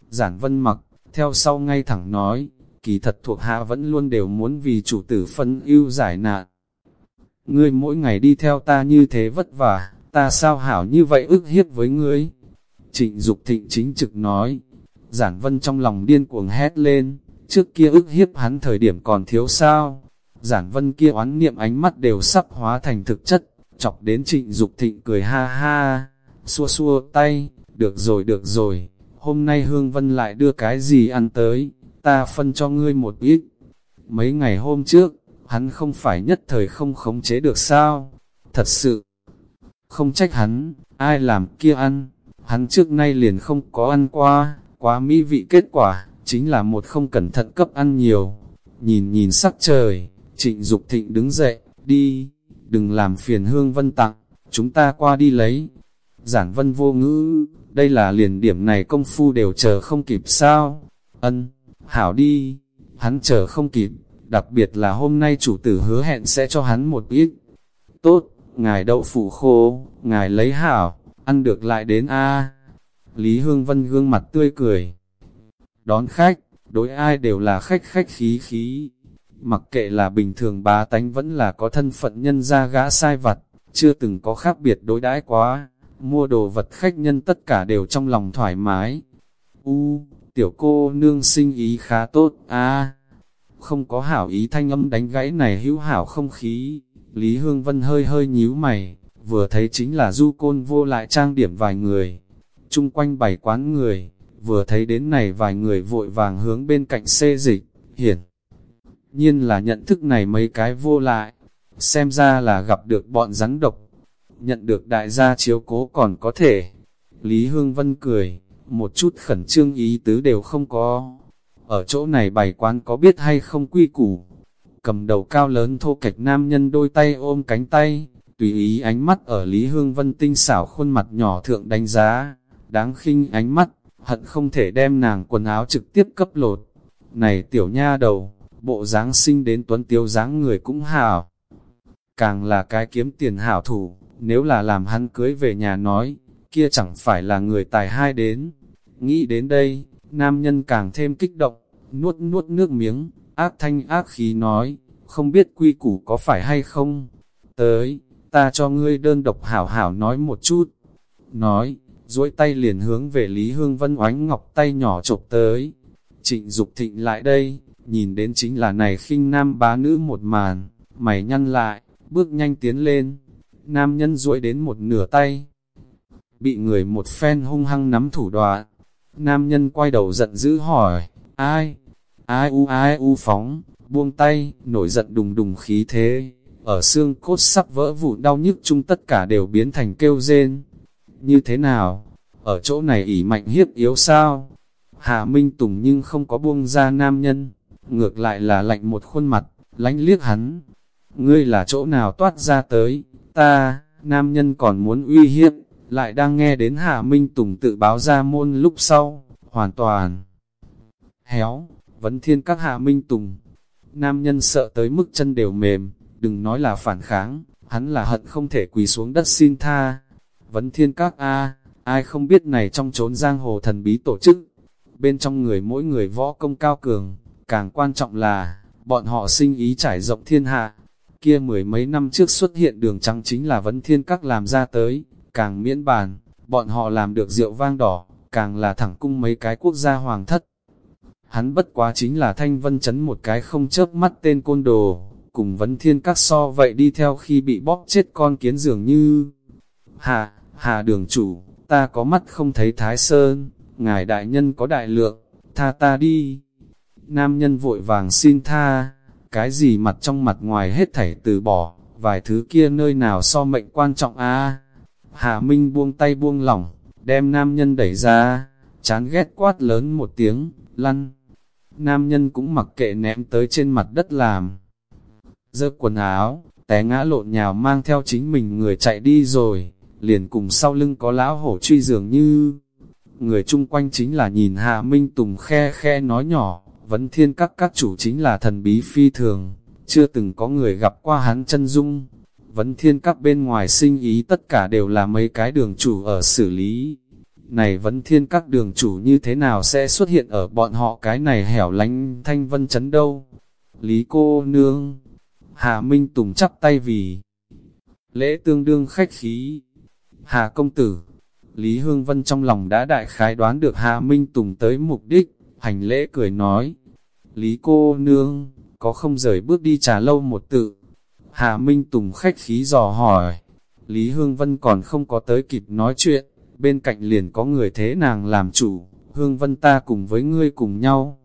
Giản vân mặc, theo sau ngay thẳng nói, kỳ thật thuộc hạ vẫn luôn đều muốn vì chủ tử phân ưu giải nạn. Ngươi mỗi ngày đi theo ta như thế vất vả, ta sao hảo như vậy ức hiếp với ngươi? Trịnh Dục thịnh chính trực nói, giản vân trong lòng điên cuồng hét lên, trước kia ức hiếp hắn thời điểm còn thiếu sao? Giản vân kia oán niệm ánh mắt đều sắp hóa thành thực chất, chọc đến trịnh Dục thịnh cười ha ha, xua xua tay, được rồi được rồi, hôm nay Hương Vân lại đưa cái gì ăn tới, ta phân cho ngươi một ít. Mấy ngày hôm trước, hắn không phải nhất thời không khống chế được sao, thật sự. Không trách hắn, ai làm kia ăn, hắn trước nay liền không có ăn qua, quá mỹ vị kết quả, chính là một không cẩn thận cấp ăn nhiều. Nhìn nhìn sắc trời, trịnh Dục thịnh đứng dậy, đi, đừng làm phiền hương vân tặng, chúng ta qua đi lấy. Giản vân vô ngữ, đây là liền điểm này công phu đều chờ không kịp sao? Ân, hảo đi, hắn chờ không kịp, đặc biệt là hôm nay chủ tử hứa hẹn sẽ cho hắn một ít. Tốt, ngài đậu phụ khô, ngài lấy hảo, ăn được lại đến A. Lý Hương Vân gương mặt tươi cười. Đón khách, đối ai đều là khách khách khí khí. Mặc kệ là bình thường bá tánh vẫn là có thân phận nhân ra gã sai vặt, chưa từng có khác biệt đối đãi quá mua đồ vật khách nhân tất cả đều trong lòng thoải mái. U, tiểu cô nương sinh ý khá tốt, a không có hảo ý thanh âm đánh gãy này hữu hảo không khí. Lý Hương Vân hơi hơi nhíu mày, vừa thấy chính là du côn vô lại trang điểm vài người. chung quanh bảy quán người, vừa thấy đến này vài người vội vàng hướng bên cạnh xê dịch, hiển. Nhiên là nhận thức này mấy cái vô lại, xem ra là gặp được bọn rắn độc, nhận được đại gia chiếu cố còn có thể. Lý Hương Vân cười, một chút khẩn trương ý tứ đều không có. Ở chỗ này bày quán có biết hay không quy củ. Cầm đầu cao lớn thô kệch nam nhân đôi tay ôm cánh tay, tùy ý ánh mắt ở Lý Hương Vân tinh xảo khuôn mặt nhỏ thượng đánh giá. Đáng khinh ánh mắt, hận không thể đem nàng quần áo trực tiếp cấp lột. Này tiểu nha đầu, bộ dáng sinh đến tuấn tiêu dáng người cũng hảo. Càng là cái kiếm tiền hảo thủ, nếu là làm hắn cưới về nhà nói, kia chẳng phải là người tài hai đến. Nghĩ đến đây, nam nhân càng thêm kích động, nuốt nuốt nước miếng, ác thanh ác khí nói, không biết quy củ có phải hay không. Tới, ta cho ngươi đơn độc hảo hảo nói một chút. Nói, duỗi tay liền hướng về Lý Hương Vân oánh ngọc tay nhỏ chộp tới. Trịnh Dục thịnh lại đây, nhìn đến chính là này khinh nam bá nữ một màn, mày nhăn lại, bước nhanh tiến lên, nam nhân duỗi đến một nửa tay. Bị người một phen hung hăng nắm thủ đoạn, nam nhân quay đầu giận dữ hỏi, ai, ai u ai u phóng, buông tay, nổi giận đùng đùng khí thế, ở xương cốt sắp vỡ vụn đau nhức chung tất cả đều biến thành kêu rên. Như thế nào? Ở chỗ này ỉ mạnh hiếp yếu sao? Hạ Minh Tùng nhưng không có buông ra nam nhân, ngược lại là lạnh một khuôn mặt, lánh liếc hắn. Ngươi là chỗ nào toát ra tới, Ta, nam nhân còn muốn uy hiếp, lại đang nghe đến Hạ Minh Tùng tự báo ra môn lúc sau, hoàn toàn héo, vấn thiên các Hạ Minh Tùng. Nam nhân sợ tới mức chân đều mềm, đừng nói là phản kháng, hắn là hận không thể quỳ xuống đất xin tha. Vấn thiên các A, ai không biết này trong chốn giang hồ thần bí tổ chức, bên trong người mỗi người võ công cao cường, càng quan trọng là, bọn họ sinh ý trải rộng thiên hạ, kia mười mấy năm trước xuất hiện đường trắng chính là vấn thiên các làm ra tới, càng miễn bàn, bọn họ làm được rượu vang đỏ, càng là thẳng cung mấy cái quốc gia hoàng thất. Hắn bất quá chính là thanh vân chấn một cái không chớp mắt tên côn đồ, cùng vấn thiên các so vậy đi theo khi bị bóp chết con kiến dường như. Hà, hà đường chủ, ta có mắt không thấy thái sơn, ngài đại nhân có đại lượng, tha ta đi. Nam nhân vội vàng xin tha, cái gì mặt trong mặt ngoài hết thảy từ bỏ, vài thứ kia nơi nào so mệnh quan trọng a hạ Minh buông tay buông lỏng, đem nam nhân đẩy ra, chán ghét quát lớn một tiếng, lăn. Nam nhân cũng mặc kệ ném tới trên mặt đất làm. Dơ quần áo, té ngã lộn nhào mang theo chính mình người chạy đi rồi, liền cùng sau lưng có lão hổ truy dường như. Người chung quanh chính là nhìn hạ Minh Tùng khe khe nói nhỏ, vấn thiên các các chủ chính là thần bí phi thường, chưa từng có người gặp qua hắn chân dung. Vấn thiên các bên ngoài sinh ý tất cả đều là mấy cái đường chủ ở xử lý. Này vấn thiên các đường chủ như thế nào sẽ xuất hiện ở bọn họ cái này hẻo lánh thanh vân chấn đâu? Lý cô nương, Hà Minh Tùng chắp tay vì lễ tương đương khách khí. Hà công tử, Lý Hương Vân trong lòng đã đại khái đoán được Hà Minh Tùng tới mục đích, hành lễ cười nói. Lý cô nương, có không rời bước đi trà lâu một tự. Hà Minh Tùng khách khí dò hỏi. Lý Hương Vân còn không có tới kịp nói chuyện, bên cạnh liền có người thế nàng làm chủ. Hương Vân ta cùng với ngươi cùng nhau.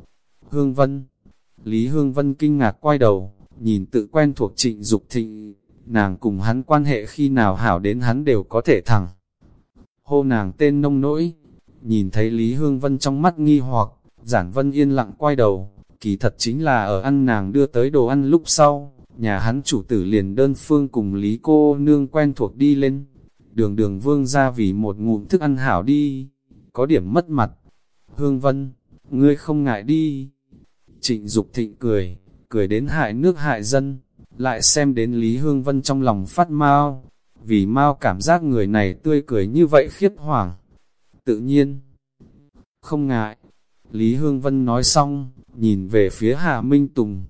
Hương Vân. Lý Hương Vân kinh ngạc quay đầu, nhìn tự quen thuộc trịnh Dục thịnh, nàng cùng hắn quan hệ khi nào hảo đến hắn đều có thể thẳng. Hô nàng tên nông nỗi, nhìn thấy Lý Hương Vân trong mắt nghi hoặc, giản vân yên lặng quay đầu, kỳ thật chính là ở ăn nàng đưa tới đồ ăn lúc sau, nhà hắn chủ tử liền đơn phương cùng Lý cô nương quen thuộc đi lên, đường đường vương ra vì một ngụm thức ăn hảo đi, có điểm mất mặt. Hương Vân, ngươi không ngại đi. Trịnh Dục thịnh cười, cười đến hại nước hại dân, lại xem đến Lý Hương Vân trong lòng phát mau, vì mau cảm giác người này tươi cười như vậy khiếp hoảng. Tự nhiên, không ngại. Lý Hương Vân nói xong, nhìn về phía Hà Minh Tùng.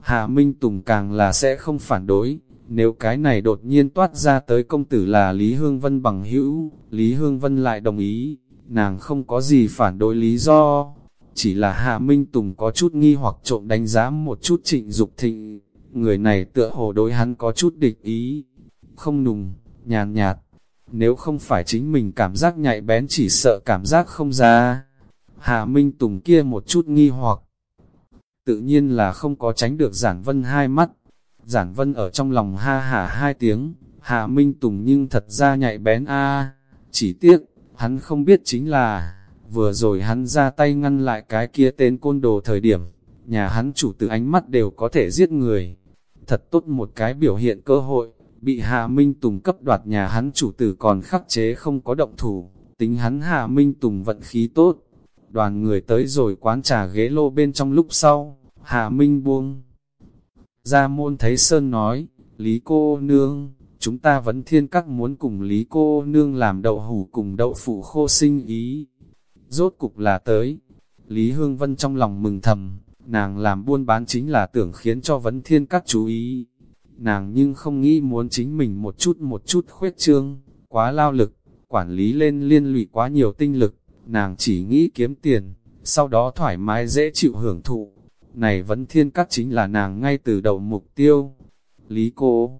Hà Minh Tùng càng là sẽ không phản đối, nếu cái này đột nhiên toát ra tới công tử là Lý Hương Vân bằng hữu, Lý Hương Vân lại đồng ý, nàng không có gì phản đối lý do, chỉ là Hạ Minh Tùng có chút nghi hoặc trộm đánh giá một chút trịnh Dục thịnh, người này tựa hồ đối hắn có chút địch ý, không nùng, nhàn nhạt, nếu không phải chính mình cảm giác nhạy bén chỉ sợ cảm giác không ra. Hà Minh Tùng kia một chút nghi hoặc, tự nhiên là không có tránh được giản vân hai mắt, giản vân ở trong lòng ha hả hai tiếng, Hà Minh Tùng nhưng thật ra nhạy bén a chỉ tiếc, hắn không biết chính là Vừa rồi hắn ra tay ngăn lại cái kia tên côn đồ thời điểm, nhà hắn chủ từ ánh mắt đều có thể giết người. Thật tốt một cái biểu hiện cơ hội, bị Hà Minh Tùng cấp đoạt nhà hắn chủ tử còn khắc chế không có động thủ, tính hắn Hà Minh Tùng vận khí tốt. Đoàn người tới rồi quán trà ghế lô bên trong lúc sau, Hà Minh buông. Ra môn thấy Sơn nói, Lý cô nương, chúng ta vẫn thiên các muốn cùng Lý cô nương làm đậu hủ cùng đậu phụ khô sinh ý rốt cục là tới. Lý Hương Vân trong lòng mừng thầm, nàng làm buôn bán chính là tưởng khiến cho vấn thiên các chú ý. Nàng nhưng không nghĩ muốn chính mình một chút một chút khuyết trương, quá lao lực, quản lý lên liên lụy quá nhiều tinh lực, nàng chỉ nghĩ kiếm tiền, sau đó thoải mái dễ chịu hưởng thụ. Này vẫn thiên các chính là nàng ngay từ đầu mục tiêu. Lý cô,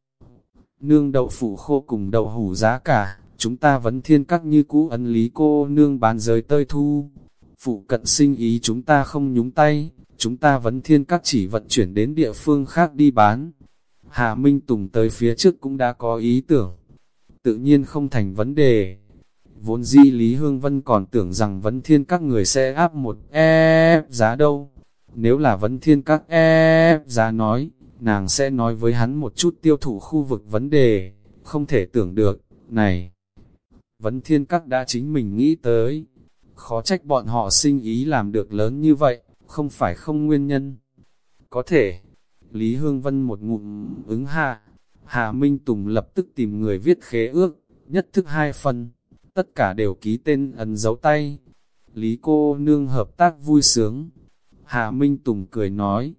nương đậu phụ khô cùng đậu hủ giá cả, chúng ta vẫn thiên các như cũ ấn lý cô nương bán giới tơi thu. Phụ cận sinh ý chúng ta không nhúng tay, chúng ta vẫn thiên các chỉ vận chuyển đến địa phương khác đi bán. hạ Minh Tùng tới phía trước cũng đã có ý tưởng, tự nhiên không thành vấn đề. Vốn di Lý Hương Vân còn tưởng rằng vấn thiên các người sẽ áp một e giá đâu. Nếu là vấn thiên các e giá nói, nàng sẽ nói với hắn một chút tiêu thụ khu vực vấn đề, không thể tưởng được, này. Vấn thiên các đã chính mình nghĩ tới. Khó trách bọn họ sinh ý làm được lớn như vậy, không phải không nguyên nhân. Có thể, Lý Hương Vân một ngụm ứng hạ, Hà Minh Tùng lập tức tìm người viết khế ước, nhất thức hai phần, tất cả đều ký tên ấn dấu tay. Lý cô nương hợp tác vui sướng. hạ Minh Tùng cười nói,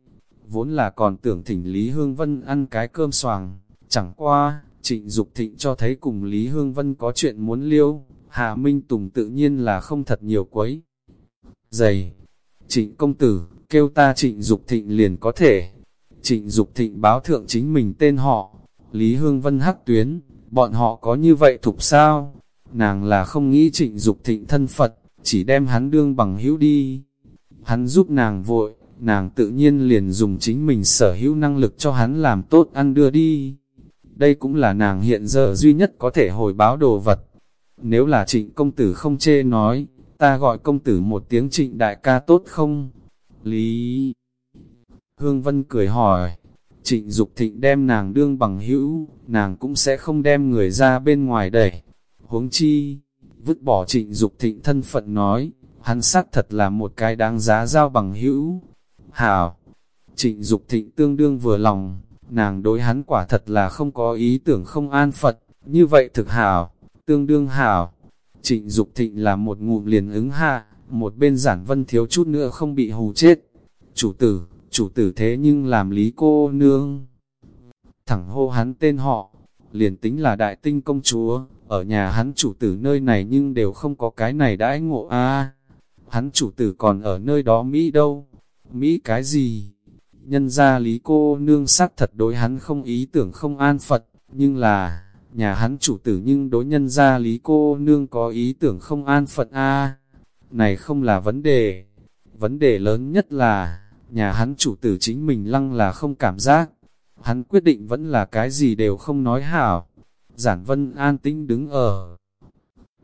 vốn là còn tưởng thỉnh Lý Hương Vân ăn cái cơm xoàng, chẳng qua, Trịnh Dục Thịnh cho thấy cùng Lý Hương Vân có chuyện muốn liêu, hạ Minh Tùng tự nhiên là không thật nhiều quấy. Dày, Trịnh công tử, kêu ta trịnh Dục thịnh liền có thể. Trịnh Dục thịnh báo thượng chính mình tên họ, Lý Hương Vân hắc tuyến, bọn họ có như vậy thục sao? Nàng là không nghĩ trịnh Dục thịnh thân Phật, chỉ đem hắn đương bằng hữu đi. Hắn giúp nàng vội, nàng tự nhiên liền dùng chính mình sở hữu năng lực cho hắn làm tốt ăn đưa đi. Đây cũng là nàng hiện giờ duy nhất có thể hồi báo đồ vật. Nếu là trịnh công tử không chê nói, ta gọi công tử một tiếng trịnh đại ca tốt không? Lý Hương Vân cười hỏi, trịnh Dục thịnh đem nàng đương bằng hữu, nàng cũng sẽ không đem người ra bên ngoài đẩy. Huống chi, vứt bỏ trịnh Dục thịnh thân phận nói, hắn xác thật là một cái đáng giá giao bằng hữu. Hảo, trịnh Dục thịnh tương đương vừa lòng, nàng đối hắn quả thật là không có ý tưởng không an Phật, như vậy thực hảo, tương đương hảo. Trịnh Dục thịnh là một ngụm liền ứng hạ, một bên giản vân thiếu chút nữa không bị hù chết. Chủ tử, chủ tử thế nhưng làm lý cô nương. Thẳng hô hắn tên họ, liền tính là đại tinh công chúa, ở nhà hắn chủ tử nơi này nhưng đều không có cái này đãi ngộ a Hắn chủ tử còn ở nơi đó Mỹ đâu? Mỹ cái gì? Nhân ra lý cô nương sắc thật đối hắn không ý tưởng không an Phật, nhưng là, nhà hắn chủ tử nhưng đối nhân ra lý cô nương có ý tưởng không an Phật a Này không là vấn đề. Vấn đề lớn nhất là, nhà hắn chủ tử chính mình lăng là không cảm giác. Hắn quyết định vẫn là cái gì đều không nói hảo. Giản vân an tĩnh đứng ở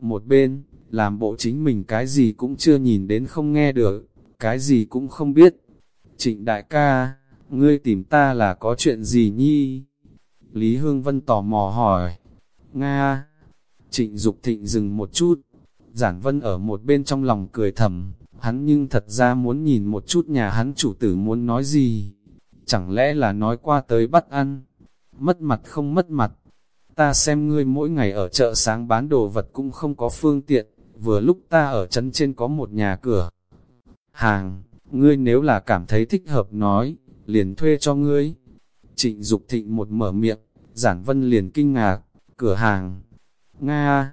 một bên, làm bộ chính mình cái gì cũng chưa nhìn đến không nghe được, cái gì cũng không biết. Trịnh đại ca, ngươi tìm ta là có chuyện gì nhi? Lý Hương Vân tò mò hỏi. Nga! Trịnh Dục thịnh dừng một chút. Giản Vân ở một bên trong lòng cười thầm, hắn nhưng thật ra muốn nhìn một chút nhà hắn chủ tử muốn nói gì. Chẳng lẽ là nói qua tới bắt ăn? Mất mặt không mất mặt. Ta xem ngươi mỗi ngày ở chợ sáng bán đồ vật cũng không có phương tiện, vừa lúc ta ở trấn trên có một nhà cửa. Hàng, ngươi nếu là cảm thấy thích hợp nói, liền thuê cho ngươi. Trịnh Dục thịnh một mở miệng, giản vân liền kinh ngạc, cửa hàng. Nga,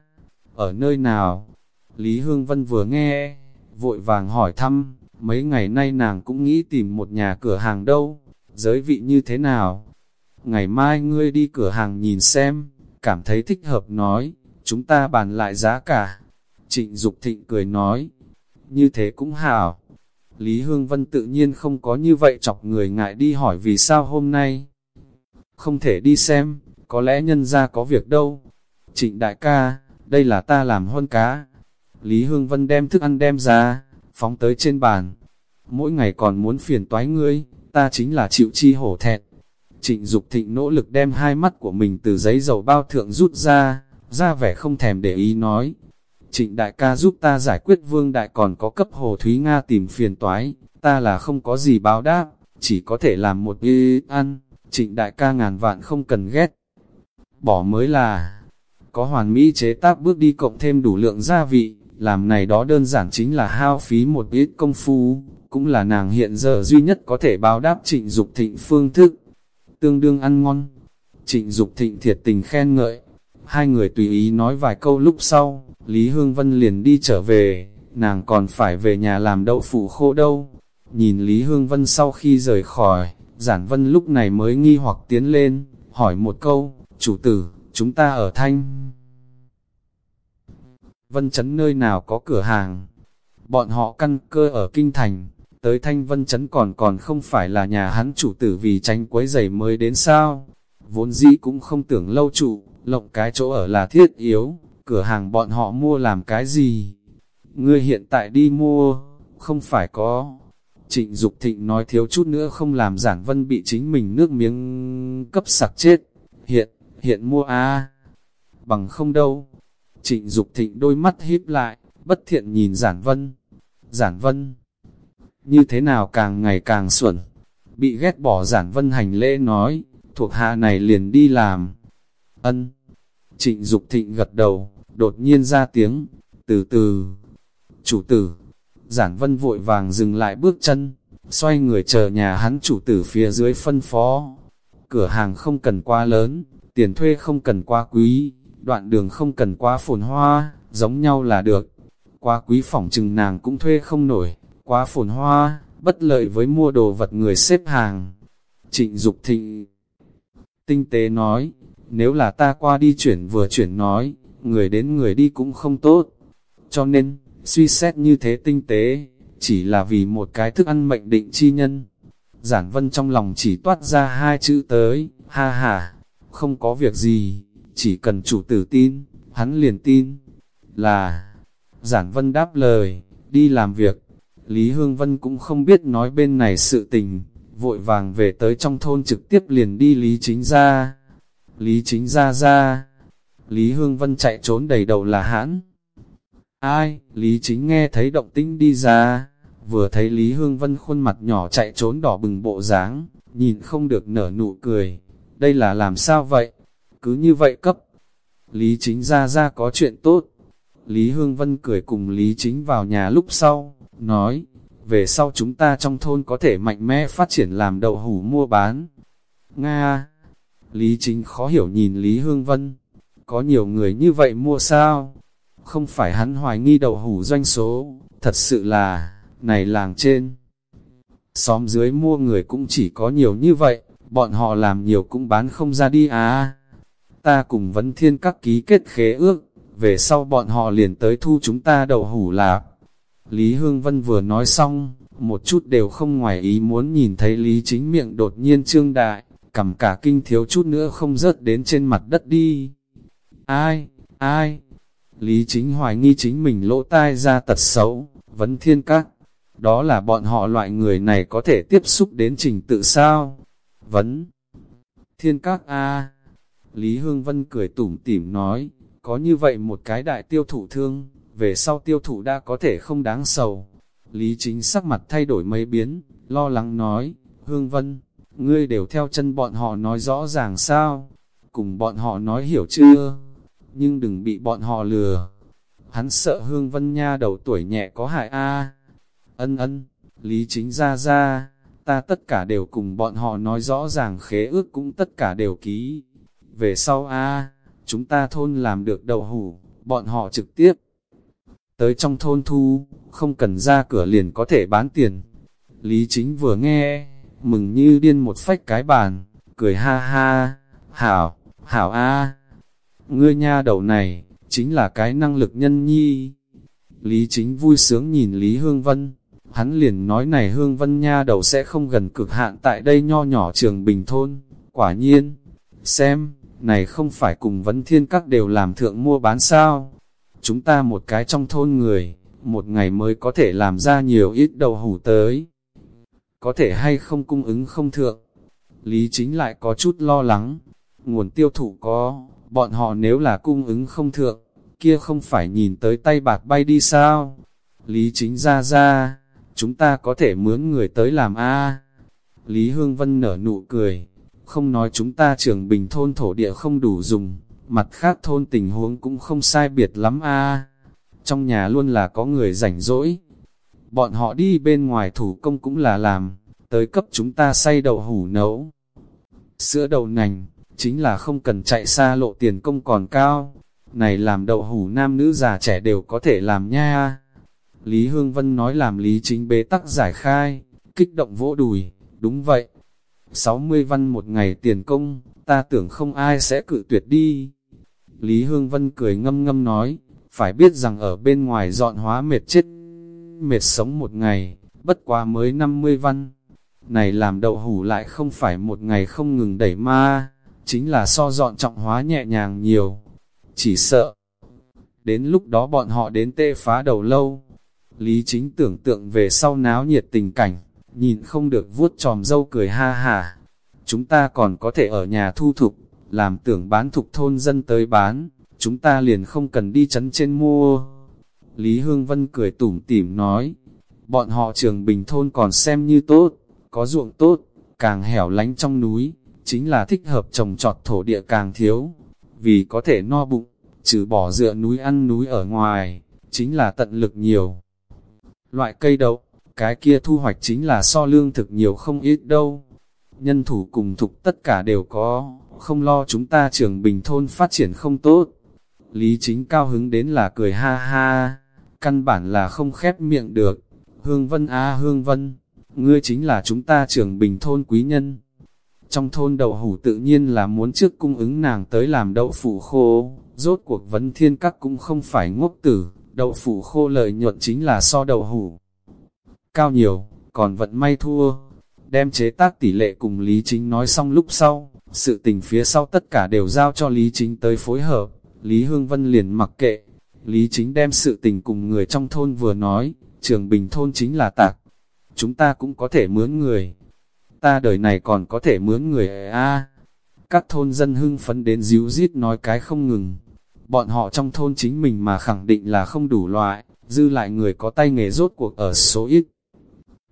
ở nơi nào? Lý Hương Vân vừa nghe, vội vàng hỏi thăm, mấy ngày nay nàng cũng nghĩ tìm một nhà cửa hàng đâu, giới vị như thế nào? Ngày mai ngươi đi cửa hàng nhìn xem, cảm thấy thích hợp nói, chúng ta bàn lại giá cả. Trịnh Dục Thịnh cười nói, như thế cũng hảo. Lý Hương Vân tự nhiên không có như vậy chọc người ngại đi hỏi vì sao hôm nay. Không thể đi xem, có lẽ nhân ra có việc đâu. Trịnh đại ca, đây là ta làm huân cá. Lý Hương Vân đem thức ăn đem ra, phóng tới trên bàn. Mỗi ngày còn muốn phiền toái ngươi, ta chính là chịu chi hổ thẹn. Trịnh Dục Thịnh nỗ lực đem hai mắt của mình từ giấy dầu bao thượng rút ra, ra vẻ không thèm để ý nói. Trịnh đại ca giúp ta giải quyết vương đại còn có cấp hồ Thúy Nga tìm phiền toái, ta là không có gì báo đáp, chỉ có thể làm một y ăn, trịnh đại ca ngàn vạn không cần ghét. Bỏ mới là, có hoàn mỹ chế tác bước đi cộng thêm đủ lượng gia vị, làm này đó đơn giản chính là hao phí một ít công phu, cũng là nàng hiện giờ duy nhất có thể báo đáp trịnh Dục thịnh phương thức. Tương đương ăn ngon, trịnh Dục thịnh thiệt tình khen ngợi, hai người tùy ý nói vài câu lúc sau, Lý Hương Vân liền đi trở về, nàng còn phải về nhà làm đậu phụ khô đâu. Nhìn Lý Hương Vân sau khi rời khỏi, Giản Vân lúc này mới nghi hoặc tiến lên, hỏi một câu, chủ tử, chúng ta ở Thanh. Vân Trấn nơi nào có cửa hàng? Bọn họ căn cơ ở Kinh Thành, tới Thanh Vân Trấn còn còn không phải là nhà hắn chủ tử vì tránh quấy giày mới đến sao? Vốn dĩ cũng không tưởng lâu trụ, lộng cái chỗ ở là thiết yếu, cửa hàng bọn họ mua làm cái gì? Ngươi hiện tại đi mua, không phải có. Trịnh Dục Thịnh nói thiếu chút nữa không làm giản vân bị chính mình nước miếng cấp sặc chết. Hiện, hiện mua a Bằng không đâu. Trịnh Dục Thịnh đôi mắt híp lại, bất thiện nhìn giản vân. Giản vân, như thế nào càng ngày càng xuẩn. Bị ghét bỏ giản vân hành lễ nói, thuộc hạ này liền đi làm. Ân. Trịnh Dục Thịnh gật đầu, đột nhiên ra tiếng, từ từ. Chủ tử, giản vân vội vàng dừng lại bước chân, xoay người chờ nhà hắn chủ tử phía dưới phân phó. Cửa hàng không cần quá lớn, tiền thuê không cần quá quý, đoạn đường không cần quá phồn hoa, giống nhau là được. Quá quý phỏng chừng nàng cũng thuê không nổi, quá phồn hoa, bất lợi với mua đồ vật người xếp hàng. Trịnh Dục Thịnh tinh tế nói, nếu là ta qua đi chuyển vừa chuyển nói, người đến người đi cũng không tốt. Cho nên, suy xét như thế tinh tế, chỉ là vì một cái thức ăn mệnh định chi nhân. Giản vân trong lòng chỉ toát ra hai chữ tới, ha ha, không có việc gì, chỉ cần chủ tử tin, hắn liền tin, là, giản vân đáp lời, đi làm việc, Lý Hương Vân cũng không biết nói bên này sự tình, vội vàng về tới trong thôn trực tiếp liền đi Lý Chính ra, Lý Chính ra ra, Lý Hương Vân chạy trốn đầy đầu là hãn, ai, Lý Chính nghe thấy động tĩnh đi ra, vừa thấy Lý Hương Vân khuôn mặt nhỏ chạy trốn đỏ bừng bộ dáng, nhìn không được nở nụ cười, đây là làm sao vậy, cứ như vậy cấp. Lý Chính ra ra có chuyện tốt. Lý Hương Vân cười cùng Lý Chính vào nhà lúc sau, nói, về sau chúng ta trong thôn có thể mạnh mẽ phát triển làm đậu hủ mua bán. Nga! Lý Chính khó hiểu nhìn Lý Hương Vân, có nhiều người như vậy mua sao? Không phải hắn hoài nghi đậu hủ doanh số, thật sự là, này làng trên. Xóm dưới mua người cũng chỉ có nhiều như vậy, bọn họ làm nhiều cũng bán không ra đi à. Ta cùng vấn thiên các ký kết khế ước, về sau bọn họ liền tới thu chúng ta đậu hủ lạc. Lý Hương Vân vừa nói xong, một chút đều không ngoài ý muốn nhìn thấy Lý chính miệng đột nhiên trương đại, cầm cả kinh thiếu chút nữa không rớt đến trên mặt đất đi. Ai, ai? Lý chính hoài nghi chính mình lỗ tai ra tật xấu, vấn thiên các. Đó là bọn họ loại người này có thể tiếp xúc đến trình tự sao? Vấn thiên các A. Lý Hương Vân cười tủm tỉm nói, có như vậy một cái đại tiêu thụ thương, về sau tiêu thụ đã có thể không đáng sầu. Lý chính sắc mặt thay đổi mấy biến, lo lắng nói, Hương Vân, ngươi đều theo chân bọn họ nói rõ ràng sao, cùng bọn họ nói hiểu chưa, nhưng đừng bị bọn họ lừa. Hắn sợ Hương Vân nha đầu tuổi nhẹ có hại a. Ân ân, Lý chính ra ra, ta tất cả đều cùng bọn họ nói rõ ràng khế ước cũng tất cả đều ký. Về sau a chúng ta thôn làm được đầu hủ, bọn họ trực tiếp tới trong thôn thu, không cần ra cửa liền có thể bán tiền. Lý chính vừa nghe, mừng như điên một phách cái bàn, cười ha ha, hảo, hảo a ngươi nha đầu này, chính là cái năng lực nhân nhi. Lý chính vui sướng nhìn Lý Hương Vân, hắn liền nói này Hương Vân nha đầu sẽ không gần cực hạn tại đây nho nhỏ trường bình thôn, quả nhiên, xem, này không phải cùng vấn thiên các đều làm thượng mua bán sao, chúng ta một cái trong thôn người, một ngày mới có thể làm ra nhiều ít đầu hủ tới. Có thể hay không cung ứng không thượng. Lý chính lại có chút lo lắng. Nguồn tiêu thụ có, bọn họ nếu là cung ứng không thượng, kia không phải nhìn tới tay bạc bay đi sao? Lý chính ra ra, chúng ta có thể mướn người tới làm a Lý Hương Vân nở nụ cười, không nói chúng ta trưởng bình thôn thổ địa không đủ dùng, mặt khác thôn tình huống cũng không sai biệt lắm a Trong nhà luôn là có người rảnh rỗi. Bọn họ đi bên ngoài thủ công cũng là làm, tới cấp chúng ta xay đậu hủ nấu. Sữa đậu nành, chính là không cần chạy xa lộ tiền công còn cao. Này làm đậu hủ nam nữ già trẻ đều có thể làm nha. Lý Hương Vân nói làm Lý Chính bế tắc giải khai, kích động vỗ đùi, đúng vậy. 60 văn một ngày tiền công, ta tưởng không ai sẽ cự tuyệt đi. Lý Hương Vân cười ngâm ngâm nói, phải biết rằng ở bên ngoài dọn hóa mệt chết, mệt sống một ngày, bất quá mới 50 văn. Này làm đậu hủ lại không phải một ngày không ngừng đẩy ma, chính là so dọn trọng hóa nhẹ nhàng nhiều. Chỉ sợ, đến lúc đó bọn họ đến tê phá đầu lâu. Lý chính tưởng tượng về sau náo nhiệt tình cảnh, nhìn không được vuốt tròm dâu cười ha hà. Chúng ta còn có thể ở nhà thu thục, làm tưởng bán thục thôn dân tới bán, chúng ta liền không cần đi chấn trên mua. Lý Hương Vân cười tủm tỉm nói, bọn họ trường bình thôn còn xem như tốt, có ruộng tốt, càng hẻo lánh trong núi, chính là thích hợp trồng trọt thổ địa càng thiếu, vì có thể no bụng, trừ bỏ dựa núi ăn núi ở ngoài, chính là tận lực nhiều. Loại cây đậu, cái kia thu hoạch chính là so lương thực nhiều không ít đâu. Nhân thủ cùng thục tất cả đều có, không lo chúng ta trường bình thôn phát triển không tốt. Lý chính cao hứng đến là cười ha ha, căn bản là không khép miệng được. Hương Vân a Hương Vân, ngươi chính là chúng ta trường bình thôn quý nhân. Trong thôn đậu hủ tự nhiên là muốn trước cung ứng nàng tới làm đậu phụ khô, rốt cuộc vấn thiên các cũng không phải ngốc tử, đậu phụ khô lợi nhuận chính là so đậu hủ. Cao nhiều, còn vận may thua, đem chế tác tỷ lệ cùng Lý Chính nói xong lúc sau, sự tình phía sau tất cả đều giao cho Lý Chính tới phối hợp, Lý Hương Vân liền mặc kệ, Lý Chính đem sự tình cùng người trong thôn vừa nói, trường bình thôn chính là tạc, chúng ta cũng có thể mướn người, ta đời này còn có thể mướn người a Các thôn dân hưng phấn đến díu dít nói cái không ngừng, bọn họ trong thôn chính mình mà khẳng định là không đủ loại, dư lại người có tay nghề rốt cuộc ở số ít.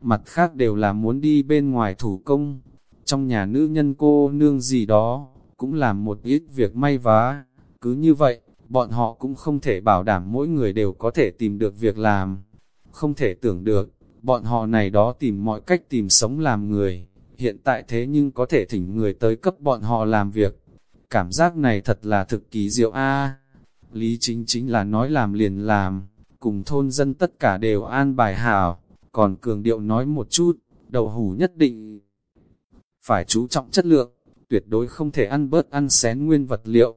Mặt khác đều là muốn đi bên ngoài thủ công, trong nhà nữ nhân cô nương gì đó, cũng làm một ít việc may vá. Cứ như vậy, bọn họ cũng không thể bảo đảm mỗi người đều có thể tìm được việc làm. Không thể tưởng được, bọn họ này đó tìm mọi cách tìm sống làm người, hiện tại thế nhưng có thể thỉnh người tới cấp bọn họ làm việc. Cảm giác này thật là thực kỳ diệu a Lý chính chính là nói làm liền làm, cùng thôn dân tất cả đều an bài hảo, còn cường điệu nói một chút, đậu hủ nhất định phải chú trọng chất lượng, tuyệt đối không thể ăn bớt ăn xén nguyên vật liệu.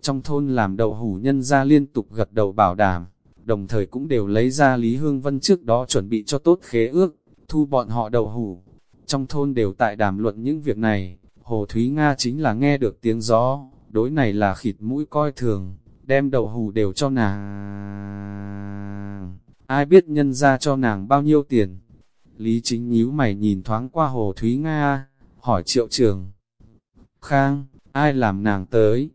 Trong thôn làm đậu hủ nhân ra liên tục gật đầu bảo đảm, đồng thời cũng đều lấy ra Lý Hương Vân trước đó chuẩn bị cho tốt khế ước, thu bọn họ đậu hủ. Trong thôn đều tại đàm luận những việc này, Hồ Thúy Nga chính là nghe được tiếng gió, đối này là khịt mũi coi thường, đem đậu hủ đều cho nàng. Ai biết nhân ra cho nàng bao nhiêu tiền? Lý chính nhíu mày nhìn thoáng qua Hồ Thúy Nga, hỏi triệu trường. Khang, ai làm nàng tới?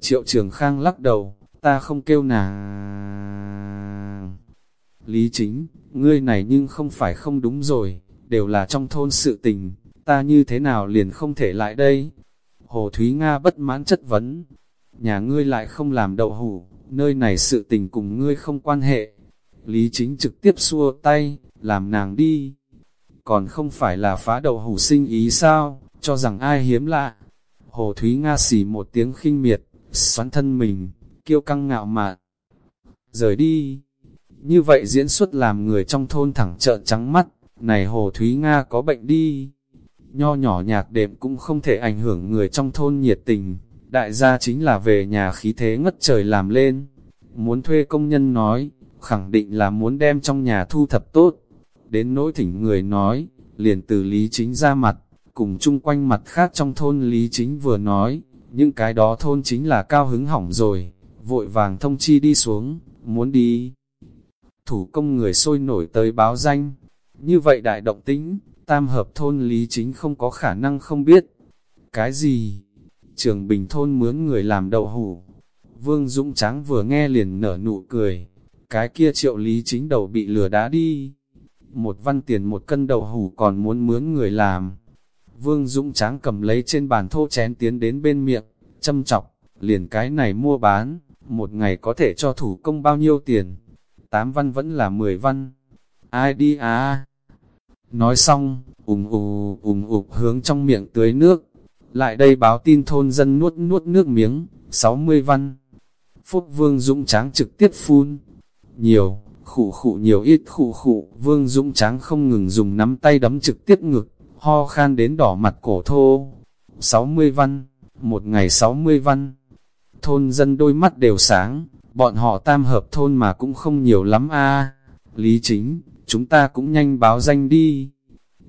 Triệu trường Khang lắc đầu, ta không kêu nàng. Lý chính, ngươi này nhưng không phải không đúng rồi, đều là trong thôn sự tình, ta như thế nào liền không thể lại đây? Hồ Thúy Nga bất mãn chất vấn, nhà ngươi lại không làm đậu hủ, nơi này sự tình cùng ngươi không quan hệ. Lý chính trực tiếp xua tay, làm nàng đi. Còn không phải là phá đậu hủ sinh ý sao, cho rằng ai hiếm lạ. Hồ Thúy Nga xỉ một tiếng khinh miệt, xoắn thân mình, kiêu căng ngạo mạn. Rời đi. Như vậy diễn xuất làm người trong thôn thẳng trợn trắng mắt, này Hồ Thúy Nga có bệnh đi. Nho nhỏ nhạc đệm cũng không thể ảnh hưởng người trong thôn nhiệt tình, đại gia chính là về nhà khí thế ngất trời làm lên. Muốn thuê công nhân nói, khẳng định là muốn đem trong nhà thu thập tốt. Đến nỗi thỉnh người nói, liền từ Lý Chính ra mặt, cùng chung quanh mặt khác trong thôn Lý Chính vừa nói, những cái đó thôn chính là cao hứng hỏng rồi, vội vàng thông chi đi xuống, muốn đi. Thủ công người sôi nổi tới báo danh, như vậy đại động tính, tam hợp thôn Lý Chính không có khả năng không biết. Cái gì? Trường Bình thôn mướn người làm đậu hủ. Vương Dũng Tráng vừa nghe liền nở nụ cười. Cái kia triệu Lý Chính đầu bị lừa đá đi. Một văn tiền một cân đậu hủ còn muốn mướn người làm. Vương Dũng Tráng cầm lấy trên bàn thô chén tiến đến bên miệng, châm chọc, liền cái này mua bán, một ngày có thể cho thủ công bao nhiêu tiền. Tám văn vẫn là mười văn. Ai đi à? Nói xong, ủng ủ, ủng ụp hướng trong miệng tưới nước. Lại đây báo tin thôn dân nuốt nuốt nước miếng, 60 văn. Phúc Vương Dũng Tráng trực tiếp phun. Nhiều, khủ khủ nhiều ít khủ khủ, Vương Dũng Tráng không ngừng dùng nắm tay đấm trực tiếp ngực, ho khan đến đỏ mặt cổ thô. 60 văn, một ngày 60 văn. Thôn dân đôi mắt đều sáng, bọn họ tam hợp thôn mà cũng không nhiều lắm a Lý chính, chúng ta cũng nhanh báo danh đi.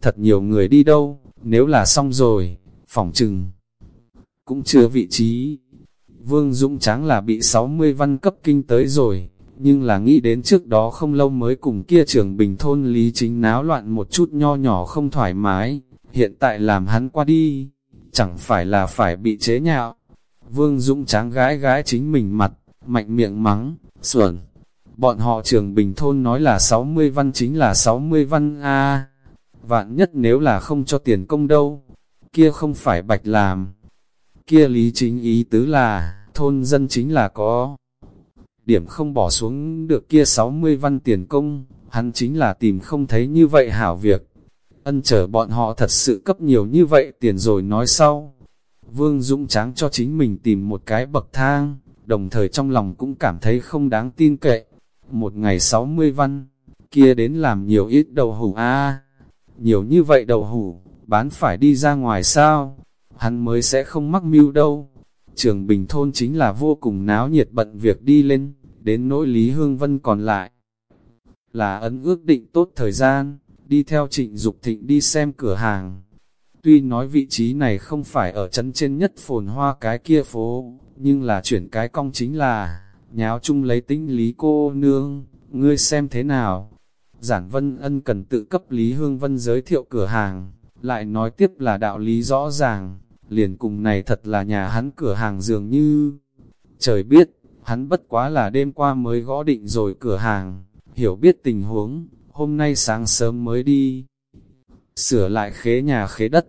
Thật nhiều người đi đâu, nếu là xong rồi, phỏng chừng. Cũng chưa vị trí. Vương Dũng Tráng là bị 60 văn cấp kinh tới rồi, nhưng là nghĩ đến trước đó không lâu mới cùng kia trưởng bình thôn Lý Chính náo loạn một chút nho nhỏ không thoải mái, hiện tại làm hắn qua đi, chẳng phải là phải bị chế nhạo. Vương Dũng Tráng gái gái chính mình mặt, mạnh miệng mắng, xuẩn. Bọn họ trường bình thôn nói là 60 văn chính là 60 văn a Vạn nhất nếu là không cho tiền công đâu, kia không phải bạch làm. Kia lý chính ý tứ là, thôn dân chính là có. Điểm không bỏ xuống được kia 60 văn tiền công, hắn chính là tìm không thấy như vậy hảo việc. Ân chờ bọn họ thật sự cấp nhiều như vậy tiền rồi nói sau. Vương Dũng Tráng cho chính mình tìm một cái bậc thang, đồng thời trong lòng cũng cảm thấy không đáng tin cậy. Một ngày 60 văn, kia đến làm nhiều ít đầu hủ a Nhiều như vậy đầu hủ, bán phải đi ra ngoài sao? Hắn mới sẽ không mắc mưu đâu. Trường Bình Thôn chính là vô cùng náo nhiệt bận việc đi lên, đến nỗi Lý Hương Vân còn lại. Là ấn ước định tốt thời gian, đi theo trịnh Dục thịnh đi xem cửa hàng. Tuy nói vị trí này không phải ở trấn trên nhất phồn hoa cái kia phố, nhưng là chuyển cái cong chính là, nháo chung lấy tính lý cô nương, ngươi xem thế nào. Giản Vân Ân cần tự cấp Lý Hương Vân giới thiệu cửa hàng, lại nói tiếp là đạo lý rõ ràng, liền cùng này thật là nhà hắn cửa hàng dường như. Trời biết, hắn bất quá là đêm qua mới gõ định rồi cửa hàng, hiểu biết tình huống, hôm nay sáng sớm mới đi. Sửa lại khế nhà khế đất,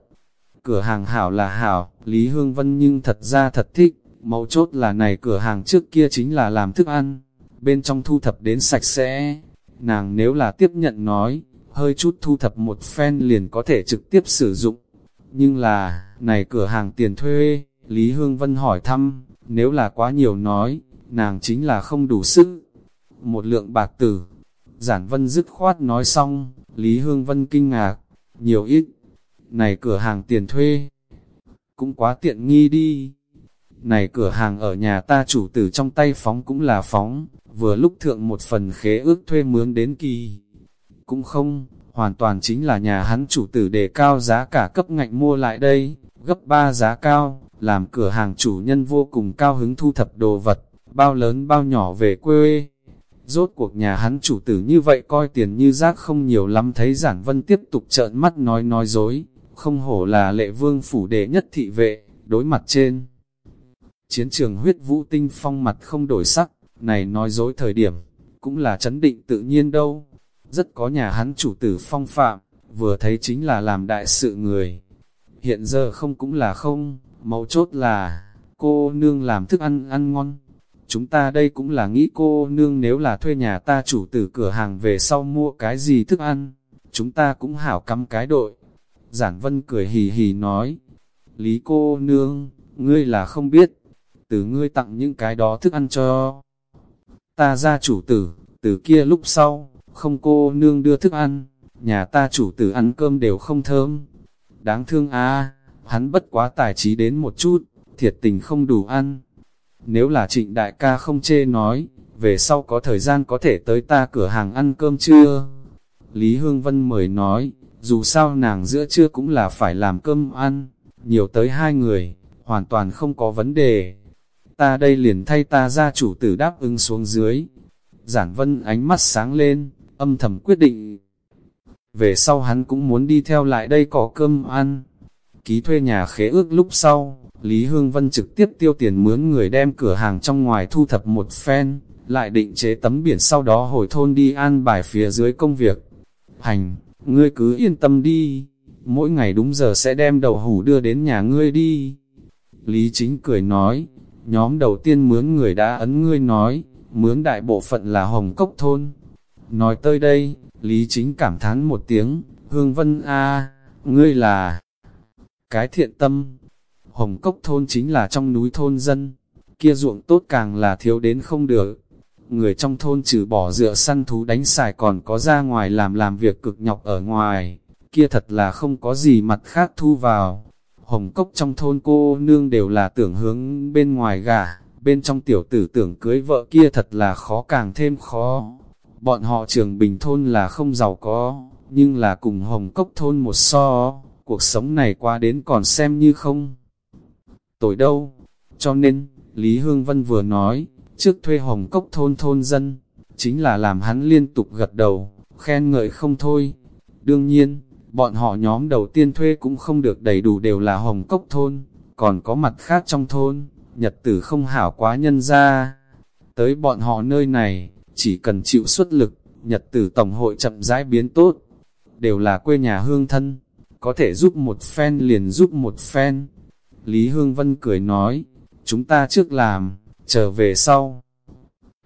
cửa hàng hảo là hảo, Lý Hương Vân nhưng thật ra thật thích, mấu chốt là này cửa hàng trước kia chính là làm thức ăn, bên trong thu thập đến sạch sẽ, nàng nếu là tiếp nhận nói, hơi chút thu thập một phen liền có thể trực tiếp sử dụng. Nhưng là, này cửa hàng tiền thuê, Lý Hương Vân hỏi thăm, nếu là quá nhiều nói, nàng chính là không đủ sức. Một lượng bạc tử, giản vân dứt khoát nói xong, Lý Hương Vân kinh ngạc, nhiều ít, này cửa hàng tiền thuê, cũng quá tiện nghi đi. Này cửa hàng ở nhà ta chủ tử trong tay phóng cũng là phóng, vừa lúc thượng một phần khế ước thuê mướn đến kỳ. Cũng không, hoàn toàn chính là nhà hắn chủ tử đề cao giá cả cấp ngạnh mua lại đây, gấp 3 giá cao, làm cửa hàng chủ nhân vô cùng cao hứng thu thập đồ vật, bao lớn bao nhỏ về quê. Rốt cuộc nhà hắn chủ tử như vậy coi tiền như rác không nhiều lắm thấy giản vân tiếp tục trợn mắt nói nói dối, không hổ là lệ vương phủ đệ nhất thị vệ, đối mặt trên. Chiến trường huyết vũ tinh phong mặt không đổi sắc, này nói dối thời điểm, cũng là chấn định tự nhiên đâu. Rất có nhà hắn chủ tử phong phạm, vừa thấy chính là làm đại sự người. Hiện giờ không cũng là không, mấu chốt là, cô nương làm thức ăn ăn ngon. Chúng ta đây cũng là nghĩ cô nương nếu là thuê nhà ta chủ tử cửa hàng về sau mua cái gì thức ăn, chúng ta cũng hảo cắm cái đội. Giản Vân cười hì hì nói, Lý cô nương, ngươi là không biết, từ ngươi tặng những cái đó thức ăn cho ta ra chủ tử, từ kia lúc sau, không cô nương đưa thức ăn, nhà ta chủ tử ăn cơm đều không thơm. Đáng thương a hắn bất quá tài trí đến một chút, thiệt tình không đủ ăn. Nếu là trịnh đại ca không chê nói, về sau có thời gian có thể tới ta cửa hàng ăn cơm chưa? Lý Hương Vân mời nói, dù sao nàng giữa trưa cũng là phải làm cơm ăn, nhiều tới hai người, hoàn toàn không có vấn đề. Ta đây liền thay ta ra chủ tử đáp ứng xuống dưới. Giản Vân ánh mắt sáng lên, âm thầm quyết định. Về sau hắn cũng muốn đi theo lại đây có cơm ăn. Ký thuê nhà khế ước lúc sau, Lý Hương Vân trực tiếp tiêu tiền mướn người đem cửa hàng trong ngoài thu thập một phen, lại định chế tấm biển sau đó hồi thôn đi an bài phía dưới công việc. Hành, ngươi cứ yên tâm đi, mỗi ngày đúng giờ sẽ đem đầu hủ đưa đến nhà ngươi đi. Lý Chính cười nói, nhóm đầu tiên mướn người đã ấn ngươi nói, mướn đại bộ phận là Hồng Cốc Thôn. Nói tới đây, Lý Chính cảm thán một tiếng, Hương Vân A, ngươi là cái thiện tâm. Hồng Cốc Thôn chính là trong núi thôn dân, kia ruộng tốt càng là thiếu đến không được. Người trong thôn trừ bỏ dựa săn thú đánh xài còn có ra ngoài làm làm việc cực nhọc ở ngoài, kia thật là không có gì mặt khác thu vào. Hồng Cốc trong thôn cô nương đều là tưởng hướng bên ngoài gả bên trong tiểu tử tưởng cưới vợ kia thật là khó càng thêm khó. Bọn họ trường bình thôn là không giàu có, nhưng là cùng Hồng Cốc thôn một so, cuộc sống này qua đến còn xem như không. Tội đâu, cho nên, Lý Hương Vân vừa nói, trước thuê Hồng Cốc thôn thôn dân, chính là làm hắn liên tục gật đầu, khen ngợi không thôi. Đương nhiên, bọn họ nhóm đầu tiên thuê cũng không được đầy đủ đều là Hồng Cốc thôn, còn có mặt khác trong thôn, nhật tử không hảo quá nhân ra. Tới bọn họ nơi này, chỉ cần chịu xuất lực, nhật tử tổng hội chậm rãi biến tốt, đều là quê nhà hương thân, có thể giúp một phen liền giúp một phen. Lý Hương Vân cười nói, chúng ta trước làm, trở về sau.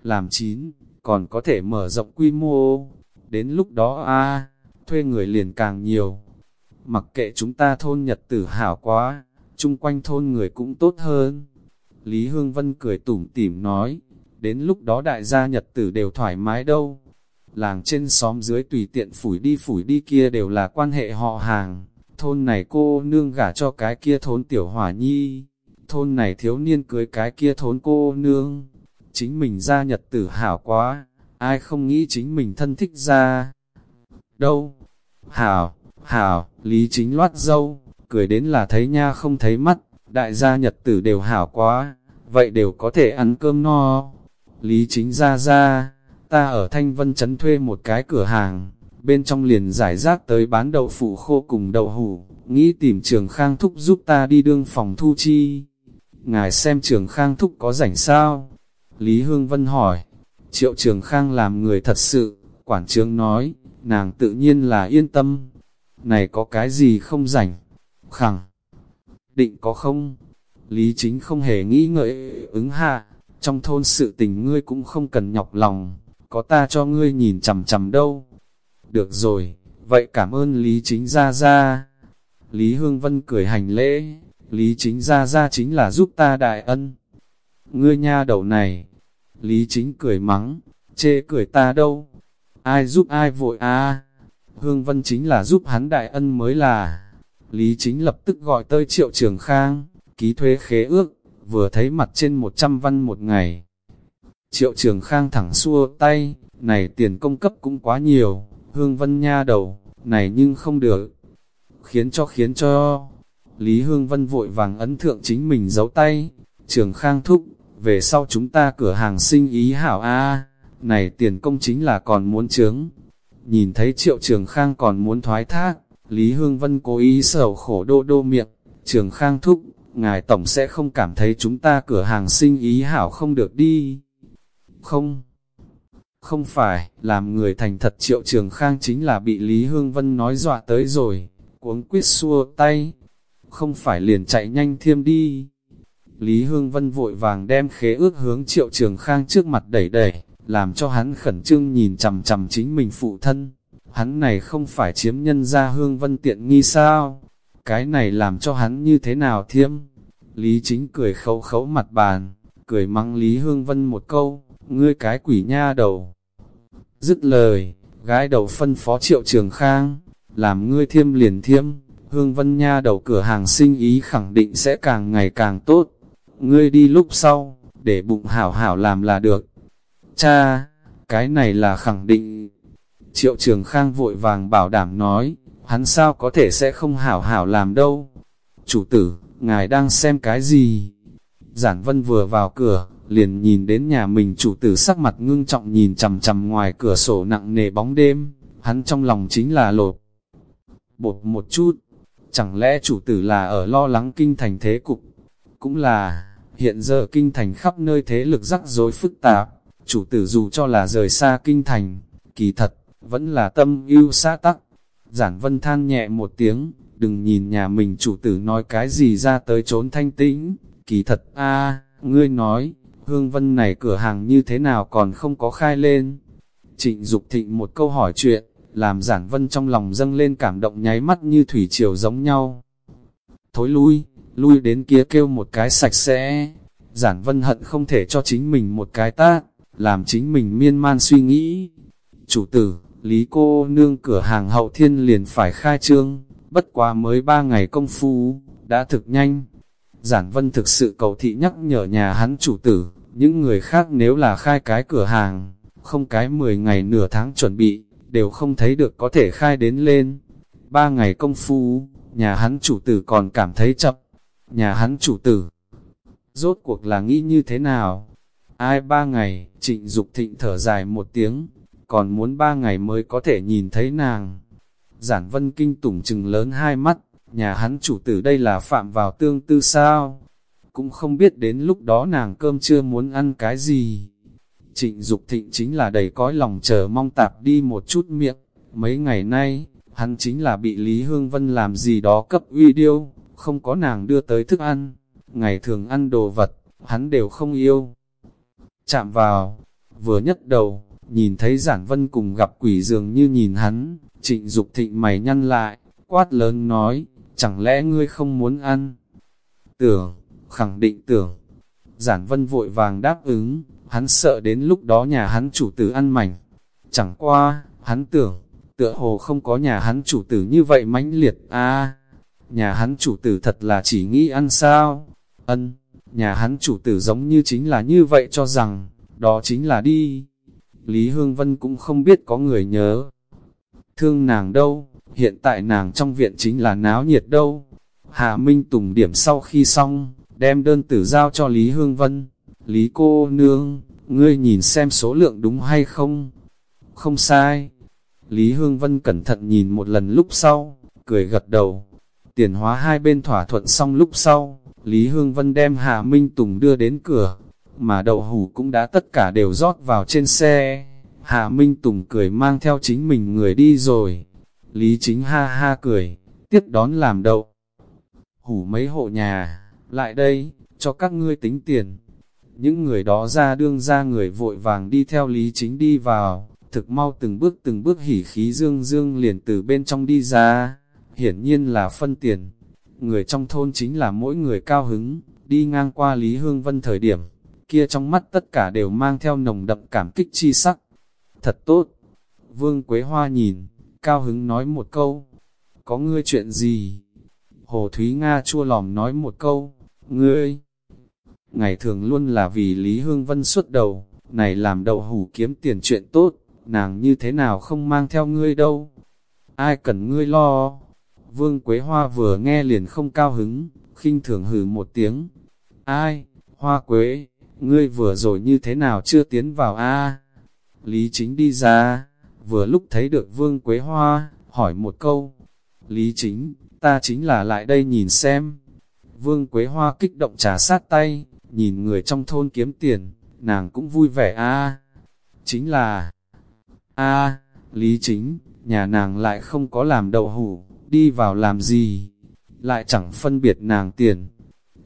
Làm chín, còn có thể mở rộng quy mô, đến lúc đó a thuê người liền càng nhiều. Mặc kệ chúng ta thôn nhật tử hảo quá, chung quanh thôn người cũng tốt hơn. Lý Hương Vân cười tủm tỉm nói, đến lúc đó đại gia nhật tử đều thoải mái đâu. làng trên xóm dưới tùy tiện phủi đi phủi đi kia đều là quan hệ họ hàng, thôn này cô nương gả cho cái kia thốn tiểu hỏa nhi, thôn này thiếu niên cưới cái kia thốn cô nương, chính mình ra nhật tử hảo quá, ai không nghĩ chính mình thân thích ra. Đâu? Hảo, hảo, lý chính loát dâu, cười đến là thấy nha không thấy mắt, đại gia nhật tử đều hảo quá, vậy đều có thể ăn cơm no. Lý chính ra ra, ta ở Thanh Vân Trấn thuê một cái cửa hàng, bên trong liền giải rác tới bán đậu phụ khô cùng đậu hủ, nghĩ tìm trường khang thúc giúp ta đi đương phòng thu chi. Ngài xem trường khang thúc có rảnh sao? Lý Hương Vân hỏi, triệu trường khang làm người thật sự, quản trường nói, nàng tự nhiên là yên tâm. Này có cái gì không rảnh? Khẳng, định có không? Lý chính không hề nghĩ ngợi, ứng hạ, trong thôn sự tình ngươi cũng không cần nhọc lòng, có ta cho ngươi nhìn chằm chằm đâu. Được rồi, vậy cảm ơn Lý chính Gia Gia. Lý Hương Vân cười hành lễ, Lý chính Gia Gia chính là giúp ta đại ân. Ngươi nha đầu này, Lý chính cười mắng, chê cười ta đâu, ai giúp ai vội a Hương Vân chính là giúp hắn đại ân mới là. Lý chính lập tức gọi tới triệu trường khang, ký thuế khế ước, vừa thấy mặt trên 100 văn một ngày. Triệu trường khang thẳng xua tay, này tiền công cấp cũng quá nhiều, Hương Vân nha đầu, này nhưng không được. Khiến cho khiến cho, Lý Hương Vân vội vàng ấn thượng chính mình giấu tay, trường khang thúc, về sau chúng ta cửa hàng sinh ý hảo a này tiền công chính là còn muốn chướng. Nhìn thấy triệu trường khang còn muốn thoái thác, Lý Hương Vân cố ý sầu khổ đô đô miệng, trường khang thúc, ngài tổng sẽ không cảm thấy chúng ta cửa hàng sinh ý hảo không được đi. Không, không phải, làm người thành thật triệu trường khang chính là bị Lý Hương Vân nói dọa tới rồi, cuống quyết xua tay, không phải liền chạy nhanh thiêm đi. Lý Hương Vân vội vàng đem khế ước hướng triệu trường khang trước mặt đẩy đẩy, làm cho hắn khẩn trương nhìn chằm chằm chính mình phụ thân. Hắn này không phải chiếm nhân gia Hương Vân tiện nghi sao? Cái này làm cho hắn như thế nào thiêm? Lý chính cười khấu khấu mặt bàn, cười mắng Lý Hương Vân một câu, ngươi cái quỷ nha đầu. Dứt lời, gái đầu phân phó triệu trường khang, làm ngươi thiêm liền thiêm, Hương Vân nha đầu cửa hàng sinh ý khẳng định sẽ càng ngày càng tốt. Ngươi đi lúc sau, để bụng hảo hảo làm là được. Cha, cái này là khẳng định. Triệu trường khang vội vàng bảo đảm nói, hắn sao có thể sẽ không hảo hảo làm đâu. Chủ tử, ngài đang xem cái gì? Giản vân vừa vào cửa, liền nhìn đến nhà mình chủ tử sắc mặt ngưng trọng nhìn chằm chằm ngoài cửa sổ nặng nề bóng đêm, hắn trong lòng chính là lột. Bột một chút, chẳng lẽ chủ tử là ở lo lắng kinh thành thế cục? Cũng là, hiện giờ kinh thành khắp nơi thế lực rắc rối phức tạp, chủ tử dù cho là rời xa kinh thành, kỳ thật, vẫn là tâm yêu xã tắc. Giản vân than nhẹ một tiếng, đừng nhìn nhà mình chủ tử nói cái gì ra tới trốn thanh tĩnh, kỳ thật a ngươi nói, hương vân này cửa hàng như thế nào còn không có khai lên. Trịnh Dục thịnh một câu hỏi chuyện, làm giản vân trong lòng dâng lên cảm động nháy mắt như thủy triều giống nhau. Thối lui, lui đến kia kêu một cái sạch sẽ, giản vân hận không thể cho chính mình một cái tát, làm chính mình miên man suy nghĩ. Chủ tử, Lý cô nương cửa hàng hậu thiên liền phải khai trương, bất quá mới ba ngày công phu, đã thực nhanh. Giản vân thực sự cầu thị nhắc nhở nhà hắn chủ tử, những người khác nếu là khai cái cửa hàng, không cái 10 ngày nửa tháng chuẩn bị, đều không thấy được có thể khai đến lên. Ba ngày công phu, nhà hắn chủ tử còn cảm thấy chậm. Nhà hắn chủ tử, rốt cuộc là nghĩ như thế nào? Ai ba ngày, trịnh Dục thịnh thở dài một tiếng, còn muốn ba ngày mới có thể nhìn thấy nàng. Giản vân kinh tủng trừng lớn hai mắt, nhà hắn chủ tử đây là phạm vào tương tư sao? Cũng không biết đến lúc đó nàng cơm chưa muốn ăn cái gì. Trịnh Dục thịnh chính là đầy cõi lòng chờ mong tạp đi một chút miệng. Mấy ngày nay, hắn chính là bị Lý Hương Vân làm gì đó cấp uy điêu, không có nàng đưa tới thức ăn. Ngày thường ăn đồ vật, hắn đều không yêu. Chạm vào, vừa nhất đầu, nhìn thấy giản vân cùng gặp quỷ dường như nhìn hắn, trịnh Dục thịnh mày nhăn lại, quát lớn nói, chẳng lẽ ngươi không muốn ăn? Tưởng, khẳng định tưởng. Giản vân vội vàng đáp ứng, hắn sợ đến lúc đó nhà hắn chủ tử ăn mảnh. Chẳng qua, hắn tưởng, tựa hồ không có nhà hắn chủ tử như vậy mãnh liệt a Nhà hắn chủ tử thật là chỉ nghĩ ăn sao? Ân, nhà hắn chủ tử giống như chính là như vậy cho rằng, đó chính là đi. Lý Hương Vân cũng không biết có người nhớ. Thương nàng đâu, hiện tại nàng trong viện chính là náo nhiệt đâu. Hà Minh Tùng điểm sau khi xong, đem đơn tử giao cho Lý Hương Vân. Lý cô nương, ngươi nhìn xem số lượng đúng hay không? Không sai. Lý Hương Vân cẩn thận nhìn một lần lúc sau, cười gật đầu. Tiền hóa hai bên thỏa thuận xong lúc sau, Lý Hương Vân đem Hà Minh Tùng đưa đến cửa, mà đậu hủ cũng đã tất cả đều rót vào trên xe. Hạ Minh Tùng cười mang theo chính mình người đi rồi. Lý Chính ha ha cười, tiếp đón làm đậu. Hủ mấy hộ nhà, lại đây, cho các ngươi tính tiền. Những người đó ra đương ra người vội vàng đi theo Lý Chính đi vào, thực mau từng bước từng bước hỉ khí dương dương liền từ bên trong đi ra, hiển nhiên là phân tiền. Người trong thôn chính là mỗi người cao hứng, đi ngang qua Lý Hương Vân thời điểm, kia trong mắt tất cả đều mang theo nồng đậm cảm kích chi sắc. Thật tốt! Vương Quế Hoa nhìn, cao hứng nói một câu, có ngươi chuyện gì? Hồ Thúy Nga chua lòm nói một câu, ngươi! Ngày thường luôn là vì Lý Hương Vân xuất đầu, này làm đậu hủ kiếm tiền chuyện tốt, nàng như thế nào không mang theo ngươi đâu? Ai cần ngươi lo? Vương Quế Hoa vừa nghe liền không cao hứng, khinh thường hừ một tiếng. Ai? Hoa Quế, ngươi vừa rồi như thế nào chưa tiến vào a? Lý Chính đi ra, vừa lúc thấy được Vương Quế Hoa, hỏi một câu. Lý Chính, ta chính là lại đây nhìn xem. Vương Quế Hoa kích động trả sát tay, nhìn người trong thôn kiếm tiền, nàng cũng vui vẻ a. Chính là, a, Lý Chính, nhà nàng lại không có làm đậu hủ, đi vào làm gì, lại chẳng phân biệt nàng tiền.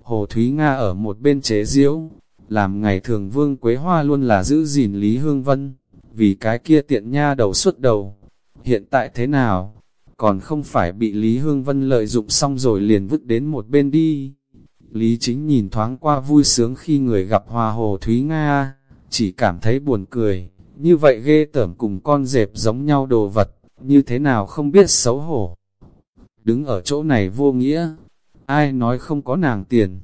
Hồ Thúy Nga ở một bên chế diễu, làm ngày thường Vương Quế Hoa luôn là giữ gìn Lý Hương Vân, vì cái kia tiện nha đầu suốt đầu. Hiện tại thế nào? Còn không phải bị Lý Hương Vân lợi dụng xong rồi liền vứt đến một bên đi. Lý Chính nhìn thoáng qua vui sướng khi người gặp Hoa Hồ Thúy Nga, chỉ cảm thấy buồn cười, như vậy ghê tởm cùng con dẹp giống nhau đồ vật, như thế nào không biết xấu hổ. Đứng ở chỗ này vô nghĩa, ai nói không có nàng tiền.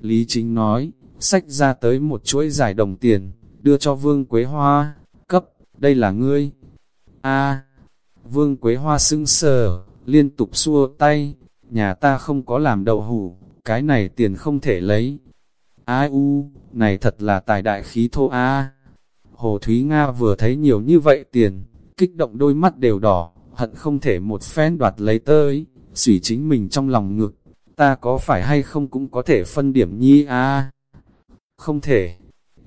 Lý Chính nói, sách ra tới một chuỗi giải đồng tiền, đưa cho Vương Quế Hoa, cấp, đây là ngươi. A, Vương Quế Hoa sưng sờ, liên tục xua tay, nhà ta không có làm đậu hủ, cái này tiền không thể lấy. Ai u, này thật là tài đại khí thô a. Hồ Thúy Nga vừa thấy nhiều như vậy tiền, kích động đôi mắt đều đỏ, hận không thể một phen đoạt lấy tới, xủy chính mình trong lòng ngực, ta có phải hay không cũng có thể phân điểm nhi a không thể.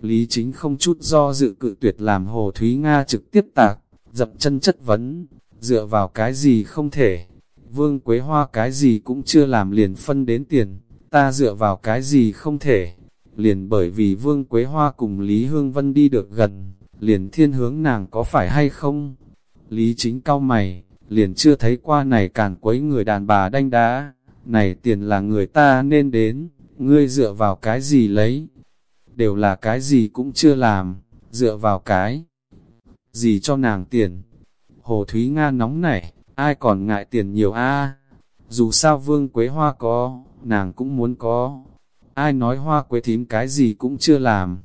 Lý chính không chút do dự cự tuyệt làm Hồ Thúy Nga trực tiếp tạc, dập chân chất vấn, dựa vào cái gì không thể. Vương Quế Hoa cái gì cũng chưa làm liền phân đến tiền, ta dựa vào cái gì không thể. Liền bởi vì Vương Quế Hoa cùng Lý Hương Vân đi được gần, liền thiên hướng nàng có phải hay không? Lý chính cao mày, liền chưa thấy qua này càn quấy người đàn bà đanh đá, này tiền là người ta nên đến, ngươi dựa vào cái gì lấy? Đều là cái gì cũng chưa làm, dựa vào cái gì cho nàng tiền? Hồ Thúy Nga nóng nảy, ai còn ngại tiền nhiều a Dù sao Vương Quế Hoa có, nàng cũng muốn có. Ai nói Hoa Quế thím cái gì cũng chưa làm.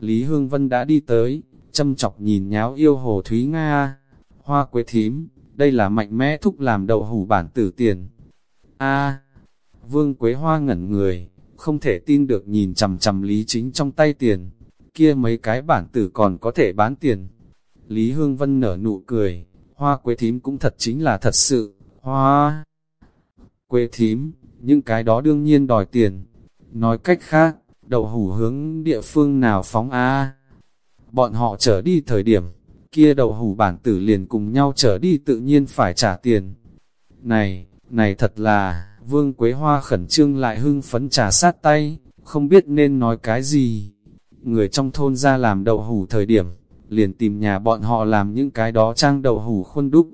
Lý Hương Vân đã đi tới, châm chọc nhìn nháo yêu Hồ Thúy Nga. Hoa Quế thím, đây là mạnh mẽ thúc làm đậu hủ bản tử tiền. A, Vương Quế Hoa ngẩn người, không thể tin được nhìn chầm chầm Lý Chính trong tay tiền, kia mấy cái bản tử còn có thể bán tiền. Lý Hương Vân nở nụ cười, hoa quế thím cũng thật chính là thật sự, hoa quế thím, những cái đó đương nhiên đòi tiền. Nói cách khác, đậu hủ hướng địa phương nào phóng A. Bọn họ trở đi thời điểm, kia đậu hủ bản tử liền cùng nhau trở đi tự nhiên phải trả tiền. Này, này thật là, vương quế hoa khẩn trương lại hưng phấn trà sát tay, không biết nên nói cái gì. Người trong thôn ra làm đậu hủ thời điểm, liền tìm nhà bọn họ làm những cái đó trang đậu hủ khuôn đúc.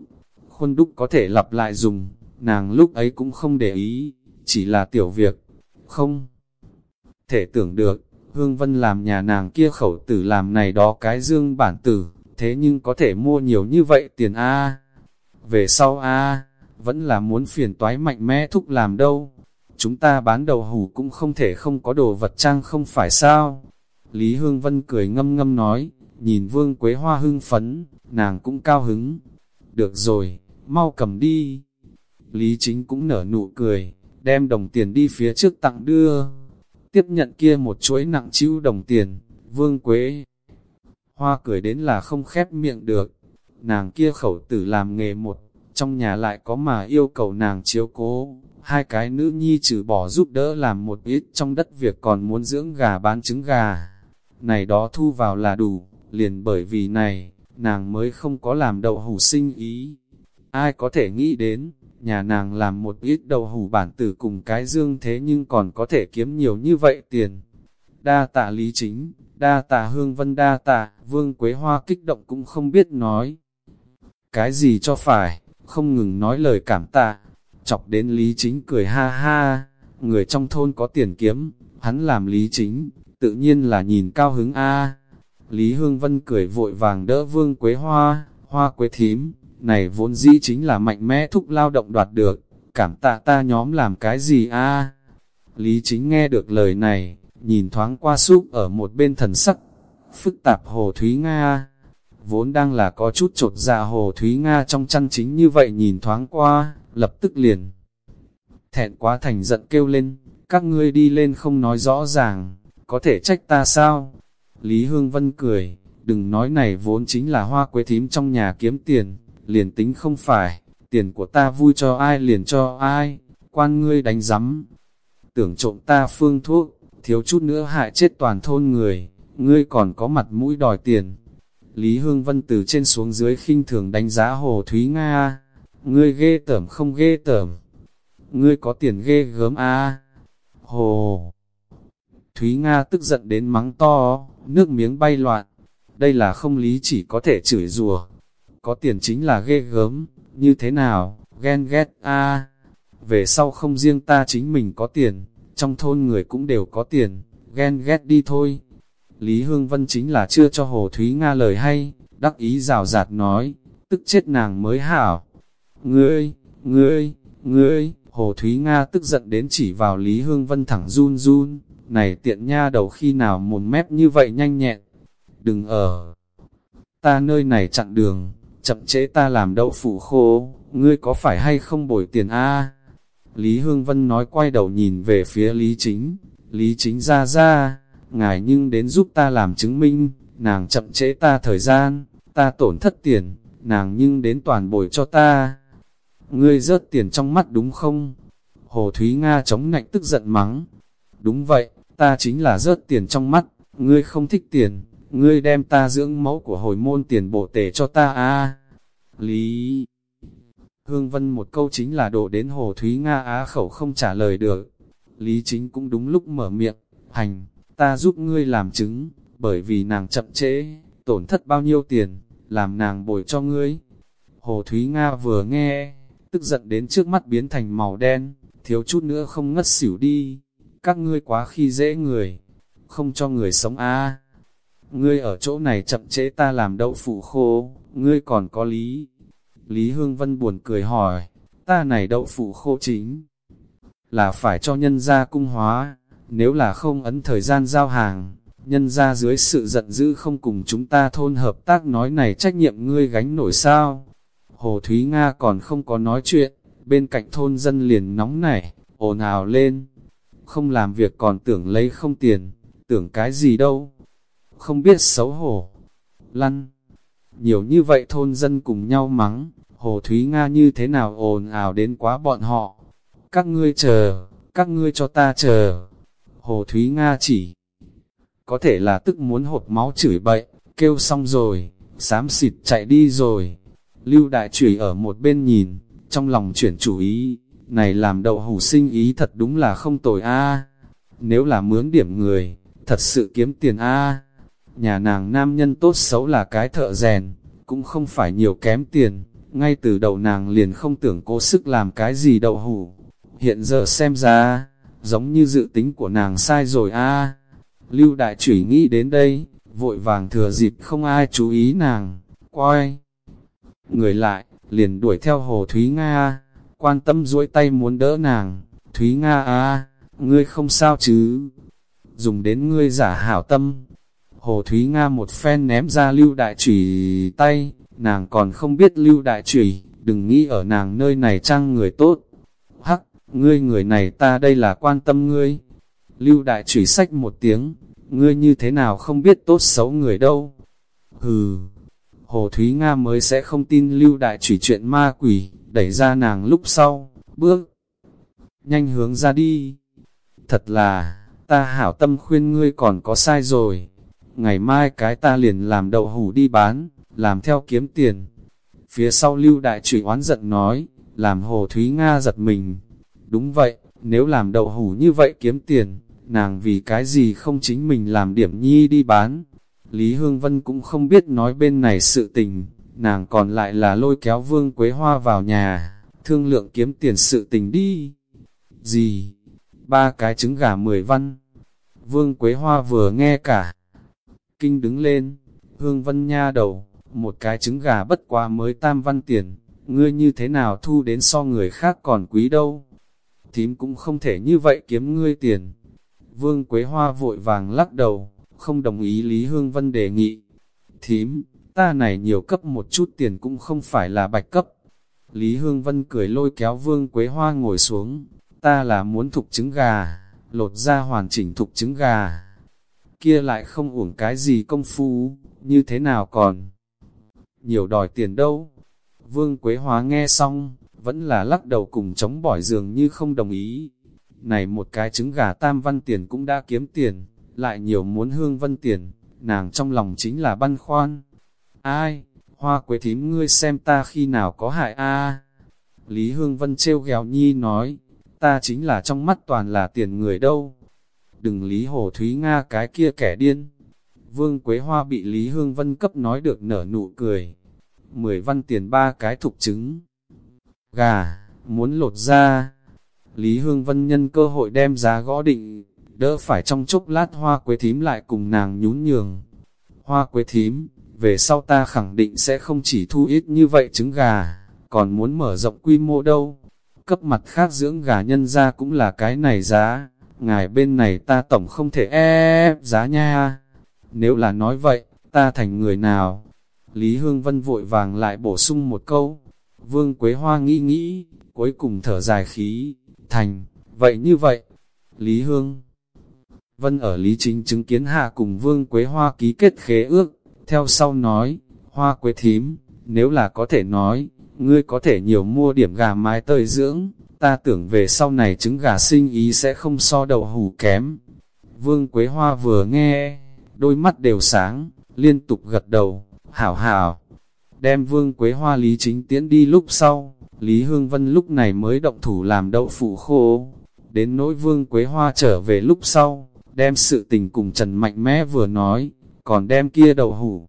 Khuôn đúc có thể lặp lại dùng, nàng lúc ấy cũng không để ý, chỉ là tiểu việc, không thể tưởng được, Hương Vân làm nhà nàng kia khẩu tử làm này đó cái dương bản tử, thế nhưng có thể mua nhiều như vậy tiền A. Về sau A, vẫn là muốn phiền toái mạnh mẽ thúc làm đâu. Chúng ta bán đầu hủ cũng không thể không có đồ vật trang không phải sao. Lý Hương Vân cười ngâm ngâm nói, nhìn Vương Quế Hoa hưng phấn, nàng cũng cao hứng. Được rồi, mau cầm đi. Lý Chính cũng nở nụ cười, đem đồng tiền đi phía trước tặng đưa. Tiếp nhận kia một chuỗi nặng chịu đồng tiền, Vương Quế Hoa cười đến là không khép miệng được. Nàng kia khẩu tử làm nghề một, trong nhà lại có mà yêu cầu nàng chiếu cố. Hai cái nữ nhi trừ bỏ giúp đỡ làm một ít trong đất việc còn muốn dưỡng gà bán trứng gà. Này đó thu vào là đủ, liền bởi vì này, nàng mới không có làm đậu hủ sinh ý. Ai có thể nghĩ đến, nhà nàng làm một ít đậu hủ bản tử cùng cái dương thế nhưng còn có thể kiếm nhiều như vậy tiền. Đa tạ lý chính, đa tạ hương vân đa tạ, vương quế hoa kích động cũng không biết nói. Cái gì cho phải, không ngừng nói lời cảm tạ, chọc đến lý chính cười ha ha, người trong thôn có tiền kiếm, hắn làm lý chính, tự nhiên là nhìn cao hứng a. Lý Hương Vân cười vội vàng đỡ vương quế hoa, hoa quế thím, này vốn dĩ chính là mạnh mẽ thúc lao động đoạt được, cảm tạ ta nhóm làm cái gì a? Lý chính nghe được lời này, nhìn thoáng qua súp ở một bên thần sắc, phức tạp Hồ Thúy Nga, vốn đang là có chút trột dạ Hồ Thúy Nga trong chăn chính như vậy nhìn thoáng qua, lập tức liền. Thẹn quá thành giận kêu lên, các ngươi đi lên không nói rõ ràng, có thể trách ta sao? Lý Hương Vân cười, đừng nói này vốn chính là hoa quế thím trong nhà kiếm tiền, liền tính không phải, tiền của ta vui cho ai liền cho ai, quan ngươi đánh giấm. Tưởng trộm ta phương thuốc, thiếu chút nữa hại chết toàn thôn người, ngươi còn có mặt mũi đòi tiền. Lý Hương Vân từ trên xuống dưới khinh thường đánh giá Hồ Thúy Nga, ngươi ghê tởm không ghê tởm, ngươi có tiền ghê gớm a Hồ Thúy Nga tức giận đến mắng to, nước miếng bay loạn, đây là không lý chỉ có thể chửi rùa, có tiền chính là ghê gớm, như thế nào, ghen ghét a về sau không riêng ta chính mình có tiền, trong thôn người cũng đều có tiền, ghen ghét đi thôi. Lý Hương Vân chính là chưa cho Hồ Thúy Nga lời hay, đắc ý rào rạt nói, tức chết nàng mới hảo. Ngươi, ngươi, ngươi, Hồ Thúy Nga tức giận đến chỉ vào Lý Hương Vân thẳng run run, này tiện nha đầu khi nào mồm mép như vậy nhanh nhẹn, đừng ở. Ta nơi này chặn đường, chậm chế ta làm đậu phụ khô, ngươi có phải hay không bồi tiền a Lý Hương Vân nói quay đầu nhìn về phía Lý Chính, Lý Chính ra ra, ngài nhưng đến giúp ta làm chứng minh, nàng chậm trễ ta thời gian, ta tổn thất tiền, nàng nhưng đến toàn bồi cho ta. Ngươi rớt tiền trong mắt đúng không? Hồ Thúy Nga chống nạnh tức giận mắng. Đúng vậy, ta chính là rớt tiền trong mắt, ngươi không thích tiền, ngươi đem ta dưỡng mẫu của hồi môn tiền bộ tể cho ta a Lý Hương Vân một câu chính là đổ đến Hồ Thúy Nga á khẩu không trả lời được. Lý chính cũng đúng lúc mở miệng, hành, ta giúp ngươi làm chứng, bởi vì nàng chậm trễ, tổn thất bao nhiêu tiền, làm nàng bồi cho ngươi. Hồ Thúy Nga vừa nghe, tức giận đến trước mắt biến thành màu đen, thiếu chút nữa không ngất xỉu đi. Các ngươi quá khi dễ người, không cho người sống a Ngươi ở chỗ này chậm trễ ta làm đậu phụ khô, ngươi còn có lý. Lý Hương Vân buồn cười hỏi, ta này đậu phụ khô chính là phải cho nhân gia cung hóa, nếu là không ấn thời gian giao hàng, nhân ra dưới sự giận dữ không cùng chúng ta thôn hợp tác nói này trách nhiệm ngươi gánh nổi sao. Hồ Thúy Nga còn không có nói chuyện, bên cạnh thôn dân liền nóng nảy, ồn ào lên. Không làm việc còn tưởng lấy không tiền, tưởng cái gì đâu. Không biết xấu hổ. Lăn. Nhiều như vậy thôn dân cùng nhau mắng, Hồ Thúy Nga như thế nào ồn ào đến quá bọn họ. Các ngươi chờ, các ngươi cho ta chờ. Hồ Thúy Nga chỉ có thể là tức muốn hột máu chửi bậy, kêu xong rồi, xám xịt chạy đi rồi. Lưu Đại Chửi ở một bên nhìn, trong lòng chuyển chủ ý, này làm đậu hủ sinh ý thật đúng là không tồi a. Nếu là mướn điểm người, thật sự kiếm tiền a. Nhà nàng nam nhân tốt xấu là cái thợ rèn, cũng không phải nhiều kém tiền, ngay từ đầu nàng liền không tưởng cố sức làm cái gì đậu hủ. Hiện giờ xem ra, giống như dự tính của nàng sai rồi a. Lưu đại chủy nghĩ đến đây, vội vàng thừa dịp không ai chú ý nàng, quay. Người lại, liền đuổi theo Hồ Thúy Nga, quan tâm duỗi tay muốn đỡ nàng, Thúy Nga à, ngươi không sao chứ, dùng đến ngươi giả hảo tâm. Hồ Thúy Nga một phen ném ra lưu đại chủy tay, nàng còn không biết lưu đại chủy, đừng nghĩ ở nàng nơi này trang người tốt. Ngươi người này ta đây là quan tâm ngươi. Lưu đại chửi sách một tiếng, ngươi như thế nào không biết tốt xấu người đâu. Hừ, Hồ Thúy Nga mới sẽ không tin lưu đại chửi chuyện ma quỷ, đẩy ra nàng lúc sau, bước nhanh hướng ra đi. Thật là, ta hảo tâm khuyên ngươi còn có sai rồi. Ngày mai cái ta liền làm đậu hủ đi bán, làm theo kiếm tiền. Phía sau lưu đại chửi oán giận nói, làm hồ Thúy Nga giật mình. Đúng vậy, nếu làm đậu hủ như vậy kiếm tiền, nàng vì cái gì không chính mình làm điểm nhi đi bán. Lý Hương Vân cũng không biết nói bên này sự tình, nàng còn lại là lôi kéo Vương Quế Hoa vào nhà, thương lượng kiếm tiền sự tình đi. Gì? Ba cái trứng gà mười văn. Vương Quế Hoa vừa nghe cả. Kinh đứng lên, Hương Vân nha đầu, một cái trứng gà bất quá mới tam văn tiền, ngươi như thế nào thu đến so người khác còn quý đâu. Thím cũng không thể như vậy kiếm ngươi tiền. Vương Quế Hoa vội vàng lắc đầu, không đồng ý Lý Hương Vân đề nghị. Thím, ta này nhiều cấp một chút tiền cũng không phải là bạch cấp. Lý Hương Vân cười lôi kéo Vương Quế Hoa ngồi xuống, ta là muốn thục trứng gà, lột ra hoàn chỉnh thục trứng gà. Kia lại không uổng cái gì công phu, như thế nào còn? Nhiều đòi tiền đâu? Vương Quế Hoa nghe xong, vẫn là lắc đầu cùng chống bỏi giường như không đồng ý. Này một cái trứng gà tam văn tiền cũng đã kiếm tiền, lại nhiều muốn hương vân tiền, nàng trong lòng chính là băn khoan. Ai, hoa quế thím ngươi xem ta khi nào có hại a Lý Hương Vân trêu ghèo nhi nói, ta chính là trong mắt toàn là tiền người đâu. Đừng Lý Hồ Thúy Nga cái kia kẻ điên. Vương Quế Hoa bị Lý Hương Vân cấp nói được nở nụ cười. Mười văn tiền ba cái thục trứng. Gà, muốn lột ra. Lý Hương Vân nhân cơ hội đem giá gõ định, đỡ phải trong chốc lát hoa quế thím lại cùng nàng nhún nhường. Hoa quế thím, về sau ta khẳng định sẽ không chỉ thu ít như vậy trứng gà, còn muốn mở rộng quy mô đâu cấp mặt khác dưỡng gà nhân ra cũng là cái này giá, ngài bên này ta tổng không thể ép giá nha. Nếu là nói vậy, ta thành người nào? Lý Hương Vân vội vàng lại bổ sung một câu. Vương Quế Hoa nghĩ nghĩ, cuối cùng thở dài khí, thành, vậy như vậy. Lý Hương Vân ở Lý Chính chứng kiến hạ cùng Vương Quế Hoa ký kết khế ước, theo sau nói, Hoa Quế Thím, nếu là có thể nói, ngươi có thể nhiều mua điểm gà mái tơi dưỡng, ta tưởng về sau này trứng gà sinh ý sẽ không so đậu hủ kém. Vương Quế Hoa vừa nghe, đôi mắt đều sáng, liên tục gật đầu, hảo hảo. Đem Vương Quế Hoa Lý Chính Tiễn đi lúc sau, Lý Hương Vân lúc này mới động thủ làm đậu phụ khô. Đến nỗi Vương Quế Hoa trở về lúc sau, đem sự tình cùng Trần Mạnh Mẽ vừa nói, còn đem kia đậu hủ.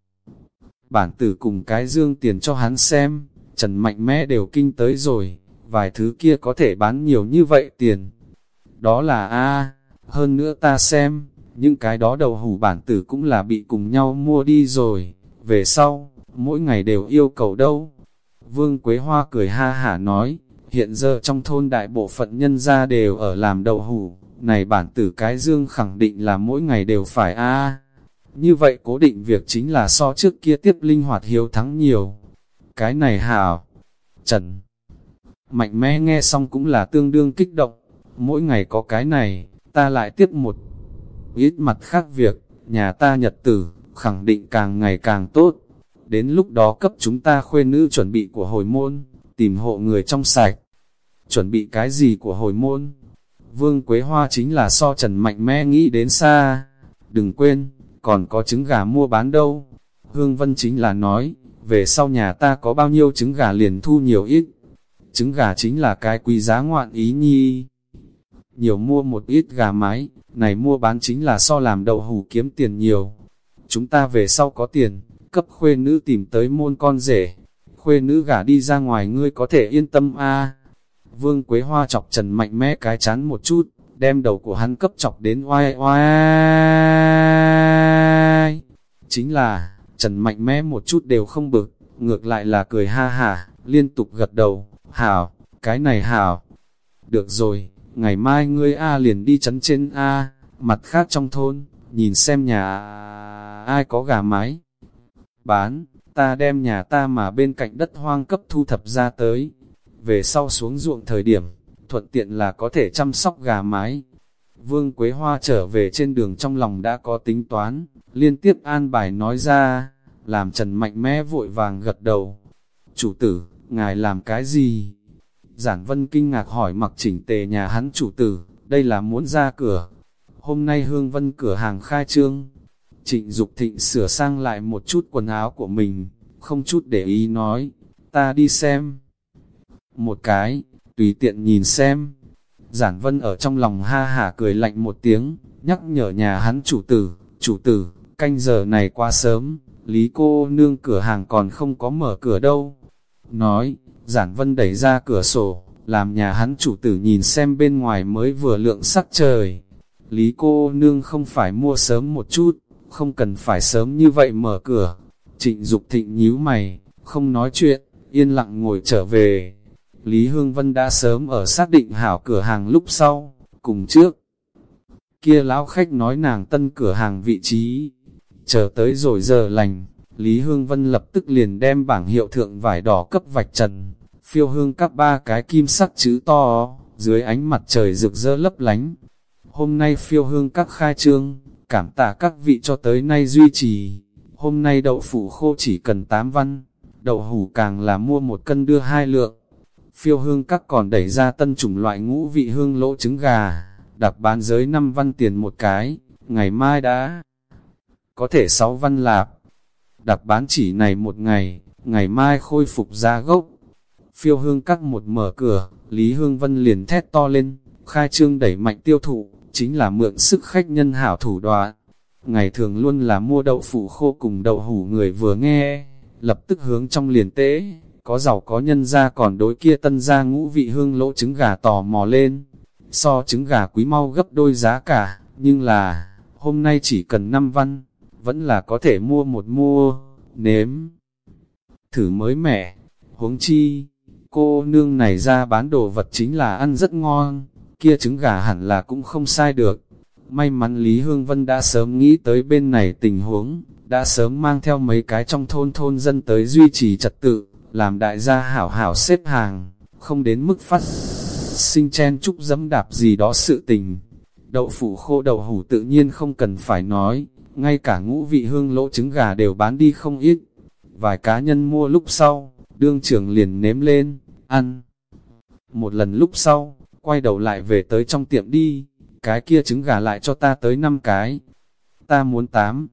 Bản tử cùng cái dương tiền cho hắn xem, Trần Mạnh Mẽ đều kinh tới rồi, vài thứ kia có thể bán nhiều như vậy tiền. Đó là A, hơn nữa ta xem, những cái đó đầu hủ bản tử cũng là bị cùng nhau mua đi rồi, về sau, mỗi ngày đều yêu cầu đâu. Vương Quế Hoa cười ha hả nói, hiện giờ trong thôn đại bộ phận nhân gia đều ở làm đậu hủ, này bản tử cái dương khẳng định là mỗi ngày đều phải a Như vậy cố định việc chính là so trước kia tiếp linh hoạt hiếu thắng nhiều, cái này hảo. Trần Mạnh mẽ nghe xong cũng là tương đương kích động, mỗi ngày có cái này, ta lại tiếp một ít mặt khác việc, nhà ta nhật tử, khẳng định càng ngày càng tốt. Đến lúc đó cấp chúng ta khuê nữ chuẩn bị của hồi môn, tìm hộ người trong sạch. Chuẩn bị cái gì của hồi môn? Vương Quế Hoa chính là so Trần Mạnh mẽ nghĩ đến xa. Đừng quên, còn có trứng gà mua bán đâu. Hương Vân chính là nói, về sau nhà ta có bao nhiêu trứng gà liền thu nhiều ít. Trứng gà chính là cái quý giá ngoạn ý nhi. Nhiều mua một ít gà mái, này mua bán chính là so làm đậu hủ kiếm tiền nhiều. Chúng ta về sau có tiền, cấp khuê nữ tìm tới môn con rể. Khuê nữ gả đi ra ngoài ngươi có thể yên tâm a Vương Quế Hoa chọc trần mạnh mẽ cái chán một chút, đem đầu của hắn cấp chọc đến oai oai. Chính là, Trần mạnh mẽ một chút đều không bực, ngược lại là cười ha hả, liên tục gật đầu, hảo, cái này hảo. Được rồi, ngày mai ngươi A liền đi chấn trên A, mặt khác trong thôn, nhìn xem nhà ai có gà mái. Bán, ta đem nhà ta mà bên cạnh đất hoang cấp thu thập ra tới. Về sau xuống ruộng thời điểm, thuận tiện là có thể chăm sóc gà mái. Vương Quế Hoa trở về trên đường trong lòng đã có tính toán, liên tiếp an bài nói ra, làm Trần Mạnh mẽ vội vàng gật đầu. Chủ tử, ngài làm cái gì? Giản Vân kinh ngạc hỏi mặc chỉnh tề nhà hắn chủ tử, đây là muốn ra cửa. Hôm nay Hương Vân cửa hàng khai trương. Trịnh Dục Thịnh sửa sang lại một chút quần áo của mình, không chút để ý nói, ta đi xem. Một cái, tùy tiện nhìn xem. Giản Vân ở trong lòng ha hả cười lạnh một tiếng, nhắc nhở nhà hắn chủ tử, chủ tử, canh giờ này quá sớm, Lý cô nương cửa hàng còn không có mở cửa đâu. Nói, Giản Vân đẩy ra cửa sổ, làm nhà hắn chủ tử nhìn xem bên ngoài mới vừa lượng sắc trời. Lý cô nương không phải mua sớm một chút, không cần phải sớm như vậy mở cửa. Trịnh Dục thịnh nhíu mày, không nói chuyện, yên lặng ngồi trở về. Lý Hương Vân đã sớm ở xác định hảo cửa hàng lúc sau, cùng trước. Kia lão khách nói nàng tân cửa hàng vị trí, chờ tới rồi giờ lành, Lý Hương Vân lập tức liền đem bảng hiệu thượng vải đỏ cấp vạch trần, phiêu hương các ba cái kim sắc chữ to, dưới ánh mặt trời rực rỡ lấp lánh. Hôm nay phiêu hương các khai trương, cảm tạ các vị cho tới nay duy trì. Hôm nay đậu phụ khô chỉ cần 8 văn, đậu hủ càng là mua một cân đưa hai lượng. Phiêu hương các còn đẩy ra tân chủng loại ngũ vị hương lỗ trứng gà, đặt bán giới 5 văn tiền một cái, ngày mai đã có thể 6 văn lạp. Đặt bán chỉ này một ngày, ngày mai khôi phục ra gốc. Phiêu hương các một mở cửa, Lý Hương Vân liền thét to lên, khai trương đẩy mạnh tiêu thụ, chính là mượn sức khách nhân hảo thủ đoạn. Ngày thường luôn là mua đậu phụ khô cùng đậu hủ người vừa nghe, lập tức hướng trong liền tế, có giàu có nhân ra còn đối kia tân ra ngũ vị hương lỗ trứng gà tò mò lên. So trứng gà quý mau gấp đôi giá cả, nhưng là, hôm nay chỉ cần 5 văn, vẫn là có thể mua một mua, nếm. Thử mới mẻ, huống chi, cô nương này ra bán đồ vật chính là ăn rất ngon, kia trứng gà hẳn là cũng không sai được. May mắn Lý Hương Vân đã sớm nghĩ tới bên này tình huống, đã sớm mang theo mấy cái trong thôn thôn dân tới duy trì trật tự, làm đại gia hảo hảo xếp hàng, không đến mức phát sinh chen chúc dẫm đạp gì đó sự tình. Đậu phụ khô đậu hủ tự nhiên không cần phải nói, ngay cả ngũ vị hương lỗ trứng gà đều bán đi không ít. Vài cá nhân mua lúc sau, đương trưởng liền nếm lên, ăn. Một lần lúc sau, quay đầu lại về tới trong tiệm đi, cái kia trứng gà lại cho ta tới 5 cái. Ta muốn 8.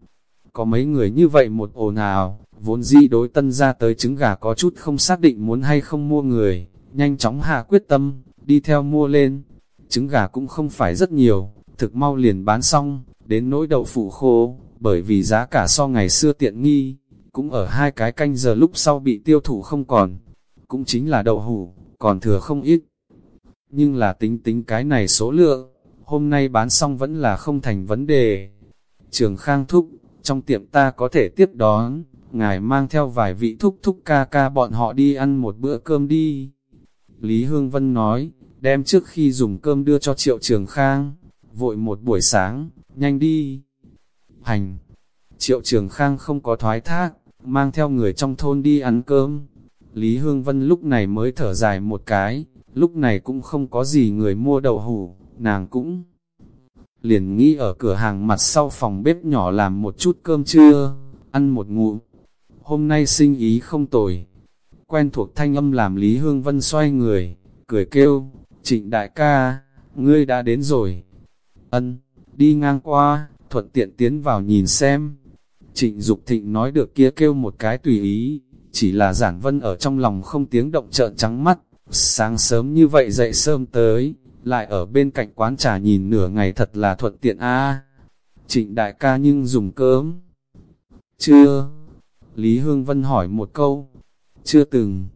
Có mấy người như vậy một ồn ào, vốn dĩ đối tân ra tới trứng gà có chút không xác định muốn hay không mua người, nhanh chóng hạ quyết tâm, đi theo mua lên. Trứng gà cũng không phải rất nhiều, thực mau liền bán xong, đến nỗi đậu phụ khô, bởi vì giá cả so ngày xưa tiện nghi, cũng ở hai cái canh giờ lúc sau bị tiêu thụ không còn, cũng chính là đậu hủ, còn thừa không ít. Nhưng là tính tính cái này số lượng, hôm nay bán xong vẫn là không thành vấn đề. Trường Khang Thúc, trong tiệm ta có thể tiếp đón, ngài mang theo vài vị thúc thúc ca ca bọn họ đi ăn một bữa cơm đi. Lý Hương Vân nói, đem trước khi dùng cơm đưa cho Triệu Trường Khang, vội một buổi sáng, nhanh đi. Hành, Triệu Trường Khang không có thoái thác, mang theo người trong thôn đi ăn cơm. Lý Hương Vân lúc này mới thở dài một cái, lúc này cũng không có gì người mua đậu hủ, nàng cũng liền nghĩ ở cửa hàng mặt sau phòng bếp nhỏ làm một chút cơm trưa, ăn một ngụm. Hôm nay sinh ý không tồi. Quen thuộc thanh âm làm Lý Hương Vân xoay người, cười kêu, trịnh đại ca, ngươi đã đến rồi. Ân, đi ngang qua, thuận tiện tiến vào nhìn xem. Trịnh Dục Thịnh nói được kia kêu một cái tùy ý, chỉ là giản vân ở trong lòng không tiếng động trợn trắng mắt, sáng sớm như vậy dậy sớm tới, lại ở bên cạnh quán trà nhìn nửa ngày thật là thuận tiện a. Trịnh đại ca nhưng dùng cơm. Chưa? Lý Hương Vân hỏi một câu. Chưa từng.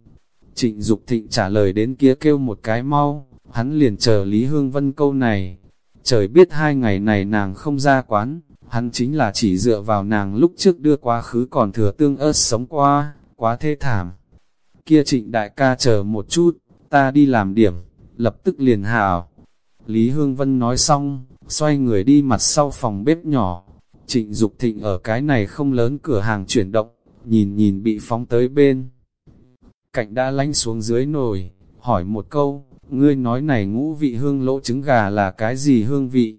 Trịnh Dục Thịnh trả lời đến kia kêu một cái mau, hắn liền chờ Lý Hương Vân câu này. Trời biết hai ngày này nàng không ra quán, hắn chính là chỉ dựa vào nàng lúc trước đưa quá khứ còn thừa tương ớt sống qua, quá thê thảm. Kia trịnh đại ca chờ một chút, ta đi làm điểm, lập tức liền hào. Lý Hương Vân nói xong, xoay người đi mặt sau phòng bếp nhỏ. Trịnh Dục Thịnh ở cái này không lớn cửa hàng chuyển động, nhìn nhìn bị phóng tới bên. Cạnh đã lánh xuống dưới nồi, hỏi một câu, ngươi nói này ngũ vị hương lỗ trứng gà là cái gì hương vị?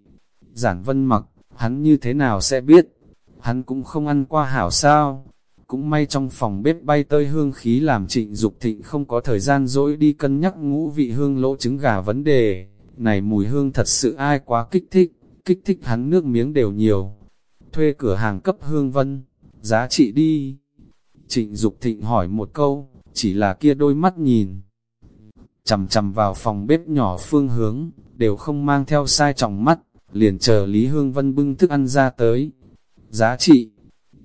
Giản vân mặc, hắn như thế nào sẽ biết? Hắn cũng không ăn qua hảo sao? Cũng may trong phòng bếp bay tơi hương khí làm trịnh Dục thịnh không có thời gian dỗi đi cân nhắc ngũ vị hương lỗ trứng gà vấn đề. Này mùi hương thật sự ai quá kích thích, kích thích hắn nước miếng đều nhiều. Thuê cửa hàng cấp hương vân, giá trị đi. Trịnh Dục thịnh hỏi một câu, chỉ là kia đôi mắt nhìn. Chầm chầm vào phòng bếp nhỏ phương hướng, đều không mang theo sai trọng mắt, liền chờ Lý Hương Vân bưng thức ăn ra tới. Giá trị,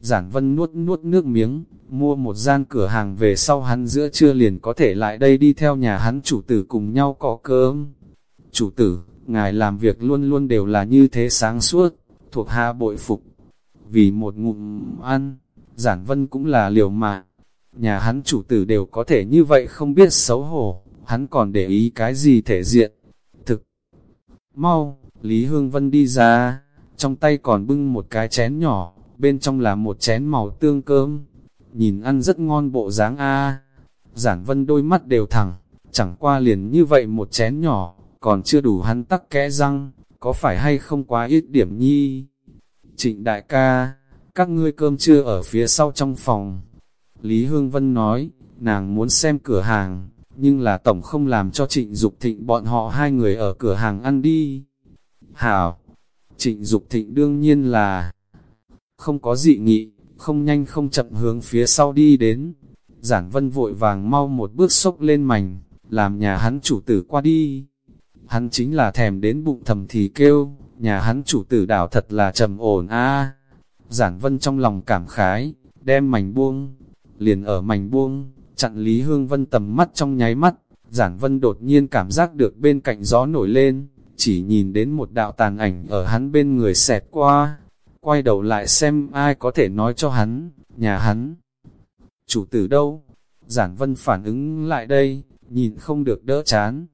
giản vân nuốt nuốt nước miếng, mua một gian cửa hàng về sau hắn giữa trưa liền có thể lại đây đi theo nhà hắn chủ tử cùng nhau có cơm. Chủ tử, ngài làm việc luôn luôn đều là như thế sáng suốt, thuộc hạ bội phục. Vì một ngụm ăn, giản vân cũng là liều mạng. Nhà hắn chủ tử đều có thể như vậy không biết xấu hổ, hắn còn để ý cái gì thể diện. Thực, mau, Lý Hương Vân đi ra, trong tay còn bưng một cái chén nhỏ, bên trong là một chén màu tương cơm. Nhìn ăn rất ngon bộ dáng a. Giản Vân đôi mắt đều thẳng, chẳng qua liền như vậy một chén nhỏ, còn chưa đủ hắn tắc kẽ răng, có phải hay không quá ít điểm nhi. Trịnh đại ca, các ngươi cơm chưa ở phía sau trong phòng. Lý Hương Vân nói, nàng muốn xem cửa hàng, nhưng là tổng không làm cho trịnh Dục thịnh bọn họ hai người ở cửa hàng ăn đi. Hảo, trịnh Dục thịnh đương nhiên là không có dị nghị, không nhanh không chậm hướng phía sau đi đến. Giản vân vội vàng mau một bước sốc lên mảnh, làm nhà hắn chủ tử qua đi. Hắn chính là thèm đến bụng thầm thì kêu, nhà hắn chủ tử đảo thật là trầm ổn a. Giản vân trong lòng cảm khái, đem mảnh buông, liền ở mảnh buông, chặn Lý Hương Vân tầm mắt trong nháy mắt, Giản Vân đột nhiên cảm giác được bên cạnh gió nổi lên, chỉ nhìn đến một đạo tàn ảnh ở hắn bên người xẹt qua, quay đầu lại xem ai có thể nói cho hắn, nhà hắn. Chủ tử đâu? Giản Vân phản ứng lại đây, nhìn không được đỡ chán,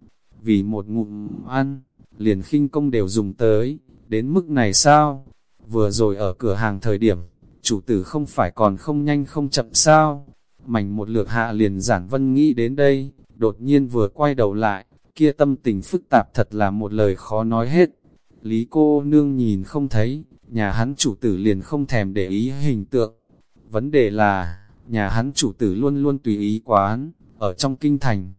vì một ngụm ăn, liền khinh công đều dùng tới, đến mức này sao? Vừa rồi ở cửa hàng thời điểm, chủ tử không phải còn không nhanh không chậm sao? Mảnh một lượt hạ liền giản vân nghĩ đến đây, đột nhiên vừa quay đầu lại, kia tâm tình phức tạp thật là một lời khó nói hết. Lý cô nương nhìn không thấy, nhà hắn chủ tử liền không thèm để ý hình tượng. Vấn đề là, nhà hắn chủ tử luôn luôn tùy ý quán, ở trong kinh thành.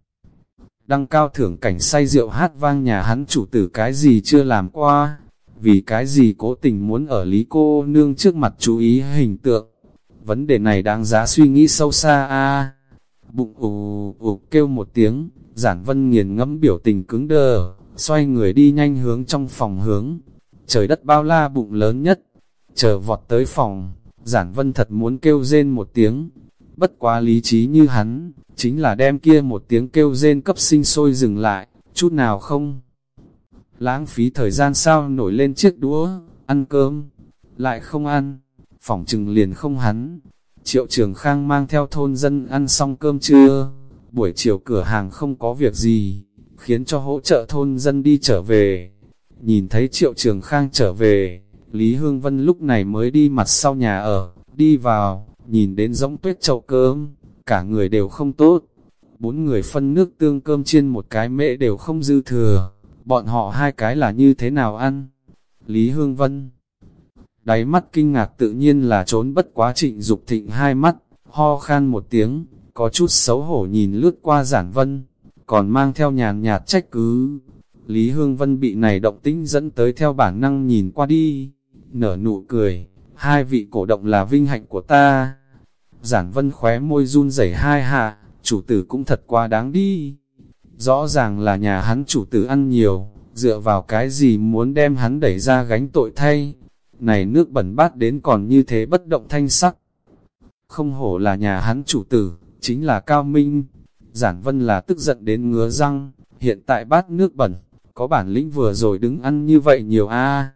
Đăng cao thưởng cảnh say rượu hát vang nhà hắn chủ tử cái gì chưa làm qua, vì cái gì cố tình muốn ở Lý cô nương trước mặt chú ý hình tượng vấn đề này đáng giá suy nghĩ sâu xa a Bụng ù ù kêu một tiếng, giản vân nghiền ngẫm biểu tình cứng đờ, xoay người đi nhanh hướng trong phòng hướng. Trời đất bao la bụng lớn nhất, chờ vọt tới phòng, giản vân thật muốn kêu rên một tiếng. Bất quá lý trí như hắn, chính là đem kia một tiếng kêu rên cấp sinh sôi dừng lại, chút nào không. Lãng phí thời gian sao nổi lên chiếc đũa, ăn cơm, lại không ăn phỏng trừng liền không hắn. Triệu trường khang mang theo thôn dân ăn xong cơm trưa, buổi chiều cửa hàng không có việc gì, khiến cho hỗ trợ thôn dân đi trở về. Nhìn thấy triệu trường khang trở về, Lý Hương Vân lúc này mới đi mặt sau nhà ở, đi vào, nhìn đến giống tuyết chậu cơm, cả người đều không tốt. Bốn người phân nước tương cơm chiên một cái mễ đều không dư thừa, bọn họ hai cái là như thế nào ăn? Lý Hương Vân Đáy mắt kinh ngạc tự nhiên là trốn bất quá trịnh Dục thịnh hai mắt, ho khan một tiếng, có chút xấu hổ nhìn lướt qua giản vân, còn mang theo nhàn nhạt trách cứ. Lý Hương Vân bị này động tĩnh dẫn tới theo bản năng nhìn qua đi, nở nụ cười, hai vị cổ động là vinh hạnh của ta. Giản vân khóe môi run rẩy hai hạ, chủ tử cũng thật quá đáng đi. Rõ ràng là nhà hắn chủ tử ăn nhiều, dựa vào cái gì muốn đem hắn đẩy ra gánh tội thay này nước bẩn bát đến còn như thế bất động thanh sắc. Không hổ là nhà hắn chủ tử, chính là Cao Minh. Giản Vân là tức giận đến ngứa răng, hiện tại bát nước bẩn, có bản lĩnh vừa rồi đứng ăn như vậy nhiều a.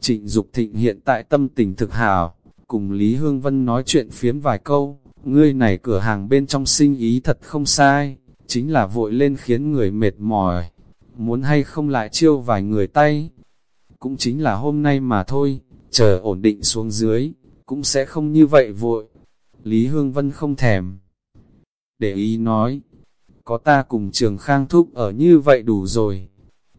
Trịnh Dục Thịnh hiện tại tâm tình thực hào, cùng Lý Hương Vân nói chuyện phiếm vài câu, ngươi này cửa hàng bên trong sinh ý thật không sai, chính là vội lên khiến người mệt mỏi, muốn hay không lại chiêu vài người tay. Cũng chính là hôm nay mà thôi, chờ ổn định xuống dưới, cũng sẽ không như vậy vội. Lý Hương Vân không thèm. Để ý nói, có ta cùng trường khang thúc ở như vậy đủ rồi.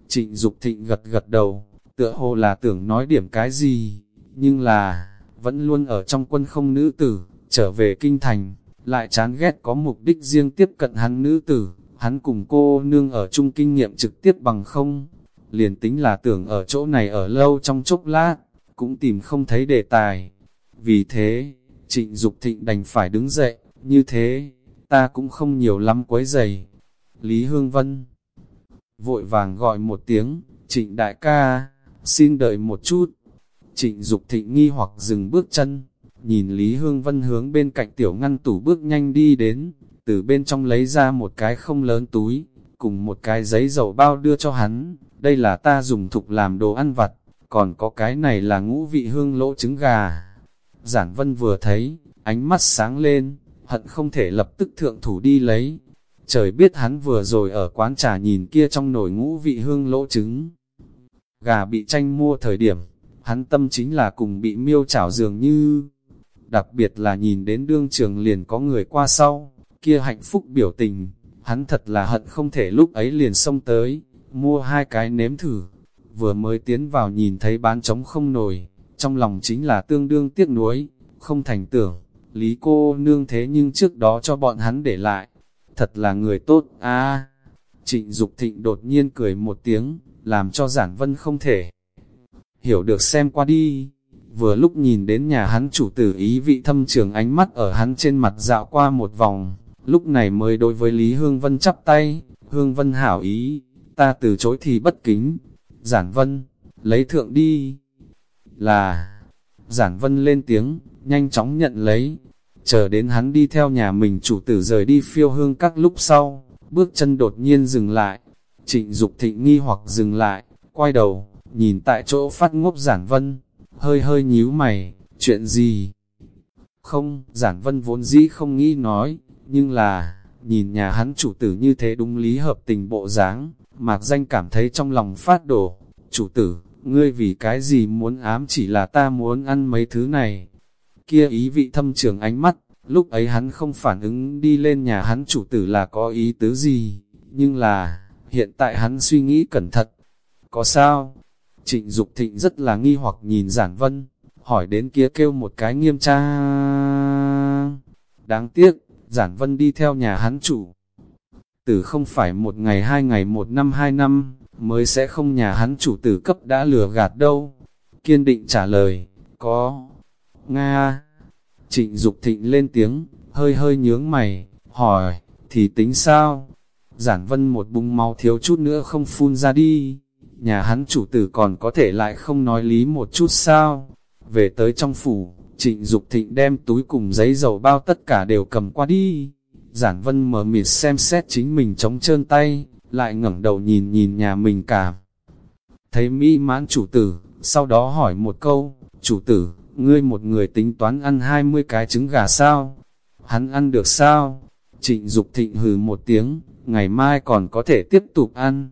Trịnh Dục Thịnh gật gật đầu, tựa hồ là tưởng nói điểm cái gì, nhưng là, vẫn luôn ở trong quân không nữ tử, trở về kinh thành, lại chán ghét có mục đích riêng tiếp cận hắn nữ tử, hắn cùng cô nương ở chung kinh nghiệm trực tiếp bằng không, liền tính là tưởng ở chỗ này ở lâu trong chốc lát, cũng tìm không thấy đề tài. Vì thế, trịnh Dục thịnh đành phải đứng dậy, như thế, ta cũng không nhiều lắm quấy giày. Lý Hương Vân vội vàng gọi một tiếng, trịnh đại ca, xin đợi một chút. Trịnh Dục thịnh nghi hoặc dừng bước chân, nhìn Lý Hương Vân hướng bên cạnh tiểu ngăn tủ bước nhanh đi đến, từ bên trong lấy ra một cái không lớn túi, cùng một cái giấy dầu bao đưa cho hắn, đây là ta dùng thục làm đồ ăn vặt, còn có cái này là ngũ vị hương lỗ trứng gà. Giản Vân vừa thấy, ánh mắt sáng lên, hận không thể lập tức thượng thủ đi lấy. Trời biết hắn vừa rồi ở quán trà nhìn kia trong nồi ngũ vị hương lỗ trứng. Gà bị tranh mua thời điểm, hắn tâm chính là cùng bị miêu chảo dường như, đặc biệt là nhìn đến đương trường liền có người qua sau, kia hạnh phúc biểu tình, hắn thật là hận không thể lúc ấy liền xông tới, mua hai cái nếm thử, vừa mới tiến vào nhìn thấy bán trống không nổi, trong lòng chính là tương đương tiếc nuối, không thành tưởng, lý cô nương thế nhưng trước đó cho bọn hắn để lại, thật là người tốt, a. Trịnh Dục Thịnh đột nhiên cười một tiếng, làm cho giản vân không thể hiểu được xem qua đi, vừa lúc nhìn đến nhà hắn chủ tử ý vị thâm trường ánh mắt ở hắn trên mặt dạo qua một vòng, lúc này mới đối với Lý Hương Vân chắp tay, Hương Vân hảo ý, ta từ chối thì bất kính, giản vân, lấy thượng đi, là, giản vân lên tiếng, nhanh chóng nhận lấy, chờ đến hắn đi theo nhà mình chủ tử rời đi phiêu hương các lúc sau, bước chân đột nhiên dừng lại, trịnh Dục thịnh nghi hoặc dừng lại, quay đầu, nhìn tại chỗ phát ngốc giản vân, hơi hơi nhíu mày, chuyện gì? Không, giản vân vốn dĩ không nghĩ nói, nhưng là, nhìn nhà hắn chủ tử như thế đúng lý hợp tình bộ dáng, mạc danh cảm thấy trong lòng phát đổ. Chủ tử, ngươi vì cái gì muốn ám chỉ là ta muốn ăn mấy thứ này? Kia ý vị thâm trường ánh mắt, lúc ấy hắn không phản ứng đi lên nhà hắn chủ tử là có ý tứ gì, nhưng là, hiện tại hắn suy nghĩ cẩn thận. Có sao? Trịnh Dục Thịnh rất là nghi hoặc nhìn Giản Vân, hỏi đến kia kêu một cái nghiêm tra. Đáng tiếc, Giản Vân đi theo nhà hắn chủ. Tử không phải một ngày hai ngày một năm hai năm, mới sẽ không nhà hắn chủ tử cấp đã lừa gạt đâu. Kiên định trả lời, có. Nga. Trịnh Dục Thịnh lên tiếng, hơi hơi nhướng mày, hỏi, thì tính sao? Giản Vân một bụng máu thiếu chút nữa không phun ra đi nhà hắn chủ tử còn có thể lại không nói lý một chút sao. Về tới trong phủ, trịnh Dục thịnh đem túi cùng giấy dầu bao tất cả đều cầm qua đi. Giản vân mở mịt xem xét chính mình chống trơn tay, lại ngẩng đầu nhìn nhìn nhà mình cảm. Thấy mỹ mãn chủ tử, sau đó hỏi một câu, chủ tử, ngươi một người tính toán ăn 20 cái trứng gà sao? Hắn ăn được sao? Trịnh Dục thịnh hừ một tiếng, ngày mai còn có thể tiếp tục ăn.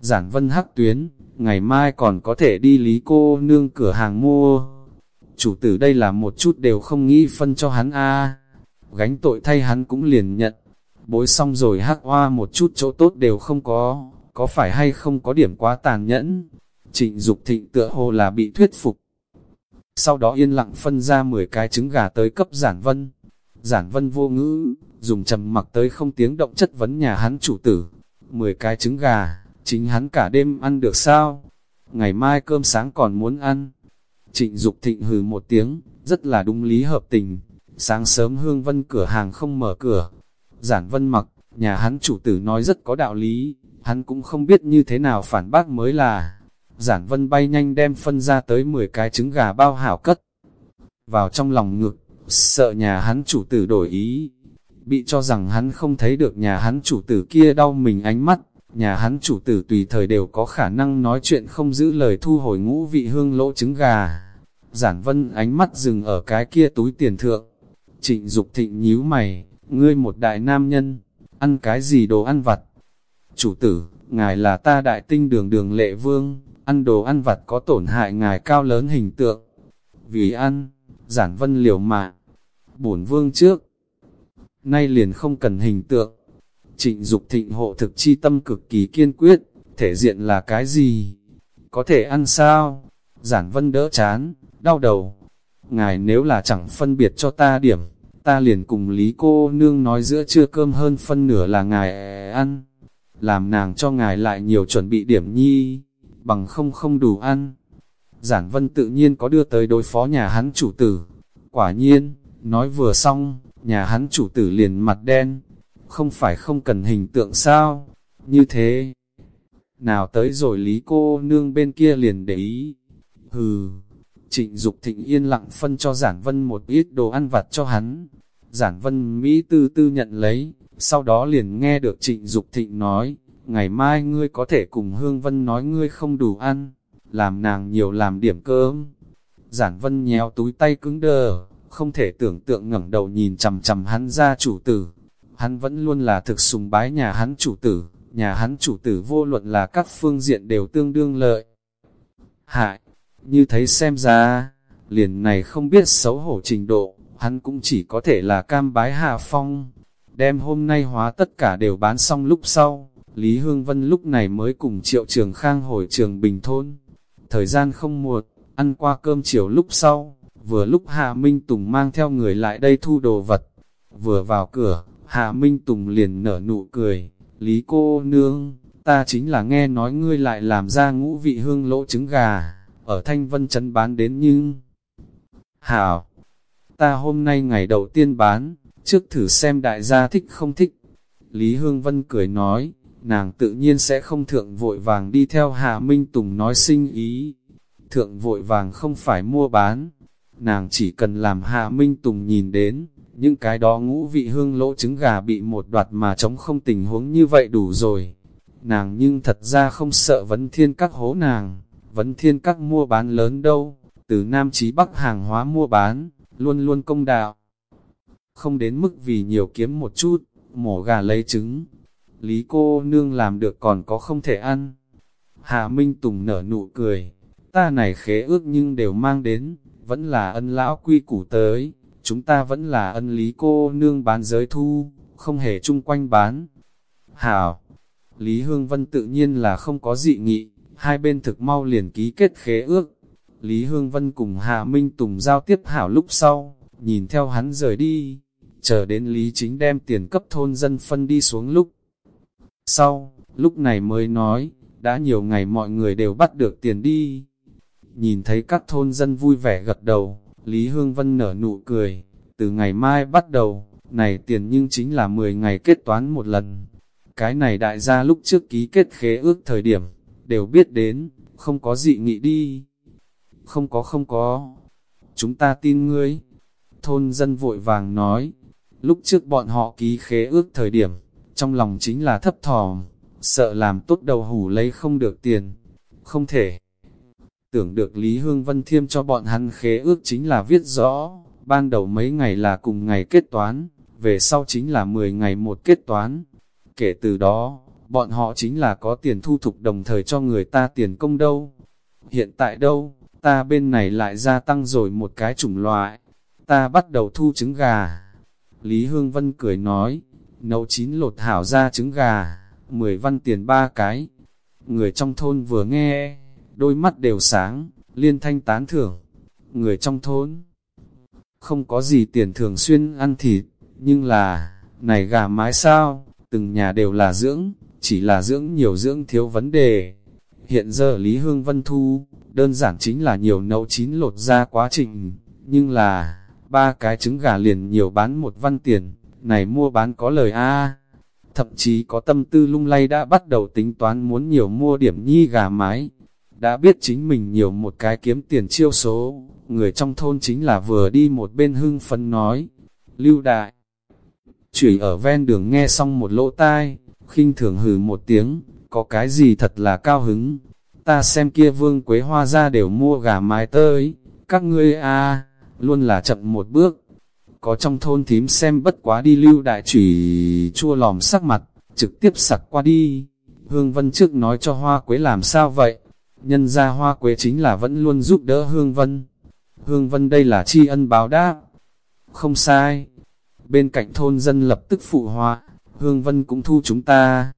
Giản vân hắc tuyến, ngày mai còn có thể đi lý cô nương cửa hàng mua. Chủ tử đây là một chút đều không nghĩ phân cho hắn a Gánh tội thay hắn cũng liền nhận. Bối xong rồi hắc hoa một chút chỗ tốt đều không có, có phải hay không có điểm quá tàn nhẫn. Trịnh Dục thịnh tựa hồ là bị thuyết phục. Sau đó yên lặng phân ra 10 cái trứng gà tới cấp giản vân. Giản vân vô ngữ, dùng trầm mặc tới không tiếng động chất vấn nhà hắn chủ tử. 10 cái trứng gà, chính hắn cả đêm ăn được sao? Ngày mai cơm sáng còn muốn ăn. Trịnh Dục thịnh hừ một tiếng, rất là đúng lý hợp tình. Sáng sớm Hương Vân cửa hàng không mở cửa. Giản Vân mặc, nhà hắn chủ tử nói rất có đạo lý, hắn cũng không biết như thế nào phản bác mới là. Giản Vân bay nhanh đem phân ra tới 10 cái trứng gà bao hảo cất. Vào trong lòng ngực, sợ nhà hắn chủ tử đổi ý. Bị cho rằng hắn không thấy được nhà hắn chủ tử kia đau mình ánh mắt, nhà hắn chủ tử tùy thời đều có khả năng nói chuyện không giữ lời thu hồi ngũ vị hương lỗ trứng gà. Giản vân ánh mắt dừng ở cái kia túi tiền thượng, Trịnh Dục thịnh nhíu mày, ngươi một đại nam nhân, ăn cái gì đồ ăn vặt? Chủ tử, ngài là ta đại tinh đường đường lệ vương, ăn đồ ăn vặt có tổn hại ngài cao lớn hình tượng. Vì ăn, giản vân liều mạng, bổn vương trước. Nay liền không cần hình tượng. Trịnh Dục thịnh hộ thực chi tâm cực kỳ kiên quyết, thể diện là cái gì? Có thể ăn sao? Giản vân đỡ chán, đau đầu. Ngài nếu là chẳng phân biệt cho ta điểm, ta liền cùng Lý cô nương nói giữa trưa cơm hơn phân nửa là ngài ăn. Làm nàng cho ngài lại nhiều chuẩn bị điểm nhi, bằng không không đủ ăn. Giản vân tự nhiên có đưa tới đối phó nhà hắn chủ tử. Quả nhiên, nói vừa xong, nhà hắn chủ tử liền mặt đen. Không phải không cần hình tượng sao? Như thế, nào tới rồi Lý cô nương bên kia liền để ý. Hừ, trịnh Dục thịnh yên lặng phân cho Giản Vân một ít đồ ăn vặt cho hắn. Giản Vân Mỹ tư tư nhận lấy, sau đó liền nghe được trịnh Dục thịnh nói, ngày mai ngươi có thể cùng Hương Vân nói ngươi không đủ ăn, làm nàng nhiều làm điểm cơm. Giản Vân nhéo túi tay cứng đờ, không thể tưởng tượng ngẩng đầu nhìn chầm chầm hắn ra chủ tử. Hắn vẫn luôn là thực sùng bái nhà hắn chủ tử, nhà hắn chủ tử vô luận là các phương diện đều tương đương lợi. Hại, như thấy xem ra, liền này không biết xấu hổ trình độ, hắn cũng chỉ có thể là cam bái hạ phong. Đem hôm nay hóa tất cả đều bán xong lúc sau, Lý Hương Vân lúc này mới cùng triệu trường khang hồi trường Bình Thôn. Thời gian không muộn, ăn qua cơm chiều lúc sau, vừa lúc Hạ Minh Tùng mang theo người lại đây thu đồ vật. Vừa vào cửa, Hạ Minh Tùng liền nở nụ cười, Lý cô nương, ta chính là nghe nói ngươi lại làm ra ngũ vị hương lỗ trứng gà, ở Thanh Vân Trấn bán đến nhưng... Hảo, ta hôm nay ngày đầu tiên bán, trước thử xem đại gia thích không thích. Lý Hương Vân cười nói, nàng tự nhiên sẽ không thượng vội vàng đi theo Hà Minh Tùng nói sinh ý. Thượng vội vàng không phải mua bán, nàng chỉ cần làm Hà Minh Tùng nhìn đến, những cái đó ngũ vị hương lỗ trứng gà bị một đoạt mà chống không tình huống như vậy đủ rồi. Nàng nhưng thật ra không sợ vấn thiên các hố nàng, vấn thiên các mua bán lớn đâu, từ Nam chí Bắc hàng hóa mua bán, luôn luôn công đạo. Không đến mức vì nhiều kiếm một chút, mổ gà lấy trứng. Lý cô nương làm được còn có không thể ăn. Hà Minh Tùng nở nụ cười, ta này khế ước nhưng đều mang đến, vẫn là ân lão quy củ tới chúng ta vẫn là ân lý cô nương bán giới thu, không hề chung quanh bán. Hảo, Lý Hương Vân tự nhiên là không có dị nghị, hai bên thực mau liền ký kết khế ước. Lý Hương Vân cùng Hà Minh Tùng giao tiếp hảo lúc sau, nhìn theo hắn rời đi, chờ đến Lý Chính đem tiền cấp thôn dân phân đi xuống lúc. Sau, lúc này mới nói, đã nhiều ngày mọi người đều bắt được tiền đi. Nhìn thấy các thôn dân vui vẻ gật đầu, Lý Hương Vân nở nụ cười, từ ngày mai bắt đầu, này tiền nhưng chính là 10 ngày kết toán một lần. Cái này đại gia lúc trước ký kết khế ước thời điểm, đều biết đến, không có dị nghị đi. Không có không có, chúng ta tin ngươi. Thôn dân vội vàng nói, lúc trước bọn họ ký khế ước thời điểm, trong lòng chính là thấp thòm, sợ làm tốt đầu hủ lấy không được tiền, không thể. Tưởng được Lý Hương Vân Thiêm cho bọn hắn khế ước chính là viết rõ, ban đầu mấy ngày là cùng ngày kết toán, về sau chính là 10 ngày một kết toán. Kể từ đó, bọn họ chính là có tiền thu thục đồng thời cho người ta tiền công đâu. Hiện tại đâu, ta bên này lại gia tăng rồi một cái chủng loại, ta bắt đầu thu trứng gà. Lý Hương Vân cười nói, nấu chín lột hảo ra trứng gà, 10 văn tiền ba cái. Người trong thôn vừa nghe, đôi mắt đều sáng, liên thanh tán thưởng. Người trong thôn, không có gì tiền thường xuyên ăn thịt, nhưng là, này gà mái sao, từng nhà đều là dưỡng, chỉ là dưỡng nhiều dưỡng thiếu vấn đề. Hiện giờ Lý Hương Vân Thu, đơn giản chính là nhiều nấu chín lột ra quá trình, nhưng là, ba cái trứng gà liền nhiều bán một văn tiền, này mua bán có lời a. Thậm chí có tâm tư lung lay đã bắt đầu tính toán muốn nhiều mua điểm nhi gà mái, đã biết chính mình nhiều một cái kiếm tiền chiêu số, người trong thôn chính là vừa đi một bên hưng phấn nói, lưu đại. Chửi ở ven đường nghe xong một lỗ tai, khinh thường hừ một tiếng, có cái gì thật là cao hứng, ta xem kia vương quế hoa ra đều mua gà mái tới, các ngươi a luôn là chậm một bước có trong thôn thím xem bất quá đi lưu đại chủy chua lòm sắc mặt, trực tiếp sặc qua đi. Hương Vân trước nói cho Hoa Quế làm sao vậy? Nhân ra Hoa Quế chính là vẫn luôn giúp đỡ Hương Vân. Hương Vân đây là tri ân báo đáp. Không sai. Bên cạnh thôn dân lập tức phụ hoa, Hương Vân cũng thu chúng ta.